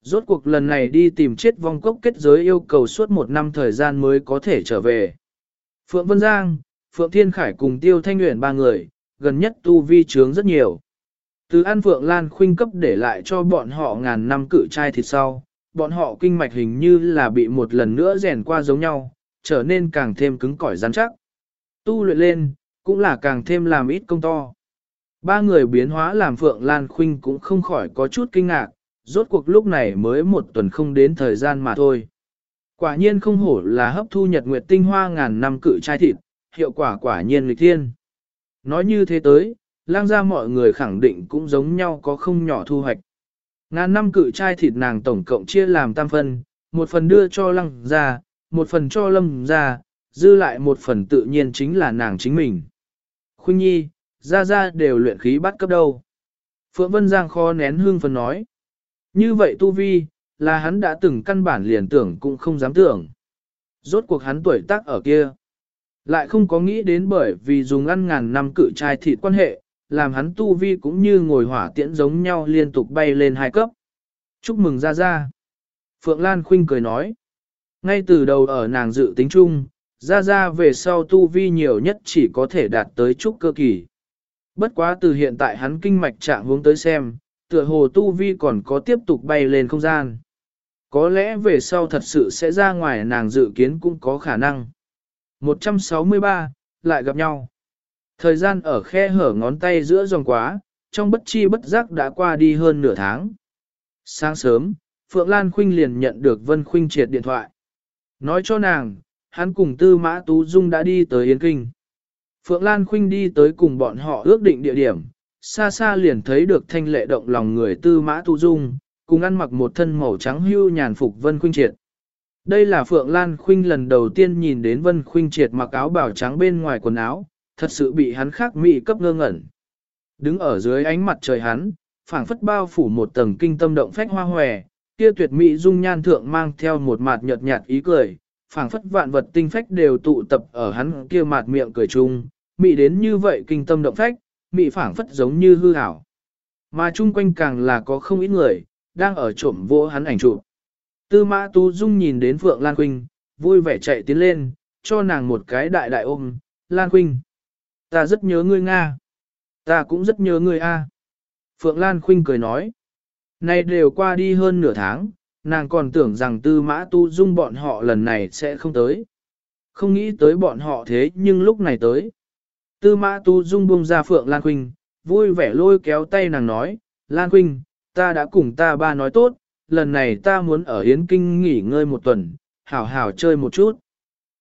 Rốt cuộc lần này đi tìm chết vong cốc kết giới yêu cầu suốt một năm thời gian mới có thể trở về. Phượng Vân Giang, Phượng Thiên Khải cùng Tiêu Thanh Nguyễn ba người, gần nhất tu vi trướng rất nhiều. Từ An Phượng Lan khuynh cấp để lại cho bọn họ ngàn năm cự trai thịt sau, bọn họ kinh mạch hình như là bị một lần nữa rèn qua giống nhau, trở nên càng thêm cứng cỏi rắn chắc. Tu luyện lên, cũng là càng thêm làm ít công to. Ba người biến hóa làm Phượng Lan Khuynh cũng không khỏi có chút kinh ngạc, rốt cuộc lúc này mới một tuần không đến thời gian mà thôi. Quả nhiên không hổ là hấp thu nhật nguyệt tinh hoa ngàn năm cự trai thịt, hiệu quả quả nhiên lịch thiên. Nói như thế tới, lang ra mọi người khẳng định cũng giống nhau có không nhỏ thu hoạch. Ngàn năm cự trai thịt nàng tổng cộng chia làm tam phần, một phần đưa cho lăng ra, một phần cho lâm ra, dư lại một phần tự nhiên chính là nàng chính mình. Khuynh nhi, ra ra đều luyện khí bắt cấp đâu. Phượng Vân Giang kho nén hương phấn nói. Như vậy tu vi, là hắn đã từng căn bản liền tưởng cũng không dám tưởng. Rốt cuộc hắn tuổi tác ở kia. Lại không có nghĩ đến bởi vì dùng ăn ngàn năm cự trai thịt quan hệ, làm hắn tu vi cũng như ngồi hỏa tiễn giống nhau liên tục bay lên hai cấp. Chúc mừng ra ra. Phượng Lan Khuynh cười nói. Ngay từ đầu ở nàng dự tính chung, ra ra về sau tu vi nhiều nhất chỉ có thể đạt tới trúc cơ kỳ. Bất quá từ hiện tại hắn kinh mạch trạng hướng tới xem, tựa hồ tu vi còn có tiếp tục bay lên không gian. Có lẽ về sau thật sự sẽ ra ngoài nàng dự kiến cũng có khả năng. 163, lại gặp nhau. Thời gian ở khe hở ngón tay giữa dòng quá, trong bất chi bất giác đã qua đi hơn nửa tháng. Sáng sớm, Phượng Lan Khuynh liền nhận được Vân Khuynh triệt điện thoại. Nói cho nàng, hắn cùng Tư Mã Tú Dung đã đi tới Yên Kinh. Phượng Lan Khuynh đi tới cùng bọn họ ước định địa điểm, xa xa liền thấy được thanh lệ động lòng người Tư Mã tu Dung, cùng ăn mặc một thân màu trắng hưu nhàn phục Vân Khuynh triệt. Đây là Phượng Lan Khuynh lần đầu tiên nhìn đến Vân Khuynh triệt mặc áo bảo trắng bên ngoài quần áo, thật sự bị hắn khác mị cấp ngơ ngẩn. Đứng ở dưới ánh mặt trời hắn, phảng phất bao phủ một tầng kinh tâm động phách hoa hòe, kia tuyệt mỹ dung nhan thượng mang theo một mặt nhợt nhạt ý cười, phảng phất vạn vật tinh phách đều tụ tập ở hắn kia mặt miệng cười chung, mị đến như vậy kinh tâm động phách, mị phảng phất giống như hư ảo. Mà chung quanh càng là có không ít người, đang ở trộm vô hắn ảnh chụp. Tư mã tu dung nhìn đến Phượng Lan Quynh, vui vẻ chạy tiến lên, cho nàng một cái đại đại ôm, Lan Quynh. Ta rất nhớ ngươi Nga. Ta cũng rất nhớ ngươi A. Phượng Lan Quynh cười nói. Này đều qua đi hơn nửa tháng, nàng còn tưởng rằng tư mã tu dung bọn họ lần này sẽ không tới. Không nghĩ tới bọn họ thế nhưng lúc này tới. Tư mã tu dung buông ra Phượng Lan Khuynh, vui vẻ lôi kéo tay nàng nói, Lan Khuynh, ta đã cùng ta ba nói tốt, lần này ta muốn ở Hiến Kinh nghỉ ngơi một tuần, hảo hảo chơi một chút.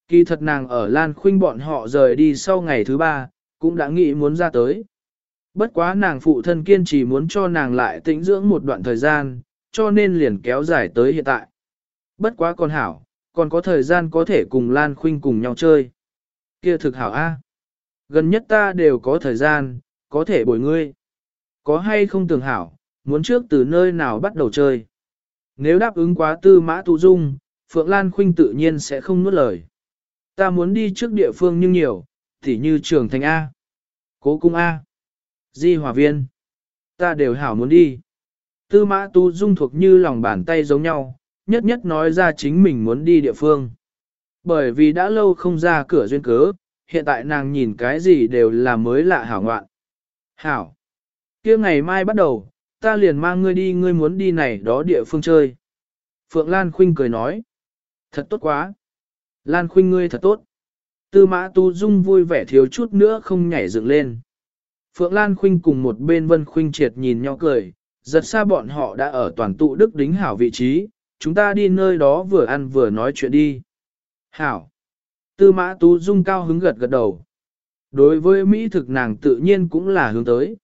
Kỳ thật nàng ở Lan Khuynh bọn họ rời đi sau ngày thứ ba, cũng đã nghĩ muốn ra tới. Bất quá nàng phụ thân kiên trì muốn cho nàng lại tĩnh dưỡng một đoạn thời gian, cho nên liền kéo dài tới hiện tại. Bất quá còn hảo, còn có thời gian có thể cùng Lan Khuynh cùng nhau chơi. Kia thực hảo A. Gần nhất ta đều có thời gian, có thể bồi ngươi. Có hay không tưởng hảo, muốn trước từ nơi nào bắt đầu chơi. Nếu đáp ứng quá tư mã tụ dung, Phượng Lan Khuynh tự nhiên sẽ không nuốt lời. Ta muốn đi trước địa phương nhưng nhiều, thì như trường thành A, cố cung A, di hòa viên, ta đều hảo muốn đi. Tư mã tu dung thuộc như lòng bàn tay giống nhau, nhất nhất nói ra chính mình muốn đi địa phương. Bởi vì đã lâu không ra cửa duyên cớ, hiện tại nàng nhìn cái gì đều là mới lạ hảo ngoạn. Hảo! kia ngày mai bắt đầu, ta liền mang ngươi đi ngươi muốn đi này đó địa phương chơi. Phượng Lan Khuynh cười nói. Thật tốt quá! Lan Khuynh ngươi thật tốt! Tư mã tu dung vui vẻ thiếu chút nữa không nhảy dựng lên. Phượng Lan Khuynh cùng một bên Vân Khuynh triệt nhìn nhau cười, giật xa bọn họ đã ở toàn tụ đức đính hảo vị trí, chúng ta đi nơi đó vừa ăn vừa nói chuyện đi. Hảo. Tư mã tu dung cao hứng gật gật đầu. Đối với Mỹ thực nàng tự nhiên cũng là hướng tới.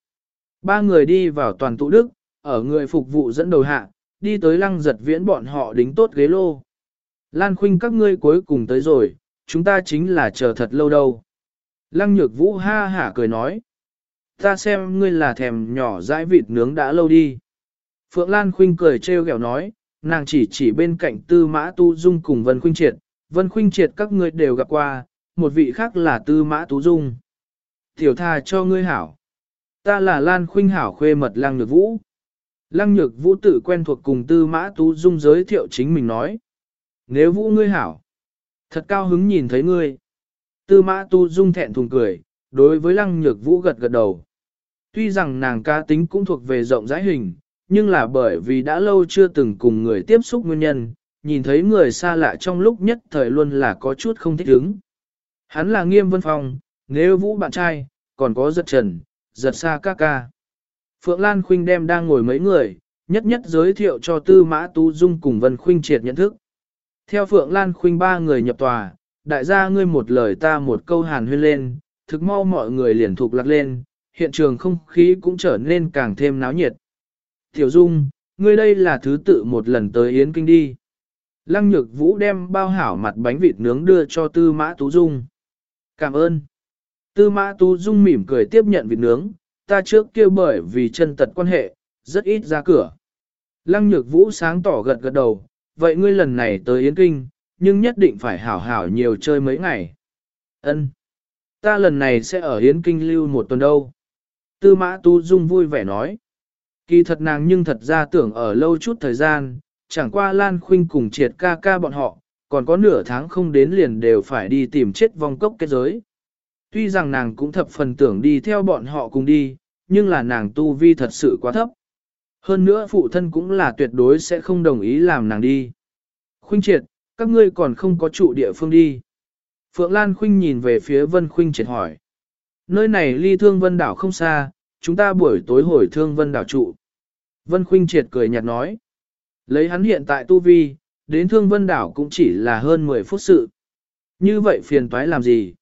Ba người đi vào toàn tụ đức, ở người phục vụ dẫn đầu hạ, đi tới lăng giật viễn bọn họ đính tốt ghế lô. Lan Khuynh các ngươi cuối cùng tới rồi, chúng ta chính là chờ thật lâu đâu. Lăng nhược vũ ha hả cười nói. Ta xem ngươi là thèm nhỏ dãi vịt nướng đã lâu đi. Phượng Lan Khuynh cười trêu ghẹo nói, nàng chỉ chỉ bên cạnh tư mã tu dung cùng Vân Khuynh Triệt. Vân Khuynh Triệt các ngươi đều gặp qua, một vị khác là tư mã tú dung. Tiểu tha cho ngươi hảo. Ta là Lan Khuynh Hảo khuê mật Lăng Nhược Vũ. Lăng Nhược Vũ tự quen thuộc cùng Tư Mã Tú Dung giới thiệu chính mình nói. Nếu Vũ ngươi hảo, thật cao hứng nhìn thấy ngươi. Tư Mã Tú Dung thẹn thùng cười, đối với Lăng Nhược Vũ gật gật đầu. Tuy rằng nàng ca tính cũng thuộc về rộng rãi hình, nhưng là bởi vì đã lâu chưa từng cùng người tiếp xúc nguyên nhân, nhìn thấy người xa lạ trong lúc nhất thời luôn là có chút không thích ứng. Hắn là nghiêm vân phong, nếu vũ bạn trai, còn có giật trần, giật xa ca ca. Phượng Lan Khuynh đem đang ngồi mấy người, nhất nhất giới thiệu cho Tư Mã Tú Dung cùng Vân Khuynh triệt nhận thức. Theo Phượng Lan Khuynh ba người nhập tòa, đại gia ngươi một lời ta một câu hàn huyên lên, thực mau mọi người liền thuộc lạc lên, hiện trường không khí cũng trở nên càng thêm náo nhiệt. Tiểu Dung, ngươi đây là thứ tự một lần tới Yến Kinh đi. Lăng Nhược Vũ đem bao hảo mặt bánh vịt nướng đưa cho Tư Mã Tú Dung. Cảm ơn. Tư Mã Tú Dung mỉm cười tiếp nhận vịt nướng, ta trước kia bởi vì chân tật quan hệ, rất ít ra cửa. Lăng Nhược Vũ sáng tỏ gật gật đầu, vậy ngươi lần này tới Yến Kinh, nhưng nhất định phải hảo hảo nhiều chơi mấy ngày. Ân, Ta lần này sẽ ở Yến Kinh lưu một tuần đâu. Tư Mã Tú Dung vui vẻ nói. Kỳ thật nàng nhưng thật ra tưởng ở lâu chút thời gian, chẳng qua Lan Khuynh cùng triệt ca ca bọn họ, còn có nửa tháng không đến liền đều phải đi tìm chết vong cốc kết giới. Tuy rằng nàng cũng thập phần tưởng đi theo bọn họ cùng đi, nhưng là nàng tu vi thật sự quá thấp. Hơn nữa phụ thân cũng là tuyệt đối sẽ không đồng ý làm nàng đi. Khuynh triệt, các ngươi còn không có trụ địa phương đi. Phượng Lan Khuynh nhìn về phía Vân Khuynh triệt hỏi. Nơi này ly thương vân đảo không xa, chúng ta buổi tối hồi thương vân đảo trụ. Vân Khuynh triệt cười nhạt nói. Lấy hắn hiện tại tu vi, đến thương vân đảo cũng chỉ là hơn 10 phút sự. Như vậy phiền toái làm gì?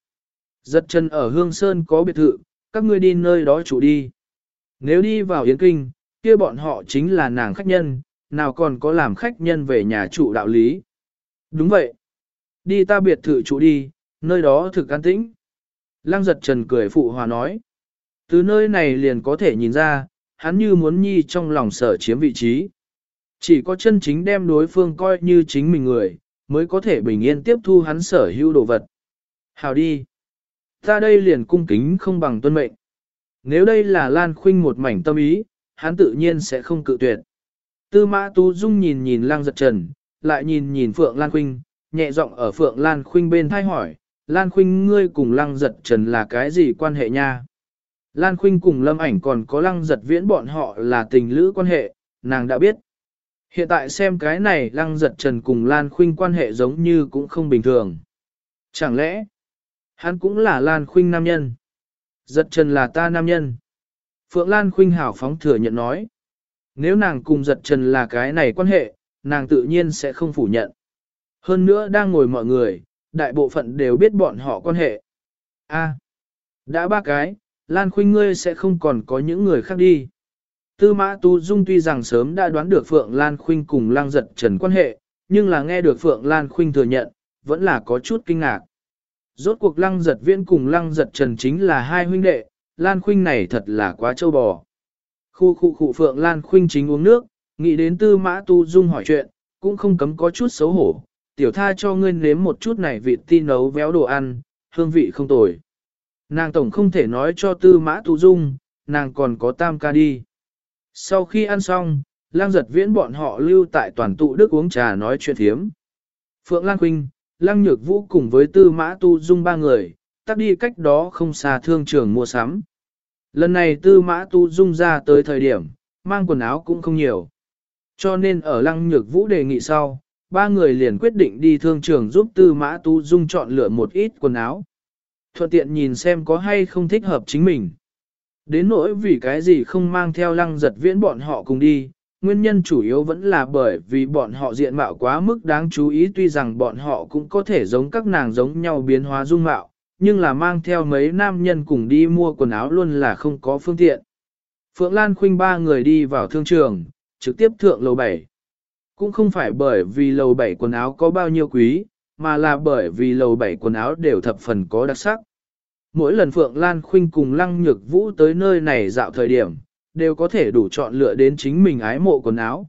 Giật chân ở Hương Sơn có biệt thự, các ngươi đi nơi đó chủ đi. Nếu đi vào Yến Kinh, kia bọn họ chính là nàng khách nhân, nào còn có làm khách nhân về nhà trụ đạo lý. Đúng vậy. Đi ta biệt thự trụ đi, nơi đó thực an tĩnh. Lăng giật trần cười phụ hòa nói. Từ nơi này liền có thể nhìn ra, hắn như muốn nhi trong lòng sở chiếm vị trí. Chỉ có chân chính đem đối phương coi như chính mình người, mới có thể bình yên tiếp thu hắn sở hữu đồ vật. Hào đi. Ta đây liền cung kính không bằng tuân mệnh. Nếu đây là Lan Khuynh một mảnh tâm ý, hắn tự nhiên sẽ không cự tuyệt. Tư mã tú dung nhìn nhìn Lang giật trần, lại nhìn nhìn Phượng Lan Khuynh, nhẹ giọng ở Phượng Lan Khuynh bên thay hỏi, Lan Khuynh ngươi cùng Lăng giật trần là cái gì quan hệ nha? Lan Khuynh cùng Lâm ảnh còn có Lăng giật viễn bọn họ là tình lữ quan hệ, nàng đã biết. Hiện tại xem cái này Lăng giật trần cùng Lan Khuynh quan hệ giống như cũng không bình thường. Chẳng lẽ, hắn cũng là Lan Khuynh nam nhân? Giật trần là ta nam nhân. Phượng Lan Khuynh hảo phóng thừa nhận nói. Nếu nàng cùng giật trần là cái này quan hệ, nàng tự nhiên sẽ không phủ nhận. Hơn nữa đang ngồi mọi người, đại bộ phận đều biết bọn họ quan hệ. A, đã ba cái, Lan Khuynh ngươi sẽ không còn có những người khác đi. Tư Mã Tu Dung tuy rằng sớm đã đoán được Phượng Lan Khuynh cùng Lang Giật Trần quan hệ, nhưng là nghe được Phượng Lan Khuynh thừa nhận, vẫn là có chút kinh ngạc. Rốt cuộc Lăng Giật Viễn cùng Lăng Giật Trần chính là hai huynh đệ, Lan Khuynh này thật là quá trâu bò. Khu khu khu Phượng Lan Khuynh chính uống nước, nghĩ đến Tư Mã Tu Dung hỏi chuyện, cũng không cấm có chút xấu hổ. Tiểu tha cho ngươi nếm một chút này vị ti nấu véo đồ ăn, hương vị không tồi. Nàng tổng không thể nói cho Tư Mã Tu Dung, nàng còn có tam ca đi. Sau khi ăn xong, lang giật viễn bọn họ lưu tại toàn tụ đức uống trà nói chuyện thiếm. Phượng Lan Quynh, Lăng Nhược Vũ cùng với Tư Mã Tu Dung ba người, tắt đi cách đó không xa thương trường mua sắm. Lần này Tư Mã Tu Dung ra tới thời điểm, mang quần áo cũng không nhiều. Cho nên ở Lăng Nhược Vũ đề nghị sau, ba người liền quyết định đi thương trường giúp Tư Mã Tu Dung chọn lựa một ít quần áo. Thuận tiện nhìn xem có hay không thích hợp chính mình. Đến nỗi vì cái gì không mang theo lăng giật viễn bọn họ cùng đi, nguyên nhân chủ yếu vẫn là bởi vì bọn họ diện mạo quá mức đáng chú ý tuy rằng bọn họ cũng có thể giống các nàng giống nhau biến hóa dung mạo, nhưng là mang theo mấy nam nhân cùng đi mua quần áo luôn là không có phương tiện. Phượng Lan Khuynh ba người đi vào thương trường, trực tiếp thượng lầu 7. Cũng không phải bởi vì lầu 7 quần áo có bao nhiêu quý, mà là bởi vì lầu 7 quần áo đều thập phần có đặc sắc. Mỗi lần Phượng Lan Khuynh cùng Lăng Nhược Vũ tới nơi này dạo thời điểm, đều có thể đủ chọn lựa đến chính mình ái mộ quần áo.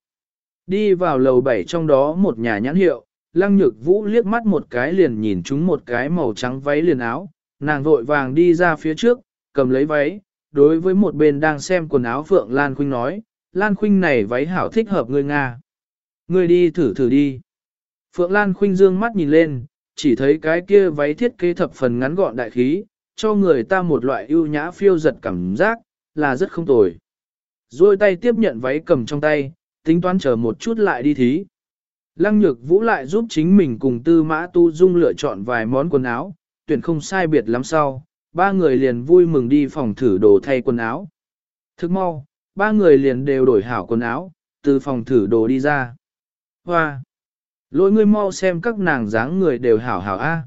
Đi vào lầu 7 trong đó một nhà nhãn hiệu, Lăng Nhược Vũ liếc mắt một cái liền nhìn chúng một cái màu trắng váy liền áo, nàng vội vàng đi ra phía trước, cầm lấy váy, đối với một bên đang xem quần áo Phượng Lan Khuynh nói, Lan Khuynh này váy hảo thích hợp người Nga. người đi thử thử đi. Phượng Lan Khuynh dương mắt nhìn lên, chỉ thấy cái kia váy thiết kế thập phần ngắn gọn đại khí, cho người ta một loại ưu nhã phiêu giật cảm giác, là rất không tồi. Rồi tay tiếp nhận váy cầm trong tay, tính toán chờ một chút lại đi thí. Lăng nhược vũ lại giúp chính mình cùng tư mã tu dung lựa chọn vài món quần áo, tuyển không sai biệt lắm sau, ba người liền vui mừng đi phòng thử đồ thay quần áo. Thức mau, ba người liền đều đổi hảo quần áo, từ phòng thử đồ đi ra. Hoa! Lỗi ngươi mau xem các nàng dáng người đều hảo hảo a.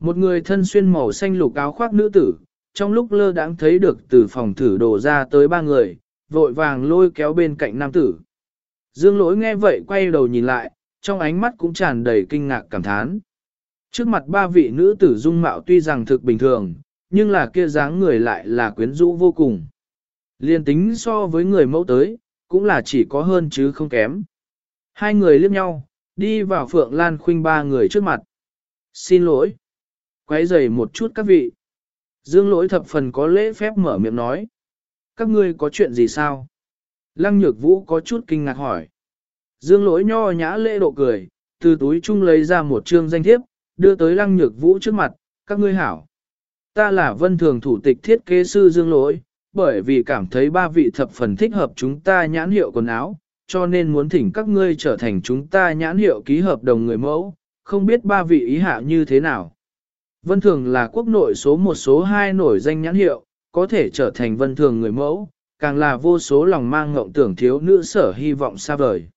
Một người thân xuyên màu xanh lục áo khoác nữ tử, trong lúc lơ đãng thấy được từ phòng thử đồ ra tới ba người, vội vàng lôi kéo bên cạnh nam tử. Dương lỗi nghe vậy quay đầu nhìn lại, trong ánh mắt cũng tràn đầy kinh ngạc cảm thán. Trước mặt ba vị nữ tử dung mạo tuy rằng thực bình thường, nhưng là kia dáng người lại là quyến rũ vô cùng. Liên tính so với người mẫu tới, cũng là chỉ có hơn chứ không kém. Hai người liếc nhau, đi vào Phượng Lan Khuynh ba người trước mặt. Xin lỗi. Quấy rầy một chút các vị. Dương lỗi thập phần có lễ phép mở miệng nói. Các ngươi có chuyện gì sao? Lăng nhược vũ có chút kinh ngạc hỏi. Dương lỗi nho nhã lễ độ cười, từ túi chung lấy ra một chương danh thiếp, đưa tới lăng nhược vũ trước mặt, các ngươi hảo. Ta là vân thường thủ tịch thiết kế sư Dương lỗi, bởi vì cảm thấy ba vị thập phần thích hợp chúng ta nhãn hiệu quần áo, cho nên muốn thỉnh các ngươi trở thành chúng ta nhãn hiệu ký hợp đồng người mẫu, không biết ba vị ý hạ như thế nào. Vân Thường là quốc nội số một số hai nổi danh nhãn hiệu, có thể trở thành Vân Thường người mẫu, càng là vô số lòng mang ngộng tưởng thiếu nữ sở hy vọng xa vời.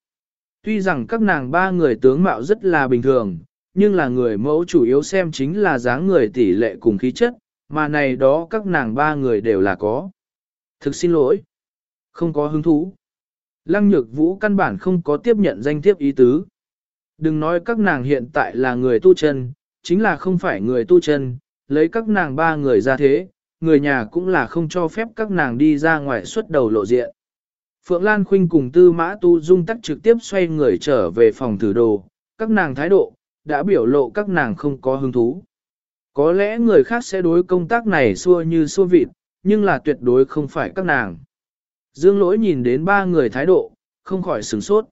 Tuy rằng các nàng ba người tướng mạo rất là bình thường, nhưng là người mẫu chủ yếu xem chính là dáng người tỷ lệ cùng khí chất, mà này đó các nàng ba người đều là có. Thực xin lỗi. Không có hứng thú. Lăng nhược vũ căn bản không có tiếp nhận danh thiếp ý tứ. Đừng nói các nàng hiện tại là người tu chân, chính là không phải người tu chân, lấy các nàng ba người ra thế, người nhà cũng là không cho phép các nàng đi ra ngoài xuất đầu lộ diện. Phượng Lan Khuynh cùng Tư Mã Tu Dung tắc trực tiếp xoay người trở về phòng thử đồ, các nàng thái độ, đã biểu lộ các nàng không có hứng thú. Có lẽ người khác sẽ đối công tác này xua như xua vịt, nhưng là tuyệt đối không phải các nàng. Dương lỗi nhìn đến ba người thái độ, không khỏi sửng sốt.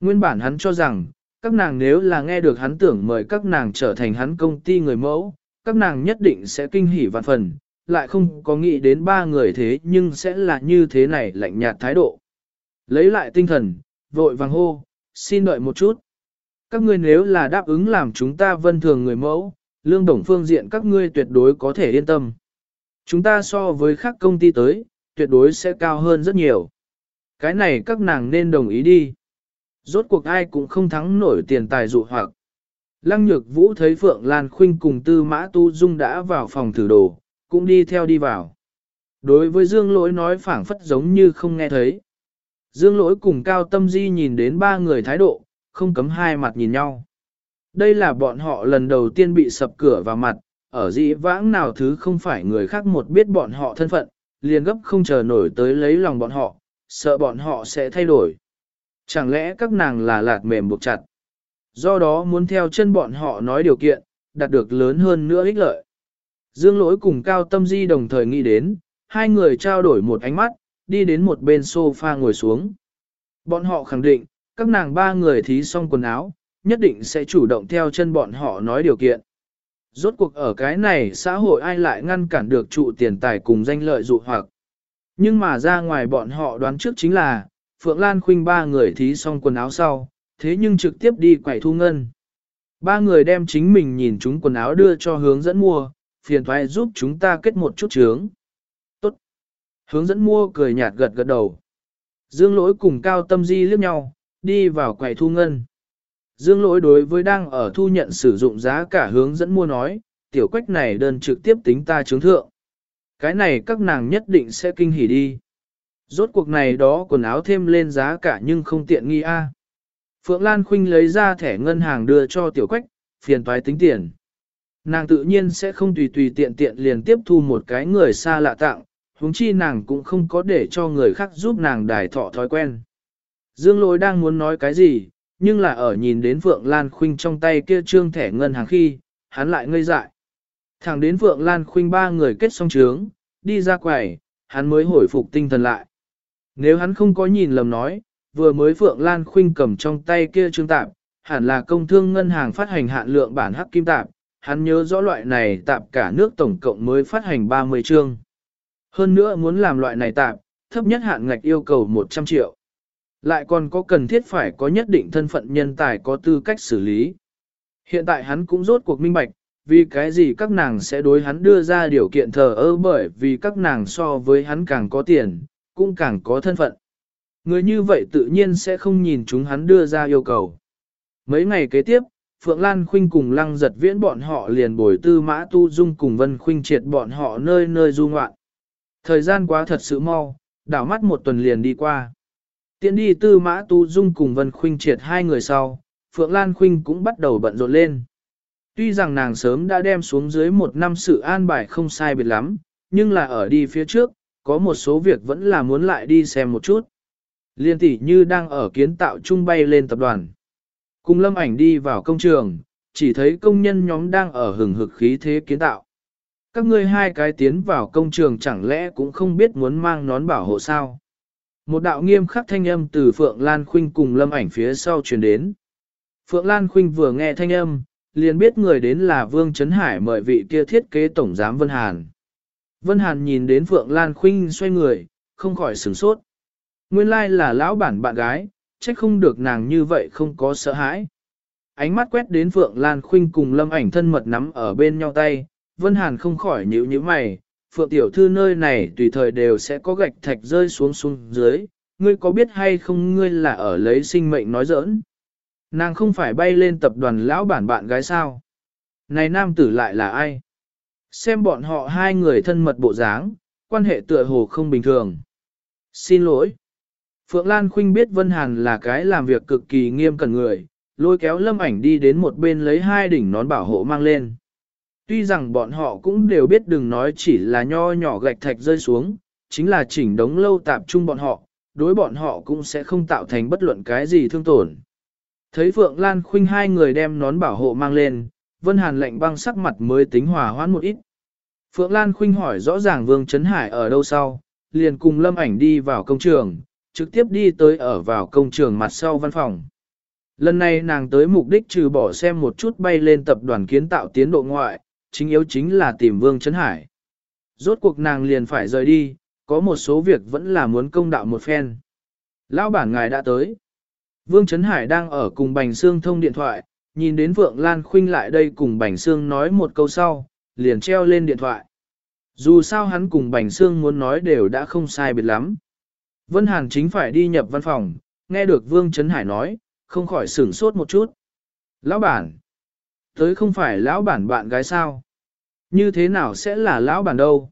Nguyên bản hắn cho rằng, các nàng nếu là nghe được hắn tưởng mời các nàng trở thành hắn công ty người mẫu, các nàng nhất định sẽ kinh hỉ vạn phần, lại không có nghĩ đến ba người thế nhưng sẽ là như thế này lạnh nhạt thái độ. Lấy lại tinh thần, vội vàng hô, xin đợi một chút. Các ngươi nếu là đáp ứng làm chúng ta vân thường người mẫu, lương đồng phương diện các ngươi tuyệt đối có thể yên tâm. Chúng ta so với các công ty tới, tuyệt đối sẽ cao hơn rất nhiều. Cái này các nàng nên đồng ý đi. Rốt cuộc ai cũng không thắng nổi tiền tài dụ hoặc. Lăng nhược vũ thấy Phượng Lan Khuynh cùng tư mã tu dung đã vào phòng thử đồ, cũng đi theo đi vào. Đối với Dương Lỗi nói phảng phất giống như không nghe thấy. Dương Lỗi cùng Cao Tâm Di nhìn đến ba người thái độ, không cấm hai mặt nhìn nhau. Đây là bọn họ lần đầu tiên bị sập cửa vào mặt, ở dĩ vãng nào thứ không phải người khác một biết bọn họ thân phận, liền gấp không chờ nổi tới lấy lòng bọn họ, sợ bọn họ sẽ thay đổi. Chẳng lẽ các nàng là lạt mềm buộc chặt? Do đó muốn theo chân bọn họ nói điều kiện, đạt được lớn hơn nữa ích lợi. Dương lỗi cùng Cao Tâm Di đồng thời nghĩ đến, hai người trao đổi một ánh mắt, đi đến một bên sofa ngồi xuống. Bọn họ khẳng định, các nàng ba người thí xong quần áo, nhất định sẽ chủ động theo chân bọn họ nói điều kiện. Rốt cuộc ở cái này xã hội ai lại ngăn cản được trụ tiền tài cùng danh lợi dụ hoặc. Nhưng mà ra ngoài bọn họ đoán trước chính là, Phượng Lan Khuynh ba người thí xong quần áo sau, thế nhưng trực tiếp đi quẩy thu ngân. Ba người đem chính mình nhìn chúng quần áo đưa cho hướng dẫn mua, phiền thoại giúp chúng ta kết một chút chướng. Tốt. Hướng dẫn mua cười nhạt gật gật đầu. Dương lỗi cùng cao tâm di liếc nhau, đi vào quầy thu ngân. Dương lỗi đối với đang ở thu nhận sử dụng giá cả hướng dẫn mua nói, tiểu quách này đơn trực tiếp tính ta chứng thượng. Cái này các nàng nhất định sẽ kinh hỉ đi. Rốt cuộc này đó quần áo thêm lên giá cả nhưng không tiện nghi a. Phượng Lan Khuynh lấy ra thẻ ngân hàng đưa cho tiểu quách, phiền toái tính tiền. Nàng tự nhiên sẽ không tùy tùy tiện tiện liền tiếp thu một cái người xa lạ tặng, huống chi nàng cũng không có để cho người khác giúp nàng đài thọ thói quen. Dương Lỗi đang muốn nói cái gì, nhưng là ở nhìn đến Phượng Lan Khuynh trong tay kia trương thẻ ngân hàng khi, hắn lại ngây dại. Thẳng đến Phượng Lan Khuynh ba người kết xong trướng, đi ra quầy, hắn mới hồi phục tinh thần lại. Nếu hắn không có nhìn lầm nói, vừa mới Phượng Lan Khuynh cầm trong tay kia trương tạp, hẳn là công thương ngân hàng phát hành hạn lượng bản hắc kim tạp, hắn nhớ rõ loại này tạp cả nước tổng cộng mới phát hành 30 trương. Hơn nữa muốn làm loại này tạp, thấp nhất hạn ngạch yêu cầu 100 triệu. Lại còn có cần thiết phải có nhất định thân phận nhân tài có tư cách xử lý. Hiện tại hắn cũng rốt cuộc minh bạch, vì cái gì các nàng sẽ đối hắn đưa ra điều kiện thờ ơ bởi vì các nàng so với hắn càng có tiền, cũng càng có thân phận. Người như vậy tự nhiên sẽ không nhìn chúng hắn đưa ra yêu cầu. Mấy ngày kế tiếp, Phượng Lan Khuynh cùng Lăng giật viễn bọn họ liền bồi tư mã tu dung cùng Vân Khuynh triệt bọn họ nơi nơi du ngoạn. Thời gian quá thật sự mau, đảo mắt một tuần liền đi qua. Tiến đi tư mã tu dung cùng Vân Khuynh triệt hai người sau, Phượng Lan Khuynh cũng bắt đầu bận rộn lên. Tuy rằng nàng sớm đã đem xuống dưới một năm sự an bài không sai biệt lắm, nhưng là ở đi phía trước, có một số việc vẫn là muốn lại đi xem một chút. Liên tỷ như đang ở kiến tạo trung bay lên tập đoàn. Cùng lâm ảnh đi vào công trường, chỉ thấy công nhân nhóm đang ở hừng hực khí thế kiến tạo. Các ngươi hai cái tiến vào công trường chẳng lẽ cũng không biết muốn mang nón bảo hộ sao. Một đạo nghiêm khắc thanh âm từ Phượng Lan Khuynh cùng lâm ảnh phía sau truyền đến. Phượng Lan Khuynh vừa nghe thanh âm, liền biết người đến là Vương Trấn Hải mời vị kia thiết kế tổng giám Vân Hàn. Vân Hàn nhìn đến Phượng Lan Khuynh xoay người, không khỏi sửng sốt. Nguyên lai là lão bản bạn gái, trách không được nàng như vậy không có sợ hãi. Ánh mắt quét đến Phượng Lan Khuynh cùng lâm ảnh thân mật nắm ở bên nhau tay, Vân Hàn không khỏi nhíu nhíu mày, Phượng tiểu thư nơi này tùy thời đều sẽ có gạch thạch rơi xuống xuống dưới, ngươi có biết hay không ngươi là ở lấy sinh mệnh nói giỡn. Nàng không phải bay lên tập đoàn lão bản bạn gái sao? Này nam tử lại là ai? Xem bọn họ hai người thân mật bộ dáng, quan hệ tựa hồ không bình thường. Xin lỗi. Phượng Lan Khuynh biết Vân Hàn là cái làm việc cực kỳ nghiêm cẩn người, lôi kéo lâm ảnh đi đến một bên lấy hai đỉnh nón bảo hộ mang lên. Tuy rằng bọn họ cũng đều biết đừng nói chỉ là nho nhỏ gạch thạch rơi xuống, chính là chỉnh đống lâu tạp trung bọn họ, đối bọn họ cũng sẽ không tạo thành bất luận cái gì thương tổn. Thấy Phượng Lan Khuynh hai người đem nón bảo hộ mang lên, Vân Hàn lệnh băng sắc mặt mới tính hòa hoãn một ít. Phượng Lan Khuynh hỏi rõ ràng Vương Trấn Hải ở đâu sau, liền cùng Lâm Ảnh đi vào công trường, trực tiếp đi tới ở vào công trường mặt sau văn phòng. Lần này nàng tới mục đích trừ bỏ xem một chút bay lên tập đoàn kiến tạo tiến độ ngoại, chính yếu chính là tìm Vương Trấn Hải. Rốt cuộc nàng liền phải rời đi, có một số việc vẫn là muốn công đạo một phen. Lão bản ngài đã tới. Vương Trấn Hải đang ở cùng Bành Sương thông điện thoại, nhìn đến Vượng Lan Khuynh lại đây cùng Bành Sương nói một câu sau, liền treo lên điện thoại. Dù sao hắn cùng Bành Sương muốn nói đều đã không sai biệt lắm. Vân Hàn chính phải đi nhập văn phòng, nghe được Vương Trấn Hải nói, không khỏi sửng sốt một chút. Lão bản! Tới không phải lão bản bạn gái sao? Như thế nào sẽ là lão bản đâu?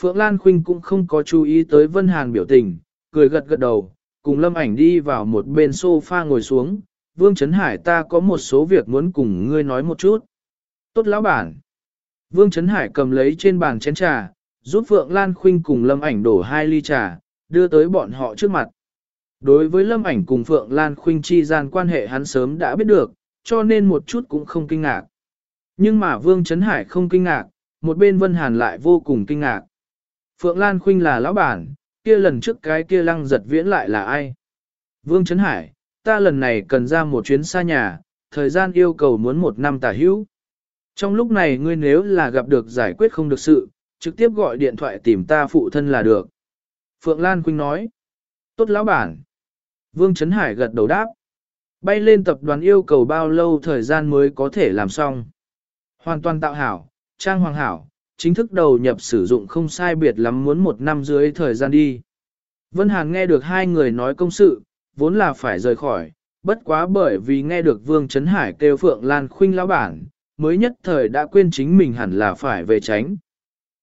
Phượng Lan Khuynh cũng không có chú ý tới Vân Hàn biểu tình, cười gật gật đầu, cùng Lâm Ảnh đi vào một bên sofa ngồi xuống. Vương Trấn Hải ta có một số việc muốn cùng ngươi nói một chút. Tốt lão bản! Vương Trấn Hải cầm lấy trên bàn chén trà, giúp Phượng Lan Khuynh cùng Lâm Ảnh đổ hai ly trà, đưa tới bọn họ trước mặt. Đối với Lâm Ảnh cùng Phượng Lan Khuynh chi gian quan hệ hắn sớm đã biết được, cho nên một chút cũng không kinh ngạc. Nhưng mà Vương Trấn Hải không kinh ngạc, một bên Vân Hàn lại vô cùng kinh ngạc. Phượng Lan Khuynh là lão bản, kia lần trước cái kia lăng giật viễn lại là ai? Vương Trấn Hải, ta lần này cần ra một chuyến xa nhà, thời gian yêu cầu muốn một năm tả hữu. Trong lúc này ngươi nếu là gặp được giải quyết không được sự, trực tiếp gọi điện thoại tìm ta phụ thân là được. Phượng Lan Quynh nói. Tốt lão bản. Vương Trấn Hải gật đầu đáp. Bay lên tập đoàn yêu cầu bao lâu thời gian mới có thể làm xong. Hoàn toàn tạo hảo, trang hoàng hảo, chính thức đầu nhập sử dụng không sai biệt lắm muốn một năm dưới thời gian đi. Vân Hàn nghe được hai người nói công sự, vốn là phải rời khỏi, bất quá bởi vì nghe được Vương Trấn Hải kêu Phượng Lan Khuynh lão bản, mới nhất thời đã quên chính mình hẳn là phải về tránh.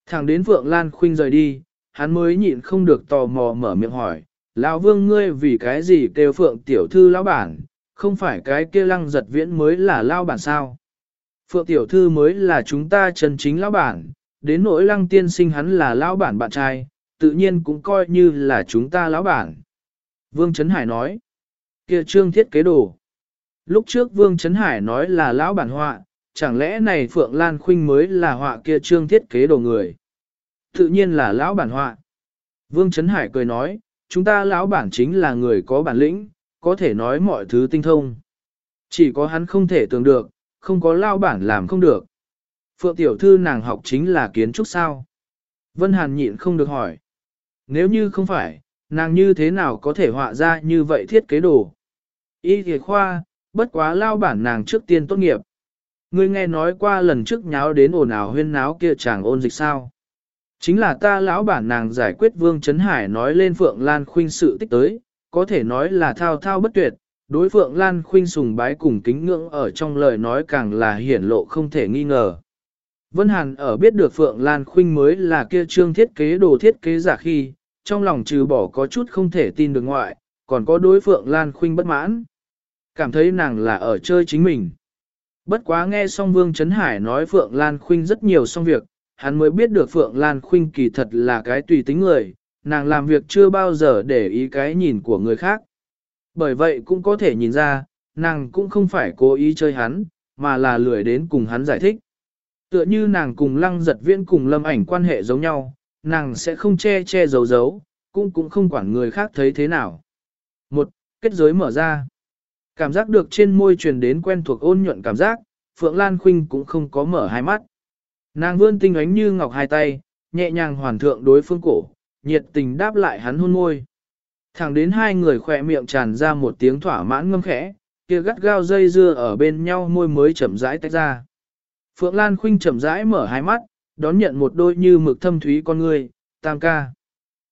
Thẳng đến Phượng Lan Khuynh rời đi, hắn mới nhịn không được tò mò mở miệng hỏi, lão vương ngươi vì cái gì kêu Phượng tiểu thư lão bản, không phải cái kia lăng giật viễn mới là lão bản sao? Phượng tiểu thư mới là chúng ta chân chính lão bản, đến nỗi lăng tiên sinh hắn là lão bản bạn trai, tự nhiên cũng coi như là chúng ta lão bản. Vương Trấn Hải nói, kia trương thiết kế đồ. Lúc trước Vương Trấn Hải nói là lão bản họa, chẳng lẽ này Phượng Lan Khuynh mới là họa kia trương thiết kế đồ người. Tự nhiên là lão bản họa. Vương Trấn Hải cười nói, chúng ta lão bản chính là người có bản lĩnh, có thể nói mọi thứ tinh thông. Chỉ có hắn không thể tưởng được, không có lao bản làm không được. Phượng tiểu thư nàng học chính là kiến trúc sao? Vân Hàn nhịn không được hỏi. Nếu như không phải, nàng như thế nào có thể họa ra như vậy thiết kế đồ? Y thề khoa, bất quá lao bản nàng trước tiên tốt nghiệp. Ngươi nghe nói qua lần trước nháo đến ồn ào huyên náo kia chàng ôn dịch sao? Chính là ta lão bản nàng giải quyết Vương Trấn Hải nói lên Phượng Lan Khuynh sự tích tới, có thể nói là thao thao bất tuyệt, đối Phượng Lan Khuynh sùng bái cùng kính ngưỡng ở trong lời nói càng là hiển lộ không thể nghi ngờ. Vân Hàn ở biết được Phượng Lan Khuynh mới là kia trương thiết kế đồ thiết kế giả khi, trong lòng trừ bỏ có chút không thể tin được ngoại, còn có đối Phượng Lan Khuynh bất mãn. Cảm thấy nàng là ở chơi chính mình. Bất quá nghe xong Vương Trấn Hải nói Phượng Lan Khuynh rất nhiều xong việc, hắn mới biết được Phượng Lan Khuynh kỳ thật là cái tùy tính người, nàng làm việc chưa bao giờ để ý cái nhìn của người khác. Bởi vậy cũng có thể nhìn ra, nàng cũng không phải cố ý chơi hắn, mà là lười đến cùng hắn giải thích. Tựa như nàng cùng lăng giật viễn cùng lâm ảnh quan hệ giống nhau, nàng sẽ không che che giấu giấu, cũng cũng không quản người khác thấy thế nào. Một, kết giới mở ra. Cảm giác được trên môi truyền đến quen thuộc ôn nhuận cảm giác, Phượng Lan Khuynh cũng không có mở hai mắt. Nàng vươn tinh ánh như ngọc hai tay, nhẹ nhàng hoàn thượng đối phương cổ, nhiệt tình đáp lại hắn hôn môi. Thẳng đến hai người khỏe miệng tràn ra một tiếng thỏa mãn ngâm khẽ, kia gắt gao dây dưa ở bên nhau môi mới chậm rãi tách ra. Phượng Lan Khuynh chậm rãi mở hai mắt, đón nhận một đôi như mực thâm thúy con người, tam ca.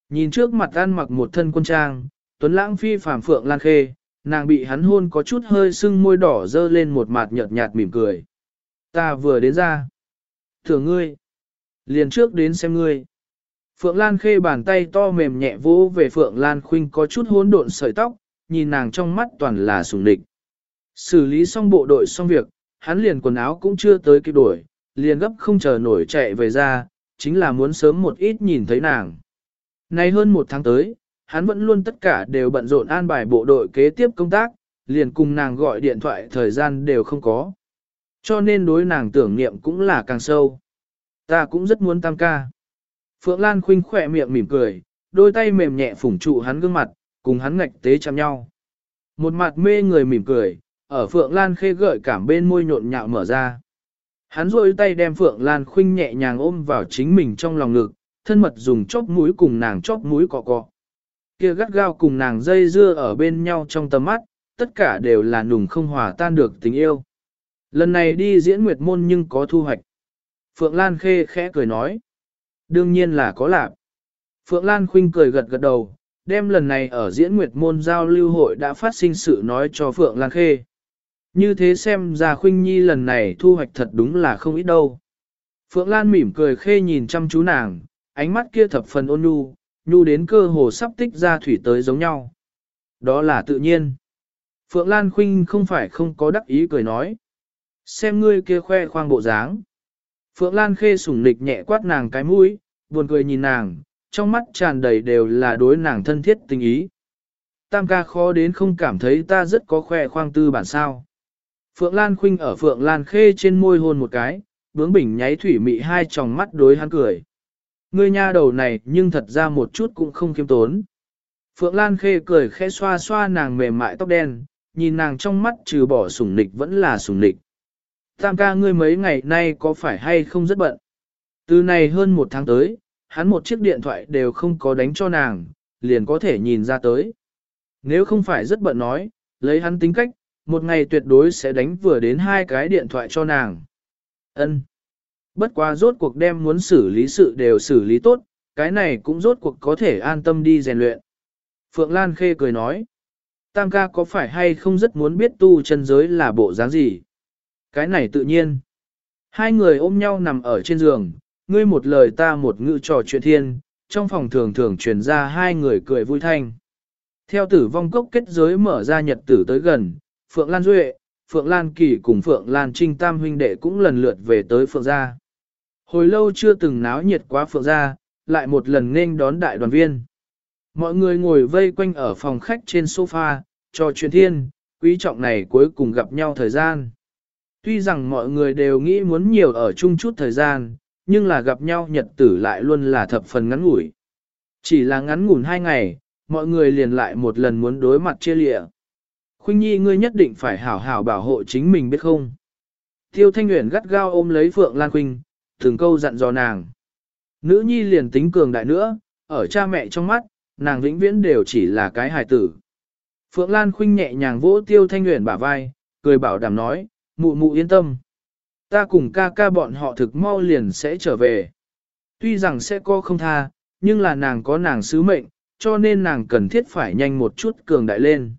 Nhìn trước mặt ăn mặc một thân quân trang, tuấn lãng phi phàm Phượng Lan Khê, nàng bị hắn hôn có chút hơi sưng môi đỏ dơ lên một mặt nhợt nhạt mỉm cười. Ta vừa đến ra. Thưởng ngươi. Liền trước đến xem ngươi. Phượng Lan khê bàn tay to mềm nhẹ vỗ về Phượng Lan khuynh có chút hỗn độn sợi tóc, nhìn nàng trong mắt toàn là sùng địch. Xử lý xong bộ đội xong việc, hắn liền quần áo cũng chưa tới kịp đổi, liền gấp không chờ nổi chạy về ra, chính là muốn sớm một ít nhìn thấy nàng. Nay hơn một tháng tới, hắn vẫn luôn tất cả đều bận rộn an bài bộ đội kế tiếp công tác, liền cùng nàng gọi điện thoại thời gian đều không có. Cho nên đối nàng tưởng niệm cũng là càng sâu. Ta cũng rất muốn tam ca. Phượng Lan khinh khỏe miệng mỉm cười, đôi tay mềm nhẹ phủng trụ hắn gương mặt, cùng hắn ngạch tế chạm nhau. Một mặt mê người mỉm cười, ở Phượng Lan khê gợi cảm bên môi nhộn nhạo mở ra. Hắn rôi tay đem Phượng Lan khinh nhẹ nhàng ôm vào chính mình trong lòng ngực, thân mật dùng chóp mũi cùng nàng chóp mũi cọ cọ. Kia gắt gao cùng nàng dây dưa ở bên nhau trong tầm mắt, tất cả đều là nùng không hòa tan được tình yêu. Lần này đi diễn nguyệt môn nhưng có thu hoạch. Phượng Lan khê khẽ cười nói. Đương nhiên là có lạc. Phượng Lan khinh cười gật gật đầu, đem lần này ở diễn nguyệt môn giao lưu hội đã phát sinh sự nói cho Phượng Lan khê. Như thế xem ra khuynh nhi lần này thu hoạch thật đúng là không ít đâu. Phượng Lan mỉm cười khê nhìn chăm chú nàng, ánh mắt kia thập phần ôn nhu, nhu đến cơ hồ sắp tích ra thủy tới giống nhau. Đó là tự nhiên. Phượng Lan Khuynh không phải không có đắc ý cười nói. Xem ngươi kia khoe khoang bộ dáng. Phượng Lan khê sủng nịch nhẹ quát nàng cái mũi, buồn cười nhìn nàng, trong mắt tràn đầy đều là đối nàng thân thiết tình ý. Tam ca khó đến không cảm thấy ta rất có khoe khoang tư bản sao. Phượng Lan khuynh ở Phượng Lan khê trên môi hôn một cái, bướng bỉnh nháy thủy mị hai tròng mắt đối hắn cười. Ngươi nha đầu này nhưng thật ra một chút cũng không kiêm tốn. Phượng Lan khê cười khẽ xoa xoa nàng mềm mại tóc đen, nhìn nàng trong mắt trừ bỏ sủng nịch vẫn là sủng nịch. Tam ca ngươi mấy ngày nay có phải hay không rất bận? Từ này hơn một tháng tới, hắn một chiếc điện thoại đều không có đánh cho nàng, liền có thể nhìn ra tới. Nếu không phải rất bận nói, lấy hắn tính cách, một ngày tuyệt đối sẽ đánh vừa đến hai cái điện thoại cho nàng. Ân. Bất quá rốt cuộc đem muốn xử lý sự đều xử lý tốt, cái này cũng rốt cuộc có thể an tâm đi rèn luyện. Phượng Lan Khê cười nói. Tam ca có phải hay không rất muốn biết tu chân giới là bộ dáng gì? Cái này tự nhiên. Hai người ôm nhau nằm ở trên giường, ngươi một lời ta một ngữ trò chuyện thiên, trong phòng thường thường truyền ra hai người cười vui thanh. Theo tử vong cốc kết giới mở ra nhật tử tới gần, Phượng Lan Duệ, Phượng Lan Kỳ cùng Phượng Lan Trinh Tam huynh đệ cũng lần lượt về tới Phượng Gia. Hồi lâu chưa từng náo nhiệt quá Phượng Gia, lại một lần nên đón đại đoàn viên. Mọi người ngồi vây quanh ở phòng khách trên sofa, trò chuyện thiên, quý trọng này cuối cùng gặp nhau thời gian. Tuy rằng mọi người đều nghĩ muốn nhiều ở chung chút thời gian, nhưng là gặp nhau nhật tử lại luôn là thập phần ngắn ngủi. Chỉ là ngắn ngủn hai ngày, mọi người liền lại một lần muốn đối mặt chia lịa. Khuynh Nhi ngươi nhất định phải hảo hảo bảo hộ chính mình biết không? Tiêu Thanh Uyển gắt gao ôm lấy Phượng Lan Khuynh, từng câu dặn dò nàng. Nữ nhi liền tính cường đại nữa, ở cha mẹ trong mắt, nàng vĩnh viễn đều chỉ là cái hài tử. Phượng Lan Khuynh nhẹ nhàng vỗ Tiêu Thanh Uyển bả vai, cười bảo đảm nói, mụ mụ yên tâm. Ta cùng ca ca bọn họ thực mau liền sẽ trở về. Tuy rằng sẽ có không tha, nhưng là nàng có nàng sứ mệnh, cho nên nàng cần thiết phải nhanh một chút cường đại lên.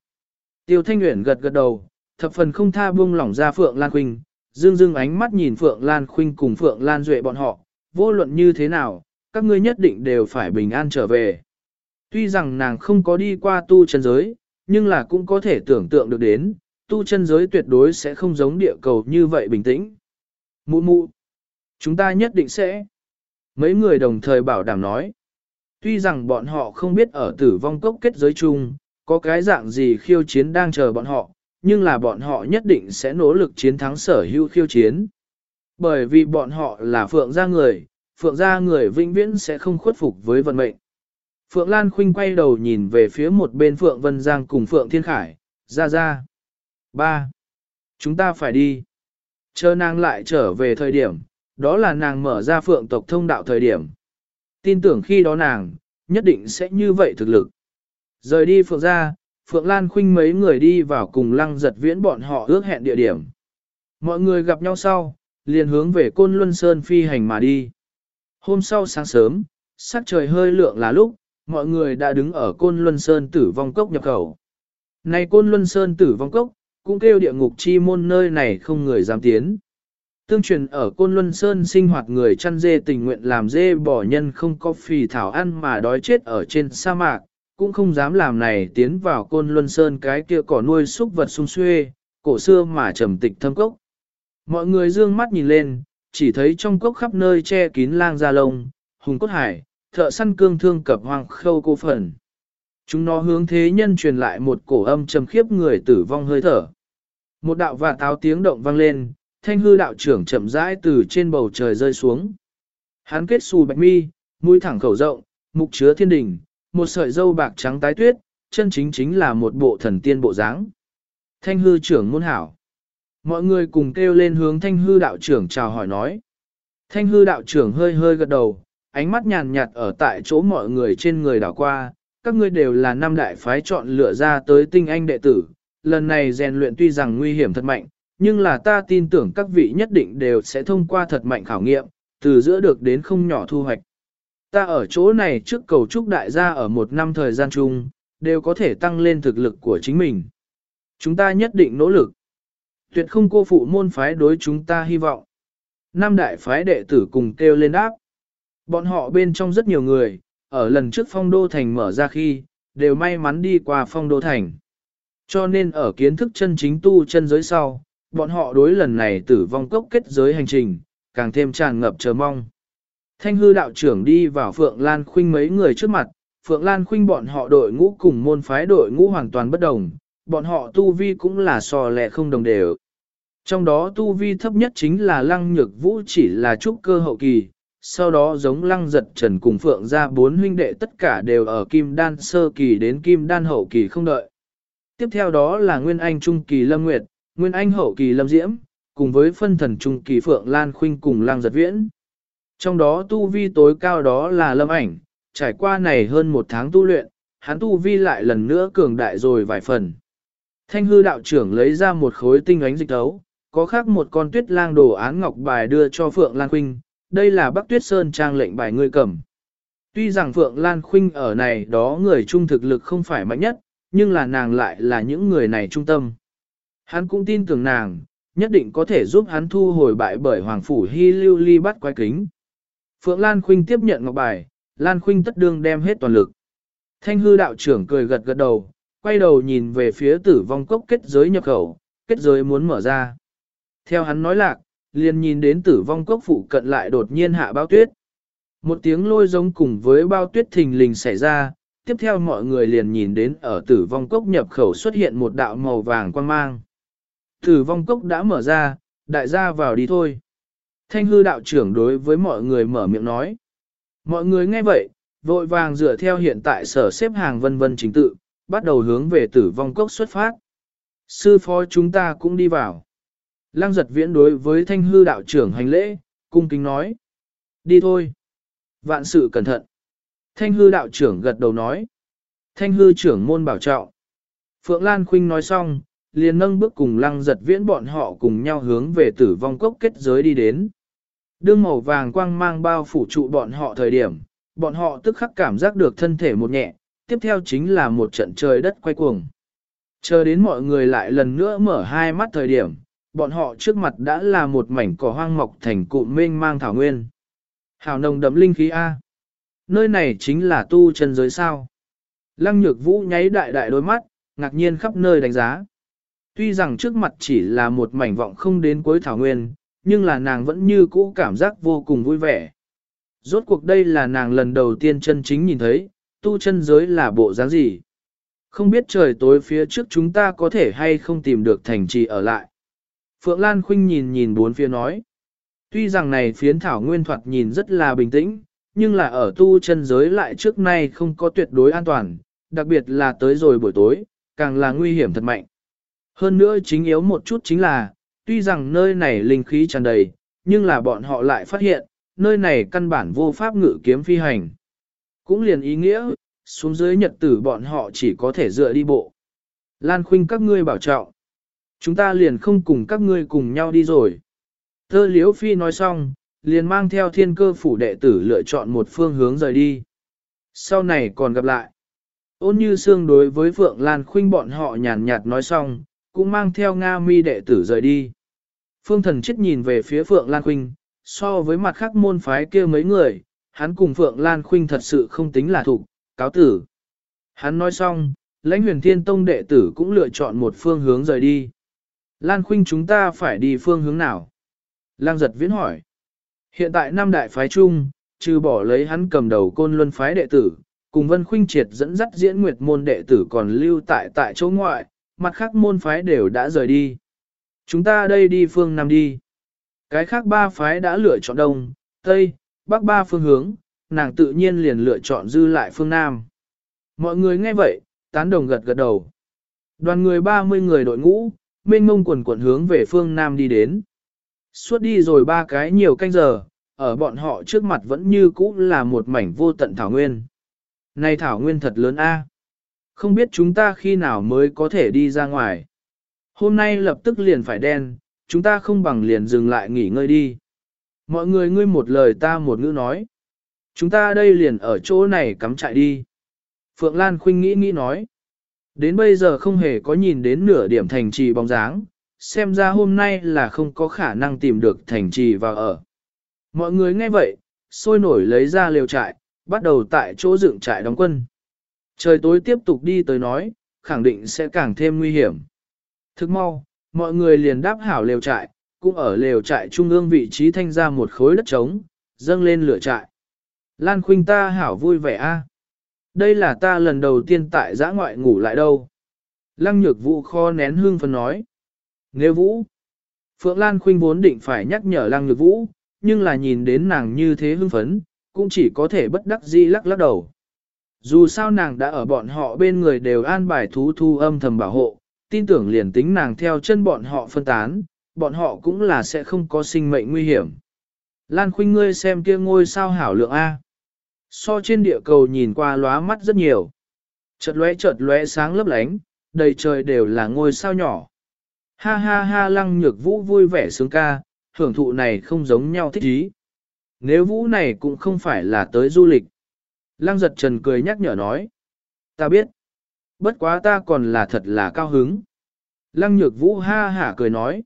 Tiêu Thanh Nguyễn gật gật đầu, thập phần không tha buông lỏng ra Phượng Lan Khuynh, dương dương ánh mắt nhìn Phượng Lan Khuynh cùng Phượng Lan Duệ bọn họ, vô luận như thế nào, các ngươi nhất định đều phải bình an trở về. Tuy rằng nàng không có đi qua tu chân giới, nhưng là cũng có thể tưởng tượng được đến, tu chân giới tuyệt đối sẽ không giống địa cầu như vậy bình tĩnh. Mụ mụ, chúng ta nhất định sẽ. Mấy người đồng thời bảo đảm nói. Tuy rằng bọn họ không biết ở tử vong cốc kết giới chung, có cái dạng gì khiêu chiến đang chờ bọn họ, nhưng là bọn họ nhất định sẽ nỗ lực chiến thắng sở hữu khiêu chiến. Bởi vì bọn họ là phượng gia người, phượng gia người vĩnh viễn sẽ không khuất phục với vận mệnh. Phượng Lan Khuynh quay đầu nhìn về phía một bên Phượng Vân Giang cùng Phượng Thiên Khải, ra ra. Ba. Chúng ta phải đi. Chờ nàng lại trở về thời điểm, đó là nàng mở ra Phượng tộc thông đạo thời điểm. Tin tưởng khi đó nàng, nhất định sẽ như vậy thực lực. Rời đi Phượng ra, Phượng Lan Khuynh mấy người đi vào cùng lăng giật viễn bọn họ ước hẹn địa điểm. Mọi người gặp nhau sau, liền hướng về Côn Luân Sơn phi hành mà đi. Hôm sau sáng sớm, sắc trời hơi lượng là lúc, mọi người đã đứng ở Côn Luân Sơn tử vong cốc nhập khẩu. Này Côn Luân Sơn tử vong cốc, cũng kêu địa ngục chi môn nơi này không người dám tiến. Tương truyền ở Côn Luân Sơn sinh hoạt người chăn dê tình nguyện làm dê bỏ nhân không có phì thảo ăn mà đói chết ở trên sa mạc, cũng không dám làm này tiến vào Côn Luân Sơn cái kia cỏ nuôi súc vật sung xuê, cổ xưa mà trầm tịch thâm cốc. Mọi người dương mắt nhìn lên, chỉ thấy trong cốc khắp nơi che kín lang da lông, hùng cốt hải, thợ săn cương thương cập hoàng khâu cô phần. Chúng nó hướng thế nhân truyền lại một cổ âm trầm khiếp người tử vong hơi thở. Một đạo và táo tiếng động vang lên, thanh hư đạo trưởng chậm rãi từ trên bầu trời rơi xuống. Hắn kết xù bạch mi, mũi thẳng khẩu rộng, mục chứa thiên đỉnh, một sợi dâu bạc trắng tái tuyết, chân chính chính là một bộ thần tiên bộ dáng. Thanh hư trưởng môn hảo. Mọi người cùng kêu lên hướng thanh hư đạo trưởng chào hỏi nói. Thanh hư đạo trưởng hơi hơi gật đầu, ánh mắt nhàn nhạt ở tại chỗ mọi người trên người đảo qua, các ngươi đều là năm đại phái chọn lựa ra tới tinh anh đệ tử, lần này rèn luyện tuy rằng nguy hiểm thật mạnh, nhưng là ta tin tưởng các vị nhất định đều sẽ thông qua thật mạnh khảo nghiệm, từ giữa được đến không nhỏ thu hoạch. Ta ở chỗ này trước cầu chúc đại gia ở một năm thời gian chung, đều có thể tăng lên thực lực của chính mình. Chúng ta nhất định nỗ lực. Tuyệt không cô phụ môn phái đối chúng ta hy vọng. Năm đại phái đệ tử cùng kêu lên đáp. Bọn họ bên trong rất nhiều người, ở lần trước phong đô thành mở ra khi, đều may mắn đi qua phong đô thành. Cho nên ở kiến thức chân chính tu chân giới sau, bọn họ đối lần này tử vong cốc kết giới hành trình, càng thêm tràn ngập chờ mong. Thanh hư đạo trưởng đi vào Phượng Lan Khuynh mấy người trước mặt, Phượng Lan Khuynh bọn họ đội ngũ cùng môn phái đội ngũ hoàn toàn bất đồng, bọn họ tu vi cũng là sò lẹ không đồng đều. Trong đó tu vi thấp nhất chính là Lăng Nhược Vũ chỉ là trúc cơ hậu kỳ, sau đó giống Lăng Giật Trần cùng Phượng ra bốn huynh đệ tất cả đều ở Kim Đan sơ kỳ đến Kim Đan hậu kỳ không đợi. Tiếp theo đó là Nguyên Anh trung kỳ Lâm Nguyệt, Nguyên Anh hậu kỳ Lâm Diễm, cùng với phân thần trung kỳ Phượng Lan Khuynh cùng Lăng Giật Viễn. Trong đó tu vi tối cao đó là lâm ảnh, trải qua này hơn một tháng tu luyện, hắn tu vi lại lần nữa cường đại rồi vài phần. Thanh hư đạo trưởng lấy ra một khối tinh ánh dịch đấu, có khác một con tuyết lang đồ án ngọc bài đưa cho Phượng Lan Khuynh, đây là Bắc Tuyết Sơn trang lệnh bài ngươi cầm. Tuy rằng Phượng Lan Khuynh ở này đó người trung thực lực không phải mạnh nhất, nhưng là nàng lại là những người này trung tâm. Hắn cũng tin tưởng nàng, nhất định có thể giúp hắn thu hồi bại bởi Hoàng Phủ Hy lưu ly bắt quái kính. Phượng Lan Khuynh tiếp nhận ngọc bài, Lan Khuynh tất đương đem hết toàn lực. Thanh hư đạo trưởng cười gật gật đầu, quay đầu nhìn về phía tử vong cốc kết giới nhập khẩu, kết giới muốn mở ra. Theo hắn nói lạc, liền nhìn đến tử vong cốc phụ cận lại đột nhiên hạ bao tuyết. Một tiếng lôi giống cùng với bao tuyết thình lình xảy ra, tiếp theo mọi người liền nhìn đến ở tử vong cốc nhập khẩu xuất hiện một đạo màu vàng quang mang. Tử vong cốc đã mở ra, đại gia vào đi thôi. Thanh hư đạo trưởng đối với mọi người mở miệng nói. Mọi người nghe vậy, vội vàng dựa theo hiện tại sở xếp hàng vân vân chính tự, bắt đầu hướng về tử vong cốc xuất phát. Sư phó chúng ta cũng đi vào. Lăng giật viễn đối với thanh hư đạo trưởng hành lễ, cung kính nói. Đi thôi. Vạn sự cẩn thận. Thanh hư đạo trưởng gật đầu nói. Thanh hư trưởng môn bảo trọng. Phượng Lan Khuynh nói xong, liền nâng bước cùng lăng giật viễn bọn họ cùng nhau hướng về tử vong cốc kết giới đi đến. Đương màu vàng quang mang bao phủ trụ bọn họ thời điểm, bọn họ tức khắc cảm giác được thân thể một nhẹ, tiếp theo chính là một trận trời đất quay cuồng. Chờ đến mọi người lại lần nữa mở hai mắt thời điểm, bọn họ trước mặt đã là một mảnh cỏ hoang mọc thành cụm mênh mang thảo nguyên. Hào nồng đậm linh khí A. Nơi này chính là tu chân giới sao. Lăng nhược vũ nháy đại đại đôi mắt, ngạc nhiên khắp nơi đánh giá. Tuy rằng trước mặt chỉ là một mảnh vọng không đến cuối thảo nguyên, nhưng là nàng vẫn như cũ cảm giác vô cùng vui vẻ. Rốt cuộc đây là nàng lần đầu tiên chân chính nhìn thấy, tu chân giới là bộ dáng gì. Không biết trời tối phía trước chúng ta có thể hay không tìm được thành trì ở lại. Phượng Lan Khuynh nhìn nhìn bốn phía nói. Tuy rằng này phiến thảo nguyên thoạt nhìn rất là bình tĩnh, nhưng là ở tu chân giới lại trước nay không có tuyệt đối an toàn, đặc biệt là tới rồi buổi tối, càng là nguy hiểm thật mạnh. Hơn nữa chính yếu một chút chính là, tuy rằng nơi này linh khí tràn đầy, nhưng là bọn họ lại phát hiện, nơi này căn bản vô pháp ngự kiếm phi hành. Cũng liền ý nghĩa, xuống dưới nhật tử bọn họ chỉ có thể dựa đi bộ. Lan khuynh các ngươi bảo trọng. Chúng ta liền không cùng các ngươi cùng nhau đi rồi. Thơ liễu phi nói xong, liền mang theo thiên cơ phủ đệ tử lựa chọn một phương hướng rời đi. Sau này còn gặp lại. Ôn như xương đối với Phượng Lan Khuynh bọn họ nhàn nhạt nói xong, cũng mang theo Nga mi đệ tử rời đi. Phương thần chết nhìn về phía Phượng Lan Khuynh, so với mặt khác môn phái kia mấy người, hắn cùng Phượng Lan Khuynh thật sự không tính là thủ, cáo tử. Hắn nói xong, lãnh huyền thiên tông đệ tử cũng lựa chọn một phương hướng rời đi. Lan Khuynh chúng ta phải đi phương hướng nào? Lang giật viễn hỏi. Hiện tại năm đại phái chung, trừ bỏ lấy hắn cầm đầu côn luân phái đệ tử, cùng Vân Khuynh Triệt dẫn dắt diễn nguyệt môn đệ tử còn lưu tại tại chỗ ngoại, mặt khác môn phái đều đã rời đi. Chúng ta đây đi phương Nam đi. Cái khác ba phái đã lựa chọn Đông, Tây, Bắc ba phương hướng, nàng tự nhiên liền lựa chọn dư lại phương Nam. Mọi người nghe vậy, tán đồng gật gật đầu. Đoàn người 30 người đội ngũ, mênh mông quần quần hướng về phương Nam đi đến. Suốt đi rồi ba cái nhiều canh giờ, ở bọn họ trước mặt vẫn như cũ là một mảnh vô tận thảo nguyên. Này thảo nguyên thật lớn a, Không biết chúng ta khi nào mới có thể đi ra ngoài. Hôm nay lập tức liền phải đen, chúng ta không bằng liền dừng lại nghỉ ngơi đi. Mọi người ngươi một lời ta một ngữ nói. Chúng ta đây liền ở chỗ này cắm trại đi. Phượng Lan Khuynh nghĩ nghĩ nói. Đến bây giờ không hề có nhìn đến nửa điểm thành trì bóng dáng, xem ra hôm nay là không có khả năng tìm được thành trì vào ở. Mọi người nghe vậy, sôi nổi lấy ra lều trại, bắt đầu tại chỗ dựng trại đóng quân. Trời tối tiếp tục đi tới nói, khẳng định sẽ càng thêm nguy hiểm. Thức mau, mọi người liền đáp hảo lều trại, cũng ở lều trại trung ương vị trí thanh ra một khối đất trống, dâng lên lửa trại. Lan Khuynh ta hảo vui vẻ a. Đây là ta lần đầu tiên tại giã ngoại ngủ lại đâu. Lăng nhược vũ kho nén hương phân nói. Nếu vũ, Phượng Lan Khuynh vốn định phải nhắc nhở lăng nhược vũ, nhưng là nhìn đến nàng như thế hưng phấn, cũng chỉ có thể bất đắc dĩ lắc lắc đầu. Dù sao nàng đã ở bọn họ bên người đều an bài thú thu âm thầm bảo hộ, tin tưởng liền tính nàng theo chân bọn họ phân tán, bọn họ cũng là sẽ không có sinh mệnh nguy hiểm. Lan Khuynh ngươi xem kia ngôi sao hảo lượng A. So trên địa cầu nhìn qua lóa mắt rất nhiều. Chợt lóe chợt lóe sáng lấp lánh, đầy trời đều là ngôi sao nhỏ. Ha ha ha lăng nhược vũ vui vẻ sướng ca, hưởng thụ này không giống nhau thích ý. Nếu vũ này cũng không phải là tới du lịch. Lăng giật trần cười nhắc nhở nói. Ta biết. Bất quá ta còn là thật là cao hứng. Lăng nhược vũ ha hả cười nói.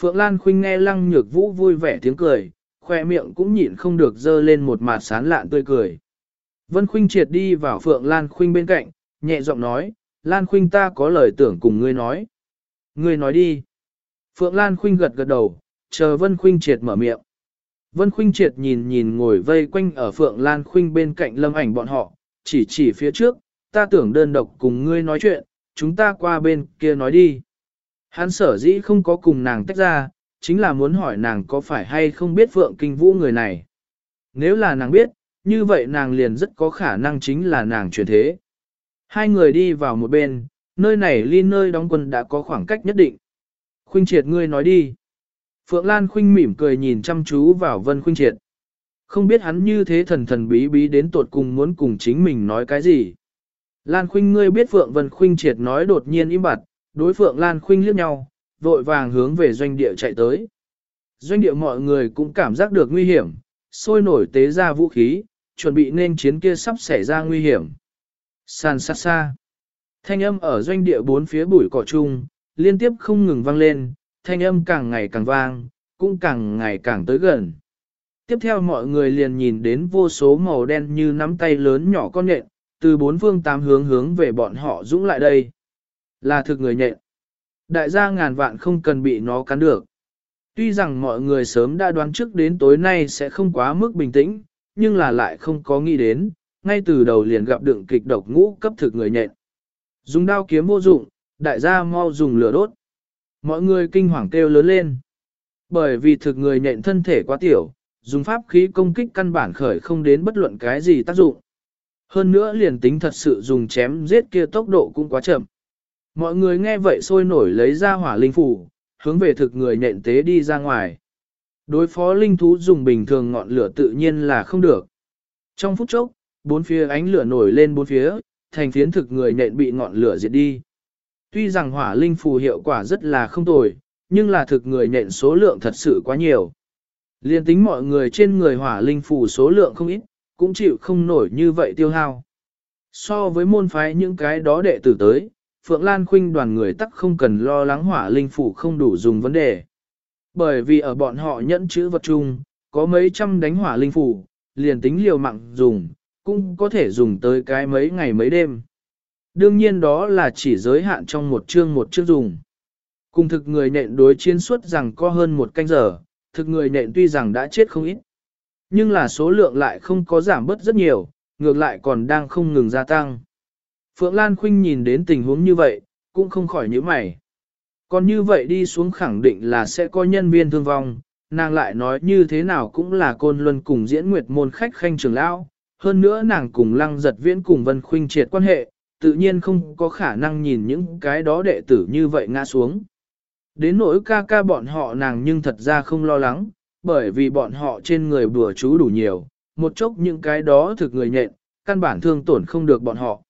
Phượng Lan Khuynh nghe lăng nhược vũ vui vẻ tiếng cười, khoe miệng cũng nhịn không được dơ lên một mặt sán lạn tươi cười. Vân Khuynh triệt đi vào Phượng Lan Khuynh bên cạnh, nhẹ giọng nói, Lan Khuynh ta có lời tưởng cùng ngươi nói. Ngươi nói đi. Phượng Lan Khuynh gật gật đầu, chờ Vân Khuynh triệt mở miệng. Vân Khuynh triệt nhìn nhìn ngồi vây quanh ở Phượng Lan Khuynh bên cạnh lâm ảnh bọn họ, chỉ chỉ phía trước, ta tưởng đơn độc cùng ngươi nói chuyện, chúng ta qua bên kia nói đi. Hắn sở dĩ không có cùng nàng tách ra, chính là muốn hỏi nàng có phải hay không biết Phượng Kinh Vũ người này. Nếu là nàng biết, như vậy nàng liền rất có khả năng chính là nàng chuyển thế. Hai người đi vào một bên, nơi này ly nơi đóng quân đã có khoảng cách nhất định. Khuynh triệt ngươi nói đi. Phượng Lan Khuynh mỉm cười nhìn chăm chú vào Vân Khuynh triệt. Không biết hắn như thế thần thần bí bí đến tột cùng muốn cùng chính mình nói cái gì. Lan Khuynh ngươi biết Phượng Vân Khuynh triệt nói đột nhiên im bặt, đối Phượng Lan Khuynh liếc nhau, vội vàng hướng về doanh địa chạy tới. Doanh địa mọi người cũng cảm giác được nguy hiểm, sôi nổi tế ra vũ khí, chuẩn bị nên chiến kia sắp xảy ra nguy hiểm. San sát xa. Thanh âm ở doanh địa bốn phía bụi cỏ chung, liên tiếp không ngừng vang lên, thanh âm càng ngày càng vang, cũng càng ngày càng tới gần. Tiếp theo mọi người liền nhìn đến vô số màu đen như nắm tay lớn nhỏ con nện, từ bốn phương tám hướng hướng về bọn họ dũng lại đây. Là thực người nhện. Đại gia ngàn vạn không cần bị nó cắn được. Tuy rằng mọi người sớm đã đoán trước đến tối nay sẽ không quá mức bình tĩnh, nhưng là lại không có nghĩ đến, ngay từ đầu liền gặp đựng kịch độc ngũ cấp thực người nhện. Dùng đao kiếm vô dụng, đại gia mau dùng lửa đốt. Mọi người kinh hoàng kêu lớn lên. Bởi vì thực người nhện thân thể quá tiểu, dùng pháp khí công kích căn bản khởi không đến bất luận cái gì tác dụng. Hơn nữa liền tính thật sự dùng chém giết kia tốc độ cũng quá chậm. Mọi người nghe vậy sôi nổi lấy ra hỏa linh phủ, hướng về thực người nhện tế đi ra ngoài. Đối phó linh thú dùng bình thường ngọn lửa tự nhiên là không được. Trong phút chốc, bốn phía ánh lửa nổi lên bốn phía, thành phiến thực người nhện bị ngọn lửa diệt đi. Tuy rằng hỏa linh phù hiệu quả rất là không tồi, nhưng là thực người nhện số lượng thật sự quá nhiều. Liên tính mọi người trên người hỏa linh phù số lượng không ít, cũng chịu không nổi như vậy tiêu hao. So với môn phái những cái đó đệ tử tới, Phượng Lan Khuynh đoàn người tắc không cần lo lắng hỏa linh phủ không đủ dùng vấn đề. Bởi vì ở bọn họ nhẫn chữ vật chung, có mấy trăm đánh hỏa linh phủ, liền tính liều mạng dùng, cũng có thể dùng tới cái mấy ngày mấy đêm. Đương nhiên đó là chỉ giới hạn trong một chương một chương dùng. Cùng thực người nện đối chiến suốt rằng có hơn một canh giờ, thực người nện tuy rằng đã chết không ít, nhưng là số lượng lại không có giảm bớt rất nhiều, ngược lại còn đang không ngừng gia tăng. Phượng Lan Khuynh nhìn đến tình huống như vậy, cũng không khỏi nhíu mày. Còn như vậy đi xuống khẳng định là sẽ có nhân viên thương vong, nàng lại nói như thế nào cũng là côn luân cùng diễn nguyệt môn khách khanh trưởng lão, hơn nữa nàng cùng lăng giật viễn cùng vân khuynh triệt quan hệ, tự nhiên không có khả năng nhìn những cái đó đệ tử như vậy ngã xuống. Đến nỗi ca ca bọn họ nàng nhưng thật ra không lo lắng, bởi vì bọn họ trên người bùa chú đủ nhiều, một chốc những cái đó thực người nhện, căn bản thương tổn không được bọn họ.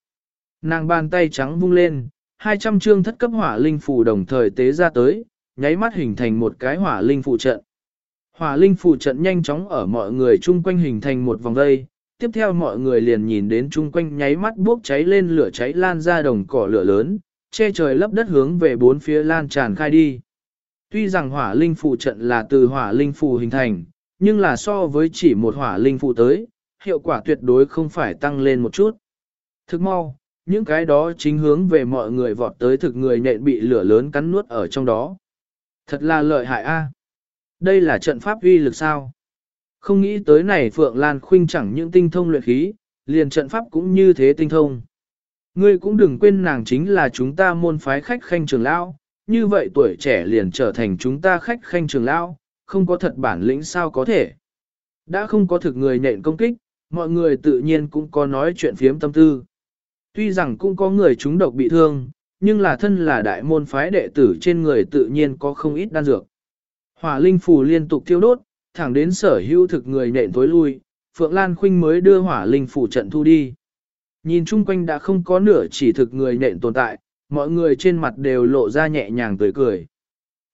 Nàng bàn tay trắng vung lên, 200 chương thất cấp hỏa linh phù đồng thời tế ra tới, nháy mắt hình thành một cái hỏa linh phù trận. Hỏa linh phù trận nhanh chóng ở mọi người chung quanh hình thành một vòng dây, tiếp theo mọi người liền nhìn đến chung quanh nháy mắt bốc cháy lên lửa cháy lan ra đồng cỏ lửa lớn, che trời lấp đất hướng về bốn phía lan tràn khai đi. Tuy rằng hỏa linh phù trận là từ hỏa linh phù hình thành, nhưng là so với chỉ một hỏa linh phù tới, hiệu quả tuyệt đối không phải tăng lên một chút. Thức mau, những cái đó chính hướng về mọi người vọt tới thực người nện bị lửa lớn cắn nuốt ở trong đó. Thật là lợi hại a. Đây là trận pháp uy lực sao? Không nghĩ tới này Phượng Lan Khuynh chẳng những tinh thông luyện khí, liền trận pháp cũng như thế tinh thông. Ngươi cũng đừng quên nàng chính là chúng ta môn phái khách khanh trường lão, như vậy tuổi trẻ liền trở thành chúng ta khách khanh trường lão, không có thật bản lĩnh sao có thể. Đã không có thực người nện công kích, mọi người tự nhiên cũng có nói chuyện phiếm tâm tư. Tuy rằng cũng có người chúng độc bị thương, nhưng là thân là đại môn phái đệ tử trên người tự nhiên có không ít đan dược. Hỏa linh phù liên tục thiêu đốt, thẳng đến sở hữu thực người nện tối lui, Phượng Lan Khuynh mới đưa hỏa linh phù trận thu đi. Nhìn chung quanh đã không có nửa chỉ thực người nện tồn tại, mọi người trên mặt đều lộ ra nhẹ nhàng tươi cười.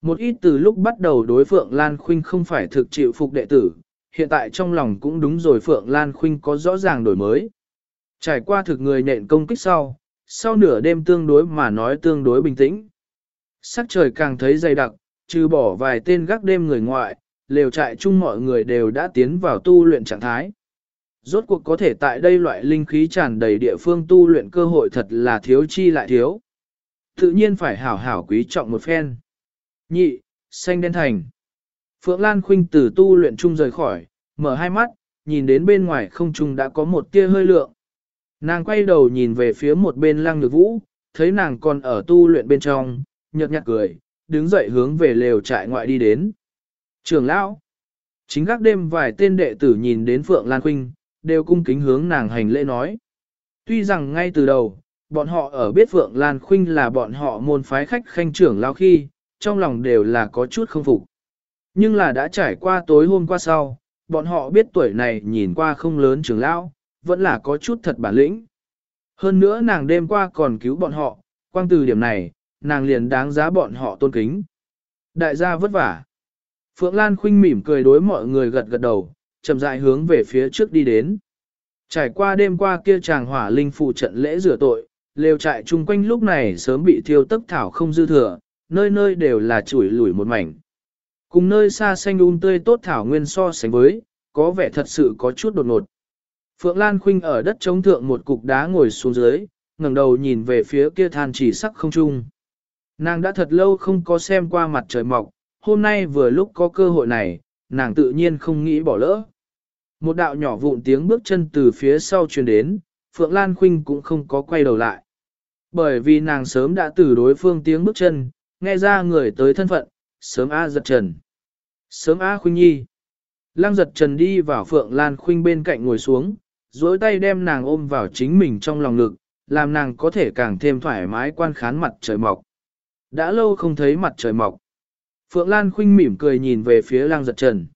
Một ít từ lúc bắt đầu đối Phượng Lan Khuynh không phải thực chịu phục đệ tử, hiện tại trong lòng cũng đúng rồi Phượng Lan Khuynh có rõ ràng đổi mới. Trải qua thực người nện công kích sau, sau nửa đêm tương đối mà nói tương đối bình tĩnh. Sắc trời càng thấy dày đặc, trừ bỏ vài tên gác đêm người ngoại, lều trại chung mọi người đều đã tiến vào tu luyện trạng thái. Rốt cuộc có thể tại đây loại linh khí tràn đầy địa phương tu luyện cơ hội thật là thiếu chi lại thiếu. Tự nhiên phải hảo hảo quý trọng một phen. Nhị, xanh đen thành. Phượng Lan Khuynh từ tu luyện chung rời khỏi, mở hai mắt, nhìn đến bên ngoài không trung đã có một tia hơi lượng. Nàng quay đầu nhìn về phía một bên lăng nhược vũ, thấy nàng còn ở tu luyện bên trong, nhợt nhạt cười, đứng dậy hướng về lều trại ngoại đi đến. Trường lão, chính gác đêm vài tên đệ tử nhìn đến Phượng Lan Khuynh, đều cung kính hướng nàng hành lễ nói. Tuy rằng ngay từ đầu, bọn họ ở biết Phượng Lan Khuynh là bọn họ môn phái khách khanh trưởng lao khi, trong lòng đều là có chút không phục. Nhưng là đã trải qua tối hôm qua sau, bọn họ biết tuổi này nhìn qua không lớn trưởng lão, vẫn là có chút thật bản lĩnh. Hơn nữa nàng đêm qua còn cứu bọn họ, quang từ điểm này, nàng liền đáng giá bọn họ tôn kính. Đại gia vất vả. Phượng Lan Khuynh mỉm cười đối mọi người gật gật đầu, chậm rãi hướng về phía trước đi đến. Trải qua đêm qua kia chàng hỏa linh phụ trận lễ rửa tội, lều trại chung quanh lúc này sớm bị thiêu tức thảo không dư thừa, nơi nơi đều là chuỗi lủi một mảnh. Cùng nơi xa xanh un um tươi tốt thảo nguyên so sánh với, có vẻ thật sự có chút đột ngột. Phượng Lan Khuynh ở đất chống thượng một cục đá ngồi xuống dưới, ngẩng đầu nhìn về phía kia than chỉ sắc không trung. Nàng đã thật lâu không có xem qua mặt trời mọc, hôm nay vừa lúc có cơ hội này, nàng tự nhiên không nghĩ bỏ lỡ. Một đạo nhỏ vụn tiếng bước chân từ phía sau truyền đến, Phượng Lan Khuynh cũng không có quay đầu lại. Bởi vì nàng sớm đã từ đối phương tiếng bước chân, nghe ra người tới thân phận, sớm A giật trần. Sớm A Khuynh Nhi. Lăng giật trần đi vào Phượng Lan Khuynh bên cạnh ngồi xuống, dối tay đem nàng ôm vào chính mình trong lòng ngực, làm nàng có thể càng thêm thoải mái quan khán mặt trời mọc. Đã lâu không thấy mặt trời mọc. Phượng Lan khinh mỉm cười nhìn về phía Lăng giật trần.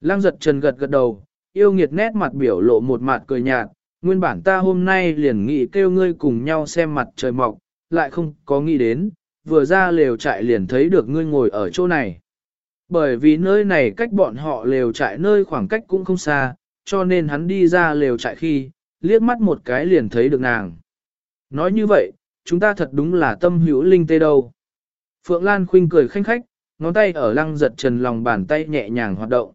Lăng giật trần gật gật đầu, yêu nghiệt nét mặt biểu lộ một mặt cười nhạt, nguyên bản ta hôm nay liền nghĩ kêu ngươi cùng nhau xem mặt trời mọc, lại không có nghĩ đến, vừa ra lều trại liền thấy được ngươi ngồi ở chỗ này. Bởi vì nơi này cách bọn họ lều trại nơi khoảng cách cũng không xa, cho nên hắn đi ra lều trại khi, liếc mắt một cái liền thấy được nàng. Nói như vậy, chúng ta thật đúng là tâm hữu linh tê đâu. Phượng Lan khinh cười khanh khách, ngón tay ở lăng giật trần lòng bàn tay nhẹ nhàng hoạt động.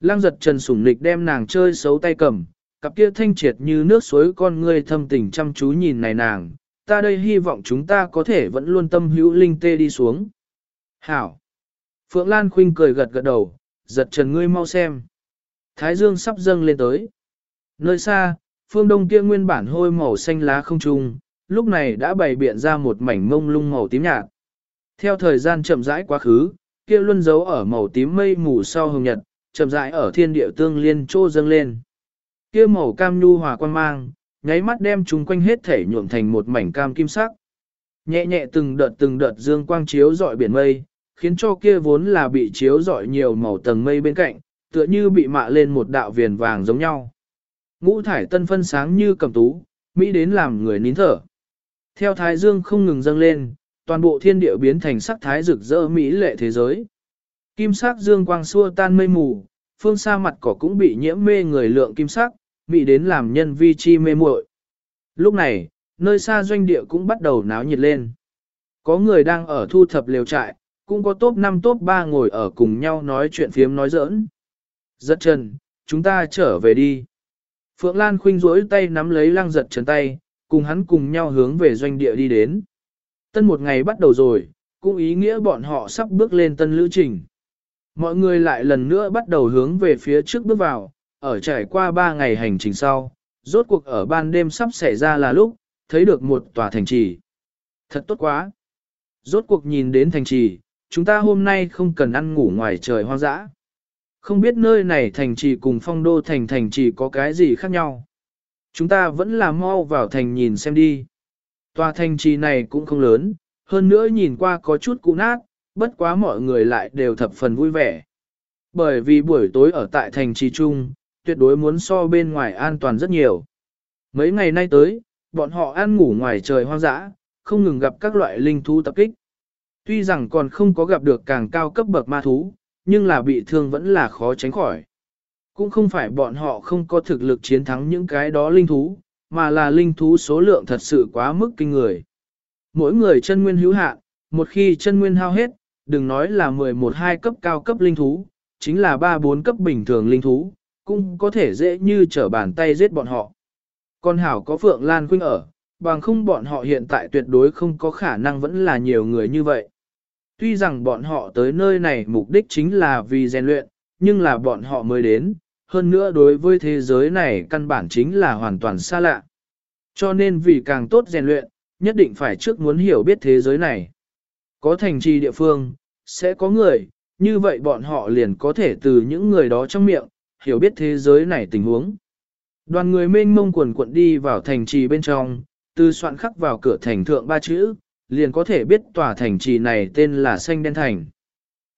Lăng giật trần sủng nịch đem nàng chơi xấu tay cầm, cặp kia thanh triệt như nước suối con ngươi thâm tình chăm chú nhìn này nàng, ta đây hy vọng chúng ta có thể vẫn luôn tâm hữu linh tê đi xuống. Hảo! Phượng Lan Khuynh cười gật gật đầu, giật trần ngươi mau xem. Thái dương sắp dâng lên tới. Nơi xa, phương đông kia nguyên bản hôi màu xanh lá không trung, lúc này đã bày biện ra một mảnh mông lung màu tím nhạt. Theo thời gian chậm rãi quá khứ, kia luân dấu ở màu tím mây mù sau hồng nhật, chậm rãi ở thiên địa tương liên trô dâng lên. Kia màu cam nhu hòa quan mang, nháy mắt đem chúng quanh hết thể nhuộm thành một mảnh cam kim sắc. Nhẹ nhẹ từng đợt từng đợt dương quang chiếu dọi biển mây, khiến cho kia vốn là bị chiếu dọi nhiều màu tầng mây bên cạnh, tựa như bị mạ lên một đạo viền vàng giống nhau. Ngũ thải tân phân sáng như cầm tú, Mỹ đến làm người nín thở. Theo thái dương không ngừng dâng lên, toàn bộ thiên địa biến thành sắc thái rực rỡ Mỹ lệ thế giới. Kim sắc dương quang xua tan mây mù, phương xa mặt cỏ cũng bị nhiễm mê người lượng kim sắc, Mỹ đến làm nhân vi chi mê muội. Lúc này, nơi xa doanh địa cũng bắt đầu náo nhiệt lên. Có người đang ở thu thập liều trại, cũng có top 5 top 3 ngồi ở cùng nhau nói chuyện phiếm nói giỡn. Giật trần, chúng ta trở về đi. Phượng Lan khinh rỗi tay nắm lấy lăng giật trần tay, cùng hắn cùng nhau hướng về doanh địa đi đến. Tân một ngày bắt đầu rồi, cũng ý nghĩa bọn họ sắp bước lên tân lữ trình. Mọi người lại lần nữa bắt đầu hướng về phía trước bước vào, ở trải qua 3 ngày hành trình sau, rốt cuộc ở ban đêm sắp xảy ra là lúc, thấy được một tòa thành trì. Thật tốt quá! Rốt cuộc nhìn đến thành trì, chúng ta hôm nay không cần ăn ngủ ngoài trời hoang dã. Không biết nơi này thành trì cùng phong đô thành thành trì có cái gì khác nhau. Chúng ta vẫn là mau vào thành nhìn xem đi. Tòa thành trì này cũng không lớn, hơn nữa nhìn qua có chút cũ nát, bất quá mọi người lại đều thập phần vui vẻ. Bởi vì buổi tối ở tại thành trì trung, tuyệt đối muốn so bên ngoài an toàn rất nhiều. Mấy ngày nay tới, bọn họ ăn ngủ ngoài trời hoang dã, không ngừng gặp các loại linh thú tập kích. Tuy rằng còn không có gặp được càng cao cấp bậc ma thú, nhưng là bị thương vẫn là khó tránh khỏi. Cũng không phải bọn họ không có thực lực chiến thắng những cái đó linh thú, mà là linh thú số lượng thật sự quá mức kinh người. Mỗi người chân nguyên hữu hạn, một khi chân nguyên hao hết, đừng nói là 11-2 cấp cao cấp linh thú, chính là 3-4 cấp bình thường linh thú, cũng có thể dễ như trở bàn tay giết bọn họ. Con hảo có Phượng Lan Khuynh ở, bằng không bọn họ hiện tại tuyệt đối không có khả năng vẫn là nhiều người như vậy. Tuy rằng bọn họ tới nơi này mục đích chính là vì rèn luyện, nhưng là bọn họ mới đến, hơn nữa đối với thế giới này căn bản chính là hoàn toàn xa lạ. Cho nên vì càng tốt rèn luyện, nhất định phải trước muốn hiểu biết thế giới này. Có thành trì địa phương, sẽ có người, như vậy bọn họ liền có thể từ những người đó trong miệng, hiểu biết thế giới này tình huống. Đoàn người mênh mông quần cuộn đi vào thành trì bên trong, từ soạn khắc vào cửa thành thượng ba chữ, liền có thể biết tòa thành trì này tên là Xanh Đen Thành.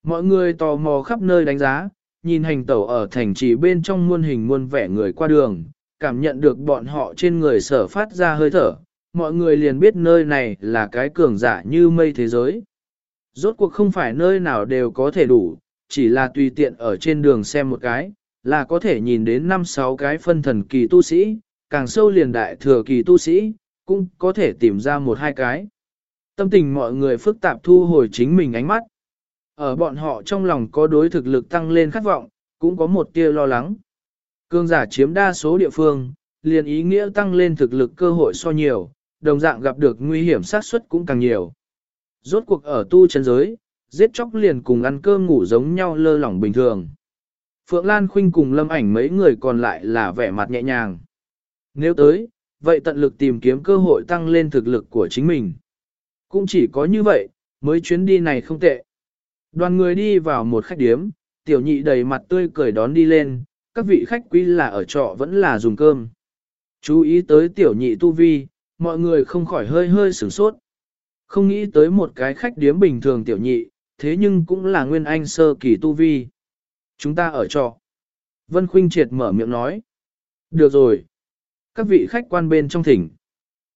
Mọi người tò mò khắp nơi đánh giá, nhìn hành tẩu ở thành trì bên trong muôn hình muôn vẻ người qua đường, cảm nhận được bọn họ trên người sở phát ra hơi thở, mọi người liền biết nơi này là cái cường giả như mây thế giới. Rốt cuộc không phải nơi nào đều có thể đủ, chỉ là tùy tiện ở trên đường xem một cái, là có thể nhìn đến 5-6 cái phân thần kỳ tu sĩ, càng sâu liền đại thừa kỳ tu sĩ, cũng có thể tìm ra một hai cái. Tâm tình mọi người phức tạp thu hồi chính mình ánh mắt. Ở bọn họ trong lòng có đối thực lực tăng lên khát vọng, cũng có một tia lo lắng. Cương giả chiếm đa số địa phương, liền ý nghĩa tăng lên thực lực cơ hội so nhiều, đồng dạng gặp được nguy hiểm sát suất cũng càng nhiều. Rốt cuộc ở tu chân giới, giết chóc liền cùng ăn cơm ngủ giống nhau lơ lỏng bình thường. Phượng Lan Khuynh cùng lâm ảnh mấy người còn lại là vẻ mặt nhẹ nhàng. Nếu tới, vậy tận lực tìm kiếm cơ hội tăng lên thực lực của chính mình. Cũng chỉ có như vậy, mới chuyến đi này không tệ. Đoàn người đi vào một khách điếm, tiểu nhị đầy mặt tươi cười đón đi lên, các vị khách quý là ở trọ vẫn là dùng cơm. Chú ý tới tiểu nhị tu vi, mọi người không khỏi hơi hơi sửng sốt. Không nghĩ tới một cái khách điếm bình thường tiểu nhị, thế nhưng cũng là nguyên anh sơ kỳ tu vi. Chúng ta ở trọ. Vân Khuynh triệt mở miệng nói. Được rồi. Các vị khách quan bên trong thỉnh.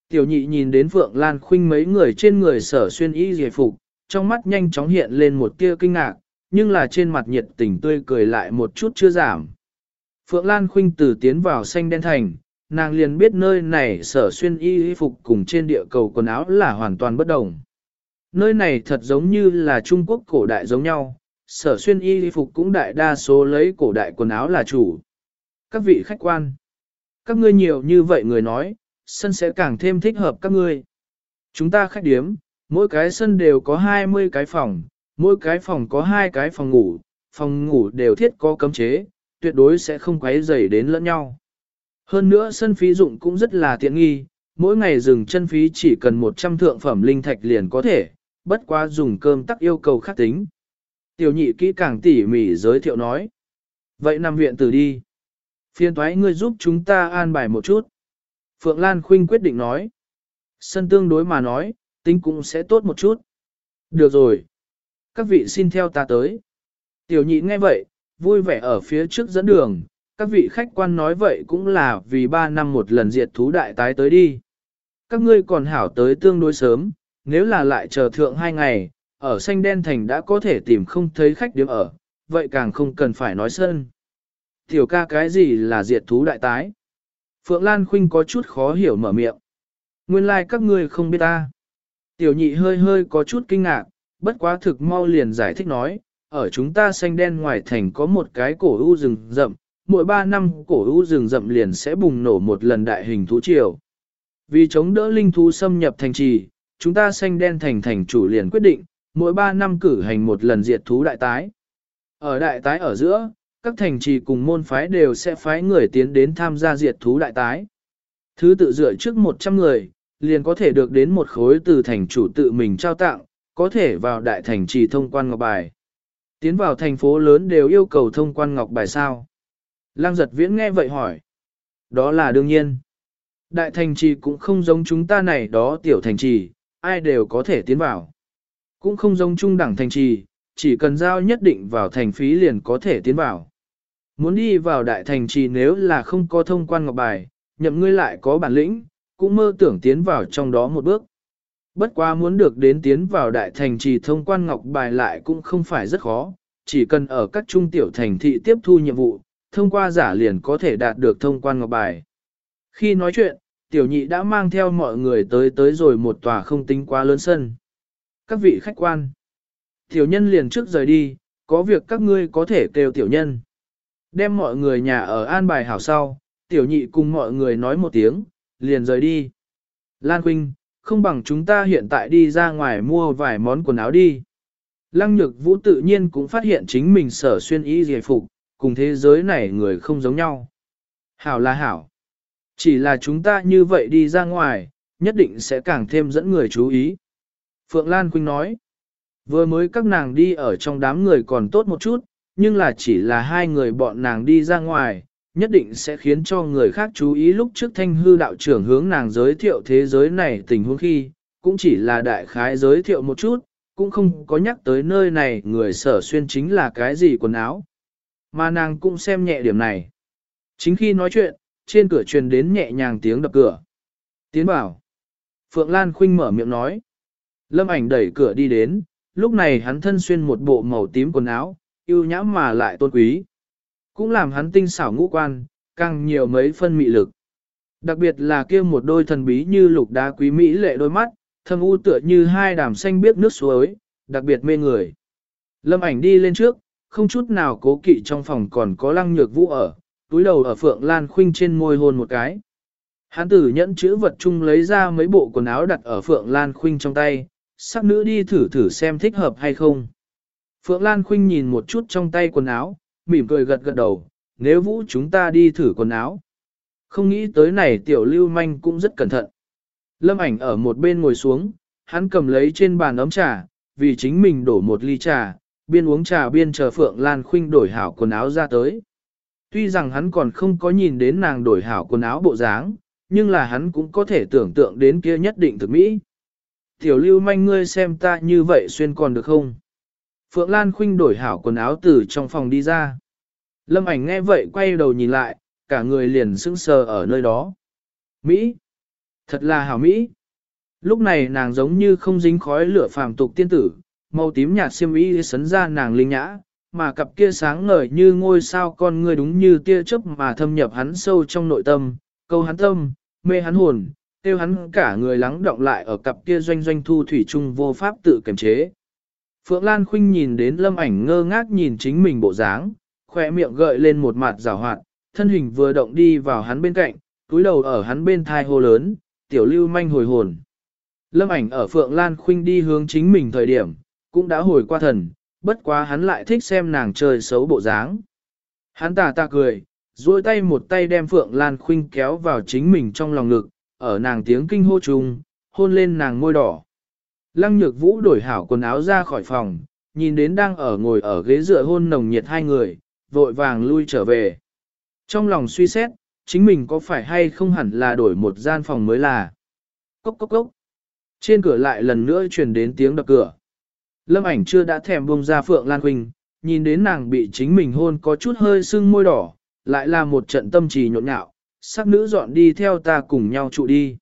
Tiểu nhị nhìn đến Phượng Lan Khuynh mấy người trên người sở xuyên y giải phục, trong mắt nhanh chóng hiện lên một tia kinh ngạc, nhưng là trên mặt nhiệt tình tươi cười lại một chút chưa giảm. Phượng Lan Khuynh từ tiến vào xanh đen thành, nàng liền biết nơi này sở xuyên y phục cùng trên địa cầu quần áo là hoàn toàn bất đồng. Nơi này thật giống như là Trung Quốc cổ đại giống nhau, sở xuyên y phục cũng đại đa số lấy cổ đại quần áo là chủ. Các vị khách quan, các ngươi nhiều như vậy người nói, sân sẽ càng thêm thích hợp các ngươi. Chúng ta khách điếm, mỗi cái sân đều có 20 cái phòng, mỗi cái phòng có hai cái phòng ngủ, phòng ngủ đều thiết có cấm chế, tuyệt đối sẽ không quấy rầy đến lẫn nhau. Hơn nữa sân phí dụng cũng rất là tiện nghi, mỗi ngày dừng chân phí chỉ cần 100 thượng phẩm linh thạch liền có thể, bất quá dùng cơm tắc yêu cầu khác tính. Tiểu nhị kỹ càng tỉ mỉ giới thiệu nói. Vậy nằm viện từ đi. Phiên thoái ngươi giúp chúng ta an bài một chút. Phượng Lan Khuynh quyết định nói. Sân tương đối mà nói, tính cũng sẽ tốt một chút. Được rồi. Các vị xin theo ta tới. Tiểu nhị nghe vậy, vui vẻ ở phía trước dẫn đường. Các vị khách quan nói vậy cũng là vì 3 năm một lần diệt thú đại tái tới đi. Các ngươi còn hảo tới tương đối sớm, nếu là lại chờ thượng hai ngày, ở xanh đen thành đã có thể tìm không thấy khách điểm ở, vậy càng không cần phải nói sơn Tiểu ca cái gì là diệt thú đại tái? Phượng Lan Khuynh có chút khó hiểu mở miệng. Nguyên lai like các ngươi không biết ta. Tiểu nhị hơi hơi có chút kinh ngạc, bất quá thực mau liền giải thích nói, ở chúng ta xanh đen ngoài thành có một cái cổ u rừng rậm, mỗi 3 năm cổ u rừng rậm liền sẽ bùng nổ một lần đại hình thú triều. Vì chống đỡ linh thú xâm nhập thành trì, chúng ta xanh đen thành thành chủ liền quyết định, mỗi 3 năm cử hành một lần diệt thú đại tái. Ở đại tái ở giữa, các thành trì cùng môn phái đều sẽ phái người tiến đến tham gia diệt thú đại tái. Thứ tự dựa trước 100 người, liền có thể được đến một khối từ thành chủ tự mình trao tặng, có thể vào đại thành trì thông quan ngọc bài. Tiến vào thành phố lớn đều yêu cầu thông quan ngọc bài sao. Lăng giật viễn nghe vậy hỏi. Đó là đương nhiên. Đại thành trì cũng không giống chúng ta này đó tiểu thành trì, ai đều có thể tiến vào. Cũng không giống trung đẳng thành trì, chỉ cần giao nhất định vào thành phí liền có thể tiến vào. Muốn đi vào đại thành trì nếu là không có thông quan ngọc bài, nhậm ngươi lại có bản lĩnh, cũng mơ tưởng tiến vào trong đó một bước. Bất quá muốn được đến tiến vào đại thành trì thông quan ngọc bài lại cũng không phải rất khó, chỉ cần ở các trung tiểu thành thị tiếp thu nhiệm vụ, thông qua giả liền có thể đạt được thông quan ngọc bài. Khi nói chuyện, tiểu nhị đã mang theo mọi người tới tới rồi một tòa không tính quá lớn sân. Các vị khách quan, tiểu nhân liền trước rời đi, có việc các ngươi có thể kêu tiểu nhân. Đem mọi người nhà ở an bài hảo sau, tiểu nhị cùng mọi người nói một tiếng, liền rời đi. Lan Quynh, không bằng chúng ta hiện tại đi ra ngoài mua vài món quần áo đi. Lăng nhược vũ tự nhiên cũng phát hiện chính mình sở xuyên y giải phục, cùng thế giới này người không giống nhau. Hảo là hảo. Chỉ là chúng ta như vậy đi ra ngoài, nhất định sẽ càng thêm dẫn người chú ý. Phượng Lan Quynh nói, vừa mới các nàng đi ở trong đám người còn tốt một chút, nhưng là chỉ là hai người bọn nàng đi ra ngoài, nhất định sẽ khiến cho người khác chú ý lúc trước thanh hư đạo trưởng hướng nàng giới thiệu thế giới này tình huống khi, cũng chỉ là đại khái giới thiệu một chút, cũng không có nhắc tới nơi này người sở xuyên chính là cái gì quần áo. Mà nàng cũng xem nhẹ điểm này. Chính khi nói chuyện, trên cửa truyền đến nhẹ nhàng tiếng đập cửa. Tiến bảo. Phượng Lan Khuynh mở miệng nói. Lâm ảnh đẩy cửa đi đến, lúc này hắn thân xuyên một bộ màu tím quần áo, yêu nhãm mà lại tôn quý. Cũng làm hắn tinh xảo ngũ quan, càng nhiều mấy phân mị lực. Đặc biệt là kia một đôi thần bí như lục đá quý mỹ lệ đôi mắt, thâm u tựa như hai đàm xanh biếc nước suối, đặc biệt mê người. Lâm ảnh đi lên trước, không chút nào cố kỵ trong phòng còn có lăng nhược vũ ở, túi đầu ở Phượng Lan Khuynh trên môi hôn một cái. Hắn tử nhẫn chữ vật chung lấy ra mấy bộ quần áo đặt ở Phượng Lan Khuynh trong tay, sắc nữ đi thử thử xem thích hợp hay không. Phượng Lan Khuynh nhìn một chút trong tay quần áo, mỉm cười gật gật đầu, nếu vũ chúng ta đi thử quần áo. Không nghĩ tới này tiểu lưu manh cũng rất cẩn thận. Lâm ảnh ở một bên ngồi xuống, hắn cầm lấy trên bàn ấm trà, vì chính mình đổ một ly trà, biên uống trà biên chờ Phượng Lan Khuynh đổi hảo quần áo ra tới. Tuy rằng hắn còn không có nhìn đến nàng đổi hảo quần áo bộ dáng, nhưng là hắn cũng có thể tưởng tượng đến kia nhất định thực mỹ. Tiểu lưu manh ngươi xem ta như vậy xuyên còn được không? Phượng Lan Khuynh đổi hảo quần áo từ trong phòng đi ra. Lâm ảnh nghe vậy quay đầu nhìn lại, cả người liền sững sờ ở nơi đó. Mỹ! Thật là hảo Mỹ! Lúc này nàng giống như không dính khói lửa phàm tục tiên tử, màu tím nhạt xiêm y sấn ra nàng linh nhã, mà cặp kia sáng ngời như ngôi sao con người đúng như tia chớp mà thâm nhập hắn sâu trong nội tâm, câu hắn tâm, mê hắn hồn, tiêu hắn cả người lắng động lại ở cặp kia doanh doanh thu thủy chung vô pháp tự kiềm chế. Phượng Lan Khuynh nhìn đến lâm ảnh ngơ ngác nhìn chính mình bộ dáng, khỏe miệng gợi lên một mặt rào hoạt, thân hình vừa động đi vào hắn bên cạnh, túi đầu ở hắn bên thai hô lớn, tiểu lưu manh hồi hồn. Lâm ảnh ở Phượng Lan Khuynh đi hướng chính mình thời điểm, cũng đã hồi qua thần, bất quá hắn lại thích xem nàng chơi xấu bộ dáng. Hắn tà ta cười, duỗi tay một tay đem Phượng Lan Khuynh kéo vào chính mình trong lòng ngực, ở nàng tiếng kinh hô trùng, hôn lên nàng môi đỏ. Lăng nhược vũ đổi hảo quần áo ra khỏi phòng, nhìn đến đang ở ngồi ở ghế dựa hôn nồng nhiệt hai người, vội vàng lui trở về. Trong lòng suy xét, chính mình có phải hay không hẳn là đổi một gian phòng mới là. Cốc cốc cốc. Trên cửa lại lần nữa truyền đến tiếng đập cửa. Lâm ảnh chưa đã thèm buông ra Phượng Lan Quỳnh, nhìn đến nàng bị chính mình hôn có chút hơi sưng môi đỏ, lại là một trận tâm trì nhộn nhạo, sắc nữ dọn đi theo ta cùng nhau trụ đi.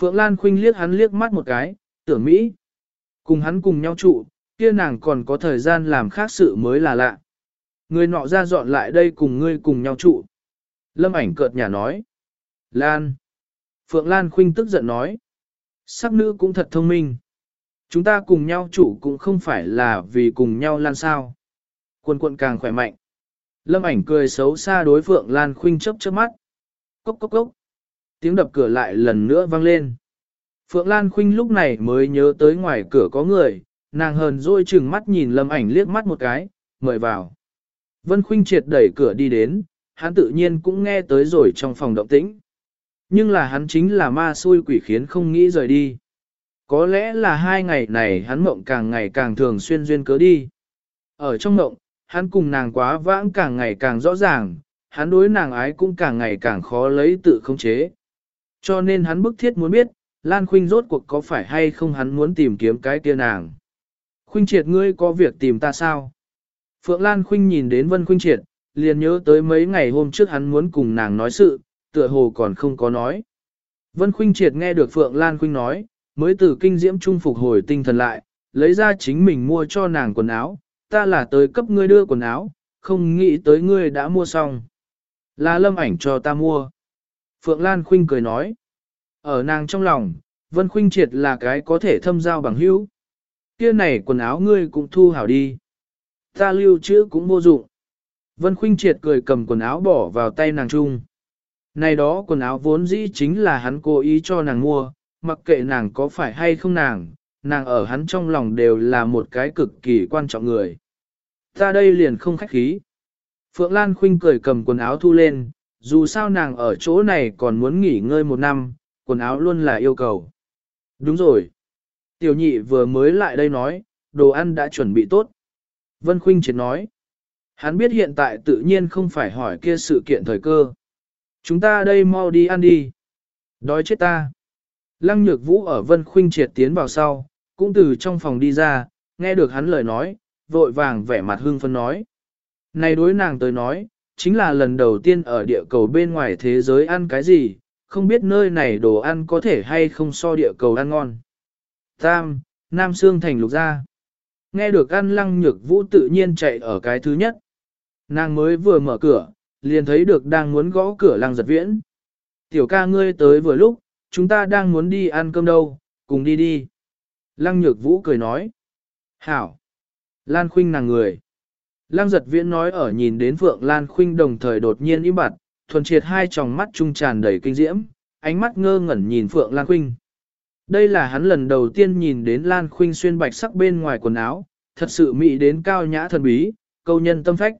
Phượng Lan Khuynh liếc hắn liếc mắt một cái, tưởng Mỹ. Cùng hắn cùng nhau trụ, kia nàng còn có thời gian làm khác sự mới là lạ. Người nọ ra dọn lại đây cùng ngươi cùng nhau trụ. Lâm ảnh cợt nhà nói. Lan. Phượng Lan Khuynh tức giận nói. Sắc nữ cũng thật thông minh. Chúng ta cùng nhau trụ cũng không phải là vì cùng nhau lan sao. Quân quận càng khỏe mạnh. Lâm ảnh cười xấu xa đối Phượng Lan Khuynh chớp chớp mắt. Cốc cốc cốc. Tiếng đập cửa lại lần nữa vang lên. Phượng Lan Khuynh lúc này mới nhớ tới ngoài cửa có người, nàng hờn dỗi chừng mắt nhìn Lâm ảnh liếc mắt một cái, mời vào. Vân Khuynh triệt đẩy cửa đi đến, hắn tự nhiên cũng nghe tới rồi trong phòng động tĩnh. Nhưng là hắn chính là ma xui quỷ khiến không nghĩ rời đi. Có lẽ là hai ngày này hắn mộng càng ngày càng thường xuyên duyên cớ đi. Ở trong mộng, hắn cùng nàng quá vãng càng ngày càng rõ ràng, hắn đối nàng ái cũng càng ngày càng khó lấy tự khống chế. Cho nên hắn bức thiết muốn biết, Lan Khuynh rốt cuộc có phải hay không hắn muốn tìm kiếm cái kia nàng. Khuynh triệt ngươi có việc tìm ta sao? Phượng Lan Khuynh nhìn đến Vân Khuynh triệt, liền nhớ tới mấy ngày hôm trước hắn muốn cùng nàng nói sự, tựa hồ còn không có nói. Vân Khuynh triệt nghe được Phượng Lan Khuynh nói, mới từ kinh diễm trung phục hồi tinh thần lại, lấy ra chính mình mua cho nàng quần áo, ta là tới cấp ngươi đưa quần áo, không nghĩ tới ngươi đã mua xong. Là lâm ảnh cho ta mua. Phượng Lan Khuynh cười nói. Ở nàng trong lòng, Vân Khuynh triệt là cái có thể thâm giao bằng hữu. Kia này quần áo ngươi cũng thu hảo đi. Ta lưu trữ cũng vô dụng. Vân Khuynh triệt cười cầm quần áo bỏ vào tay nàng Chung. Này đó quần áo vốn dĩ chính là hắn cố ý cho nàng mua, mặc kệ nàng có phải hay không nàng, nàng ở hắn trong lòng đều là một cái cực kỳ quan trọng người. Ta đây liền không khách khí. Phượng Lan Khuynh cười cầm quần áo thu lên, dù sao nàng ở chỗ này còn muốn nghỉ ngơi một năm, quần áo luôn là yêu cầu. Đúng rồi. Tiểu nhị vừa mới lại đây nói, đồ ăn đã chuẩn bị tốt. Vân Khuynh triệt nói. Hắn biết hiện tại tự nhiên không phải hỏi kia sự kiện thời cơ. Chúng ta đây mau đi ăn đi. Đói chết ta. Lăng nhược vũ ở vân khuynh triệt tiến vào sau, cũng từ trong phòng đi ra, nghe được hắn lời nói, vội vàng vẻ mặt hưng phân nói. Này đối nàng tới nói, chính là lần đầu tiên ở địa cầu bên ngoài thế giới ăn cái gì, không biết nơi này đồ ăn có thể hay không so địa cầu ăn ngon. Tam, Nam Sương Thành lục ra. Nghe được ăn lăng nhược vũ tự nhiên chạy ở cái thứ nhất. Nàng mới vừa mở cửa, liền thấy được đang muốn gõ cửa lăng giật viễn. Tiểu ca ngươi tới vừa lúc, chúng ta đang muốn đi ăn cơm đâu, cùng đi đi. Lăng nhược vũ cười nói. Hảo. Lan khuynh nàng người. Lăng giật viễn nói ở nhìn đến Phượng Lan khuynh đồng thời đột nhiên im bặt, thuần triệt hai tròng mắt trung tràn đầy kinh diễm, ánh mắt ngơ ngẩn nhìn Phượng Lan khuynh. Đây là hắn lần đầu tiên nhìn đến Lan khuynh xuyên bạch sắc bên ngoài quần áo, thật sự mỹ đến cao nhã thần bí, câu nhân tâm phách.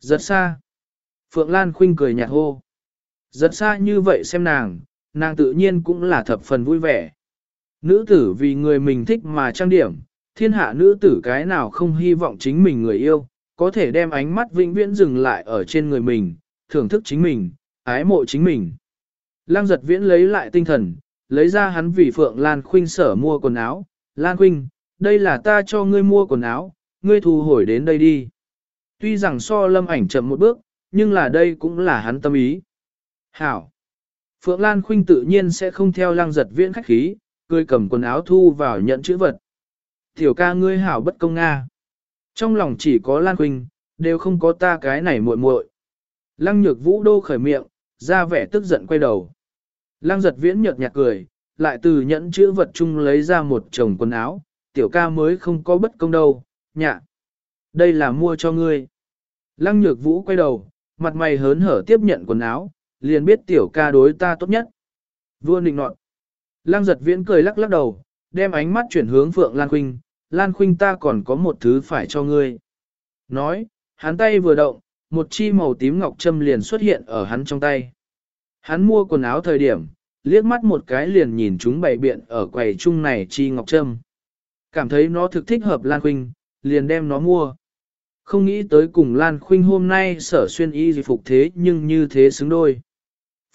Giật xa. Phượng Lan khuynh cười nhạt hô. Giật xa như vậy xem nàng, nàng tự nhiên cũng là thập phần vui vẻ. Nữ tử vì người mình thích mà trang điểm, thiên hạ nữ tử cái nào không hy vọng chính mình người yêu, có thể đem ánh mắt vĩnh viễn dừng lại ở trên người mình, thưởng thức chính mình, ái mộ chính mình. Lăng giật viễn lấy lại tinh thần, lấy ra hắn vì Phượng Lan Khuynh sở mua quần áo. Lan Khuynh, đây là ta cho ngươi mua quần áo, ngươi thu hồi đến đây đi. Tuy rằng so lâm ảnh chậm một bước, nhưng là đây cũng là hắn tâm ý. Hảo. Phượng Lan Khuynh tự nhiên sẽ không theo lăng giật viễn khách khí, cười cầm quần áo thu vào nhận chữ vật. Tiểu ca ngươi hảo bất công Nga. Trong lòng chỉ có Lan Khuynh, đều không có ta cái này muội muội. Lăng nhược vũ đô khởi miệng, ra vẻ tức giận quay đầu. Lăng giật viễn nhợt nhạt cười, lại từ nhẫn chữ vật chung lấy ra một chồng quần áo, tiểu ca mới không có bất công đâu, nhạ. Đây là mua cho ngươi. Lăng nhược vũ quay đầu, mặt mày hớn hở tiếp nhận quần áo, liền biết tiểu ca đối ta tốt nhất. Vua nịnh nọt. Lăng giật viễn cười lắc lắc đầu, đem ánh mắt chuyển hướng Phượng Lan Khuynh, Lan Khuynh ta còn có một thứ phải cho ngươi. Nói, hắn tay vừa động, một chi màu tím ngọc châm liền xuất hiện ở hắn trong tay. Hắn mua quần áo thời điểm, liếc mắt một cái liền nhìn chúng bày biện ở quầy chung này chi ngọc trâm. Cảm thấy nó thực thích hợp Lan Khuynh, liền đem nó mua. Không nghĩ tới cùng Lan Khuynh hôm nay sở xuyên y gì phục thế nhưng như thế xứng đôi.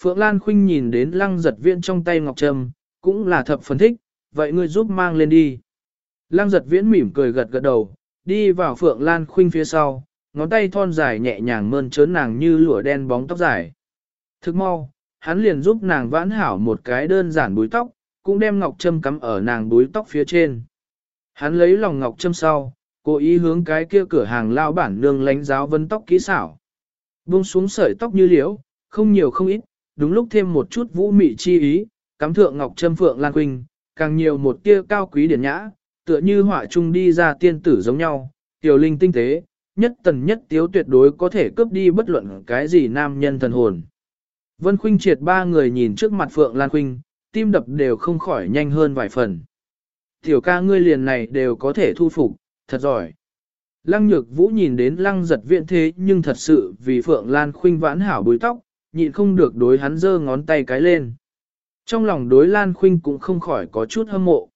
Phượng Lan Khuynh nhìn đến lăng giật viễn trong tay ngọc trâm, cũng là thập phần thích, vậy ngươi giúp mang lên đi. Lăng giật viễn mỉm cười gật gật đầu, đi vào Phượng Lan Khuynh phía sau, ngón tay thon dài nhẹ nhàng mơn trớn nàng như lụa đen bóng tóc dài. Thức mau, hắn liền giúp nàng vãn hảo một cái đơn giản búi tóc, cũng đem ngọc châm cắm ở nàng búi tóc phía trên. Hắn lấy lòng ngọc châm sau, cố ý hướng cái kia cửa hàng lao bản nương lánh giáo vân tóc kỹ xảo. Buông xuống sợi tóc như liễu, không nhiều không ít, đúng lúc thêm một chút vũ mị chi ý, cắm thượng ngọc châm phượng lan quỳnh, càng nhiều một tia cao quý điển nhã, tựa như họa trung đi ra tiên tử giống nhau, tiểu linh tinh tế, nhất tần nhất tiếu tuyệt đối có thể cướp đi bất luận cái gì nam nhân thần hồn. Vân Khuynh triệt ba người nhìn trước mặt Phượng Lan Khuynh, tim đập đều không khỏi nhanh hơn vài phần. Tiểu ca ngươi liền này đều có thể thu phục, thật giỏi. Lăng nhược vũ nhìn đến lăng giật viện thế nhưng thật sự vì Phượng Lan Khuynh vãn hảo bối tóc, nhịn không được đối hắn giơ ngón tay cái lên. Trong lòng đối Lan Khuynh cũng không khỏi có chút hâm mộ.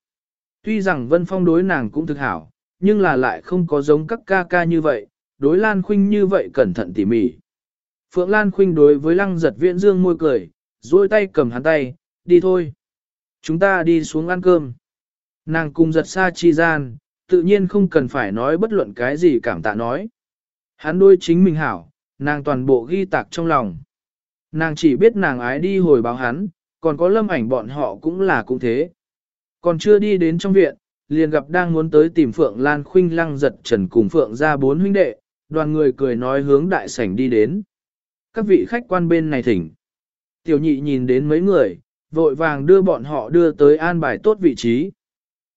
Tuy rằng Vân Phong đối nàng cũng thực hảo, nhưng là lại không có giống các ca ca như vậy, đối Lan Khuynh như vậy cẩn thận tỉ mỉ. Phượng Lan Khuynh đối với lăng giật viễn dương môi cười, duỗi tay cầm hắn tay, đi thôi. Chúng ta đi xuống ăn cơm. Nàng cùng giật xa chi gian, tự nhiên không cần phải nói bất luận cái gì cảm tạ nói. Hắn đôi chính mình hảo, nàng toàn bộ ghi tạc trong lòng. Nàng chỉ biết nàng ái đi hồi báo hắn, còn có lâm ảnh bọn họ cũng là cũng thế. Còn chưa đi đến trong viện, liền gặp đang muốn tới tìm Phượng Lan Khuynh lăng giật trần cùng Phượng ra bốn huynh đệ, đoàn người cười nói hướng đại sảnh đi đến. Các vị khách quan bên này thỉnh. Tiểu nhị nhìn đến mấy người, vội vàng đưa bọn họ đưa tới an bài tốt vị trí.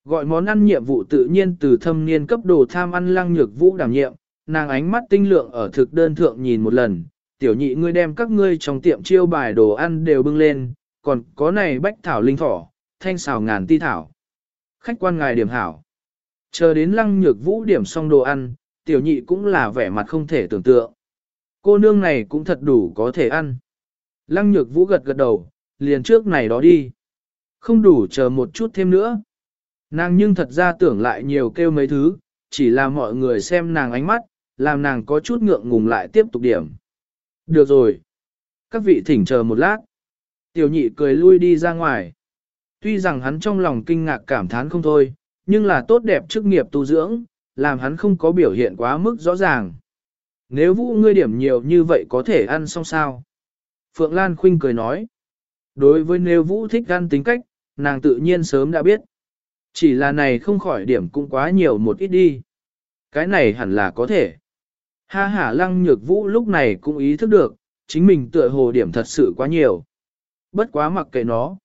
Gọi món ăn nhiệm vụ tự nhiên từ thâm niên cấp đồ tham ăn lăng nhược vũ đảm nhiệm, nàng ánh mắt tinh lượng ở thực đơn thượng nhìn một lần, tiểu nhị ngươi đem các ngươi trong tiệm chiêu bài đồ ăn đều bưng lên, còn có này bách thảo linh thỏ, thanh xào ngàn ti thảo. Khách quan ngài điểm hảo. Chờ đến lăng nhược vũ điểm xong đồ ăn, tiểu nhị cũng là vẻ mặt không thể tưởng tượng. Cô nương này cũng thật đủ có thể ăn. Lăng nhược vũ gật gật đầu, liền trước này đó đi. Không đủ chờ một chút thêm nữa. Nàng nhưng thật ra tưởng lại nhiều kêu mấy thứ, chỉ là mọi người xem nàng ánh mắt, làm nàng có chút ngượng ngùng lại tiếp tục điểm. Được rồi. Các vị thỉnh chờ một lát. Tiểu nhị cười lui đi ra ngoài. Tuy rằng hắn trong lòng kinh ngạc cảm thán không thôi, nhưng là tốt đẹp chức nghiệp tu dưỡng, làm hắn không có biểu hiện quá mức rõ ràng. Nếu vũ ngươi điểm nhiều như vậy có thể ăn xong sao? Phượng Lan Khuynh cười nói. Đối với nếu vũ thích ăn tính cách, nàng tự nhiên sớm đã biết. Chỉ là này không khỏi điểm cũng quá nhiều một ít đi. Cái này hẳn là có thể. Ha ha lăng nhược vũ lúc này cũng ý thức được, chính mình tựa hồ điểm thật sự quá nhiều. Bất quá mặc kệ nó,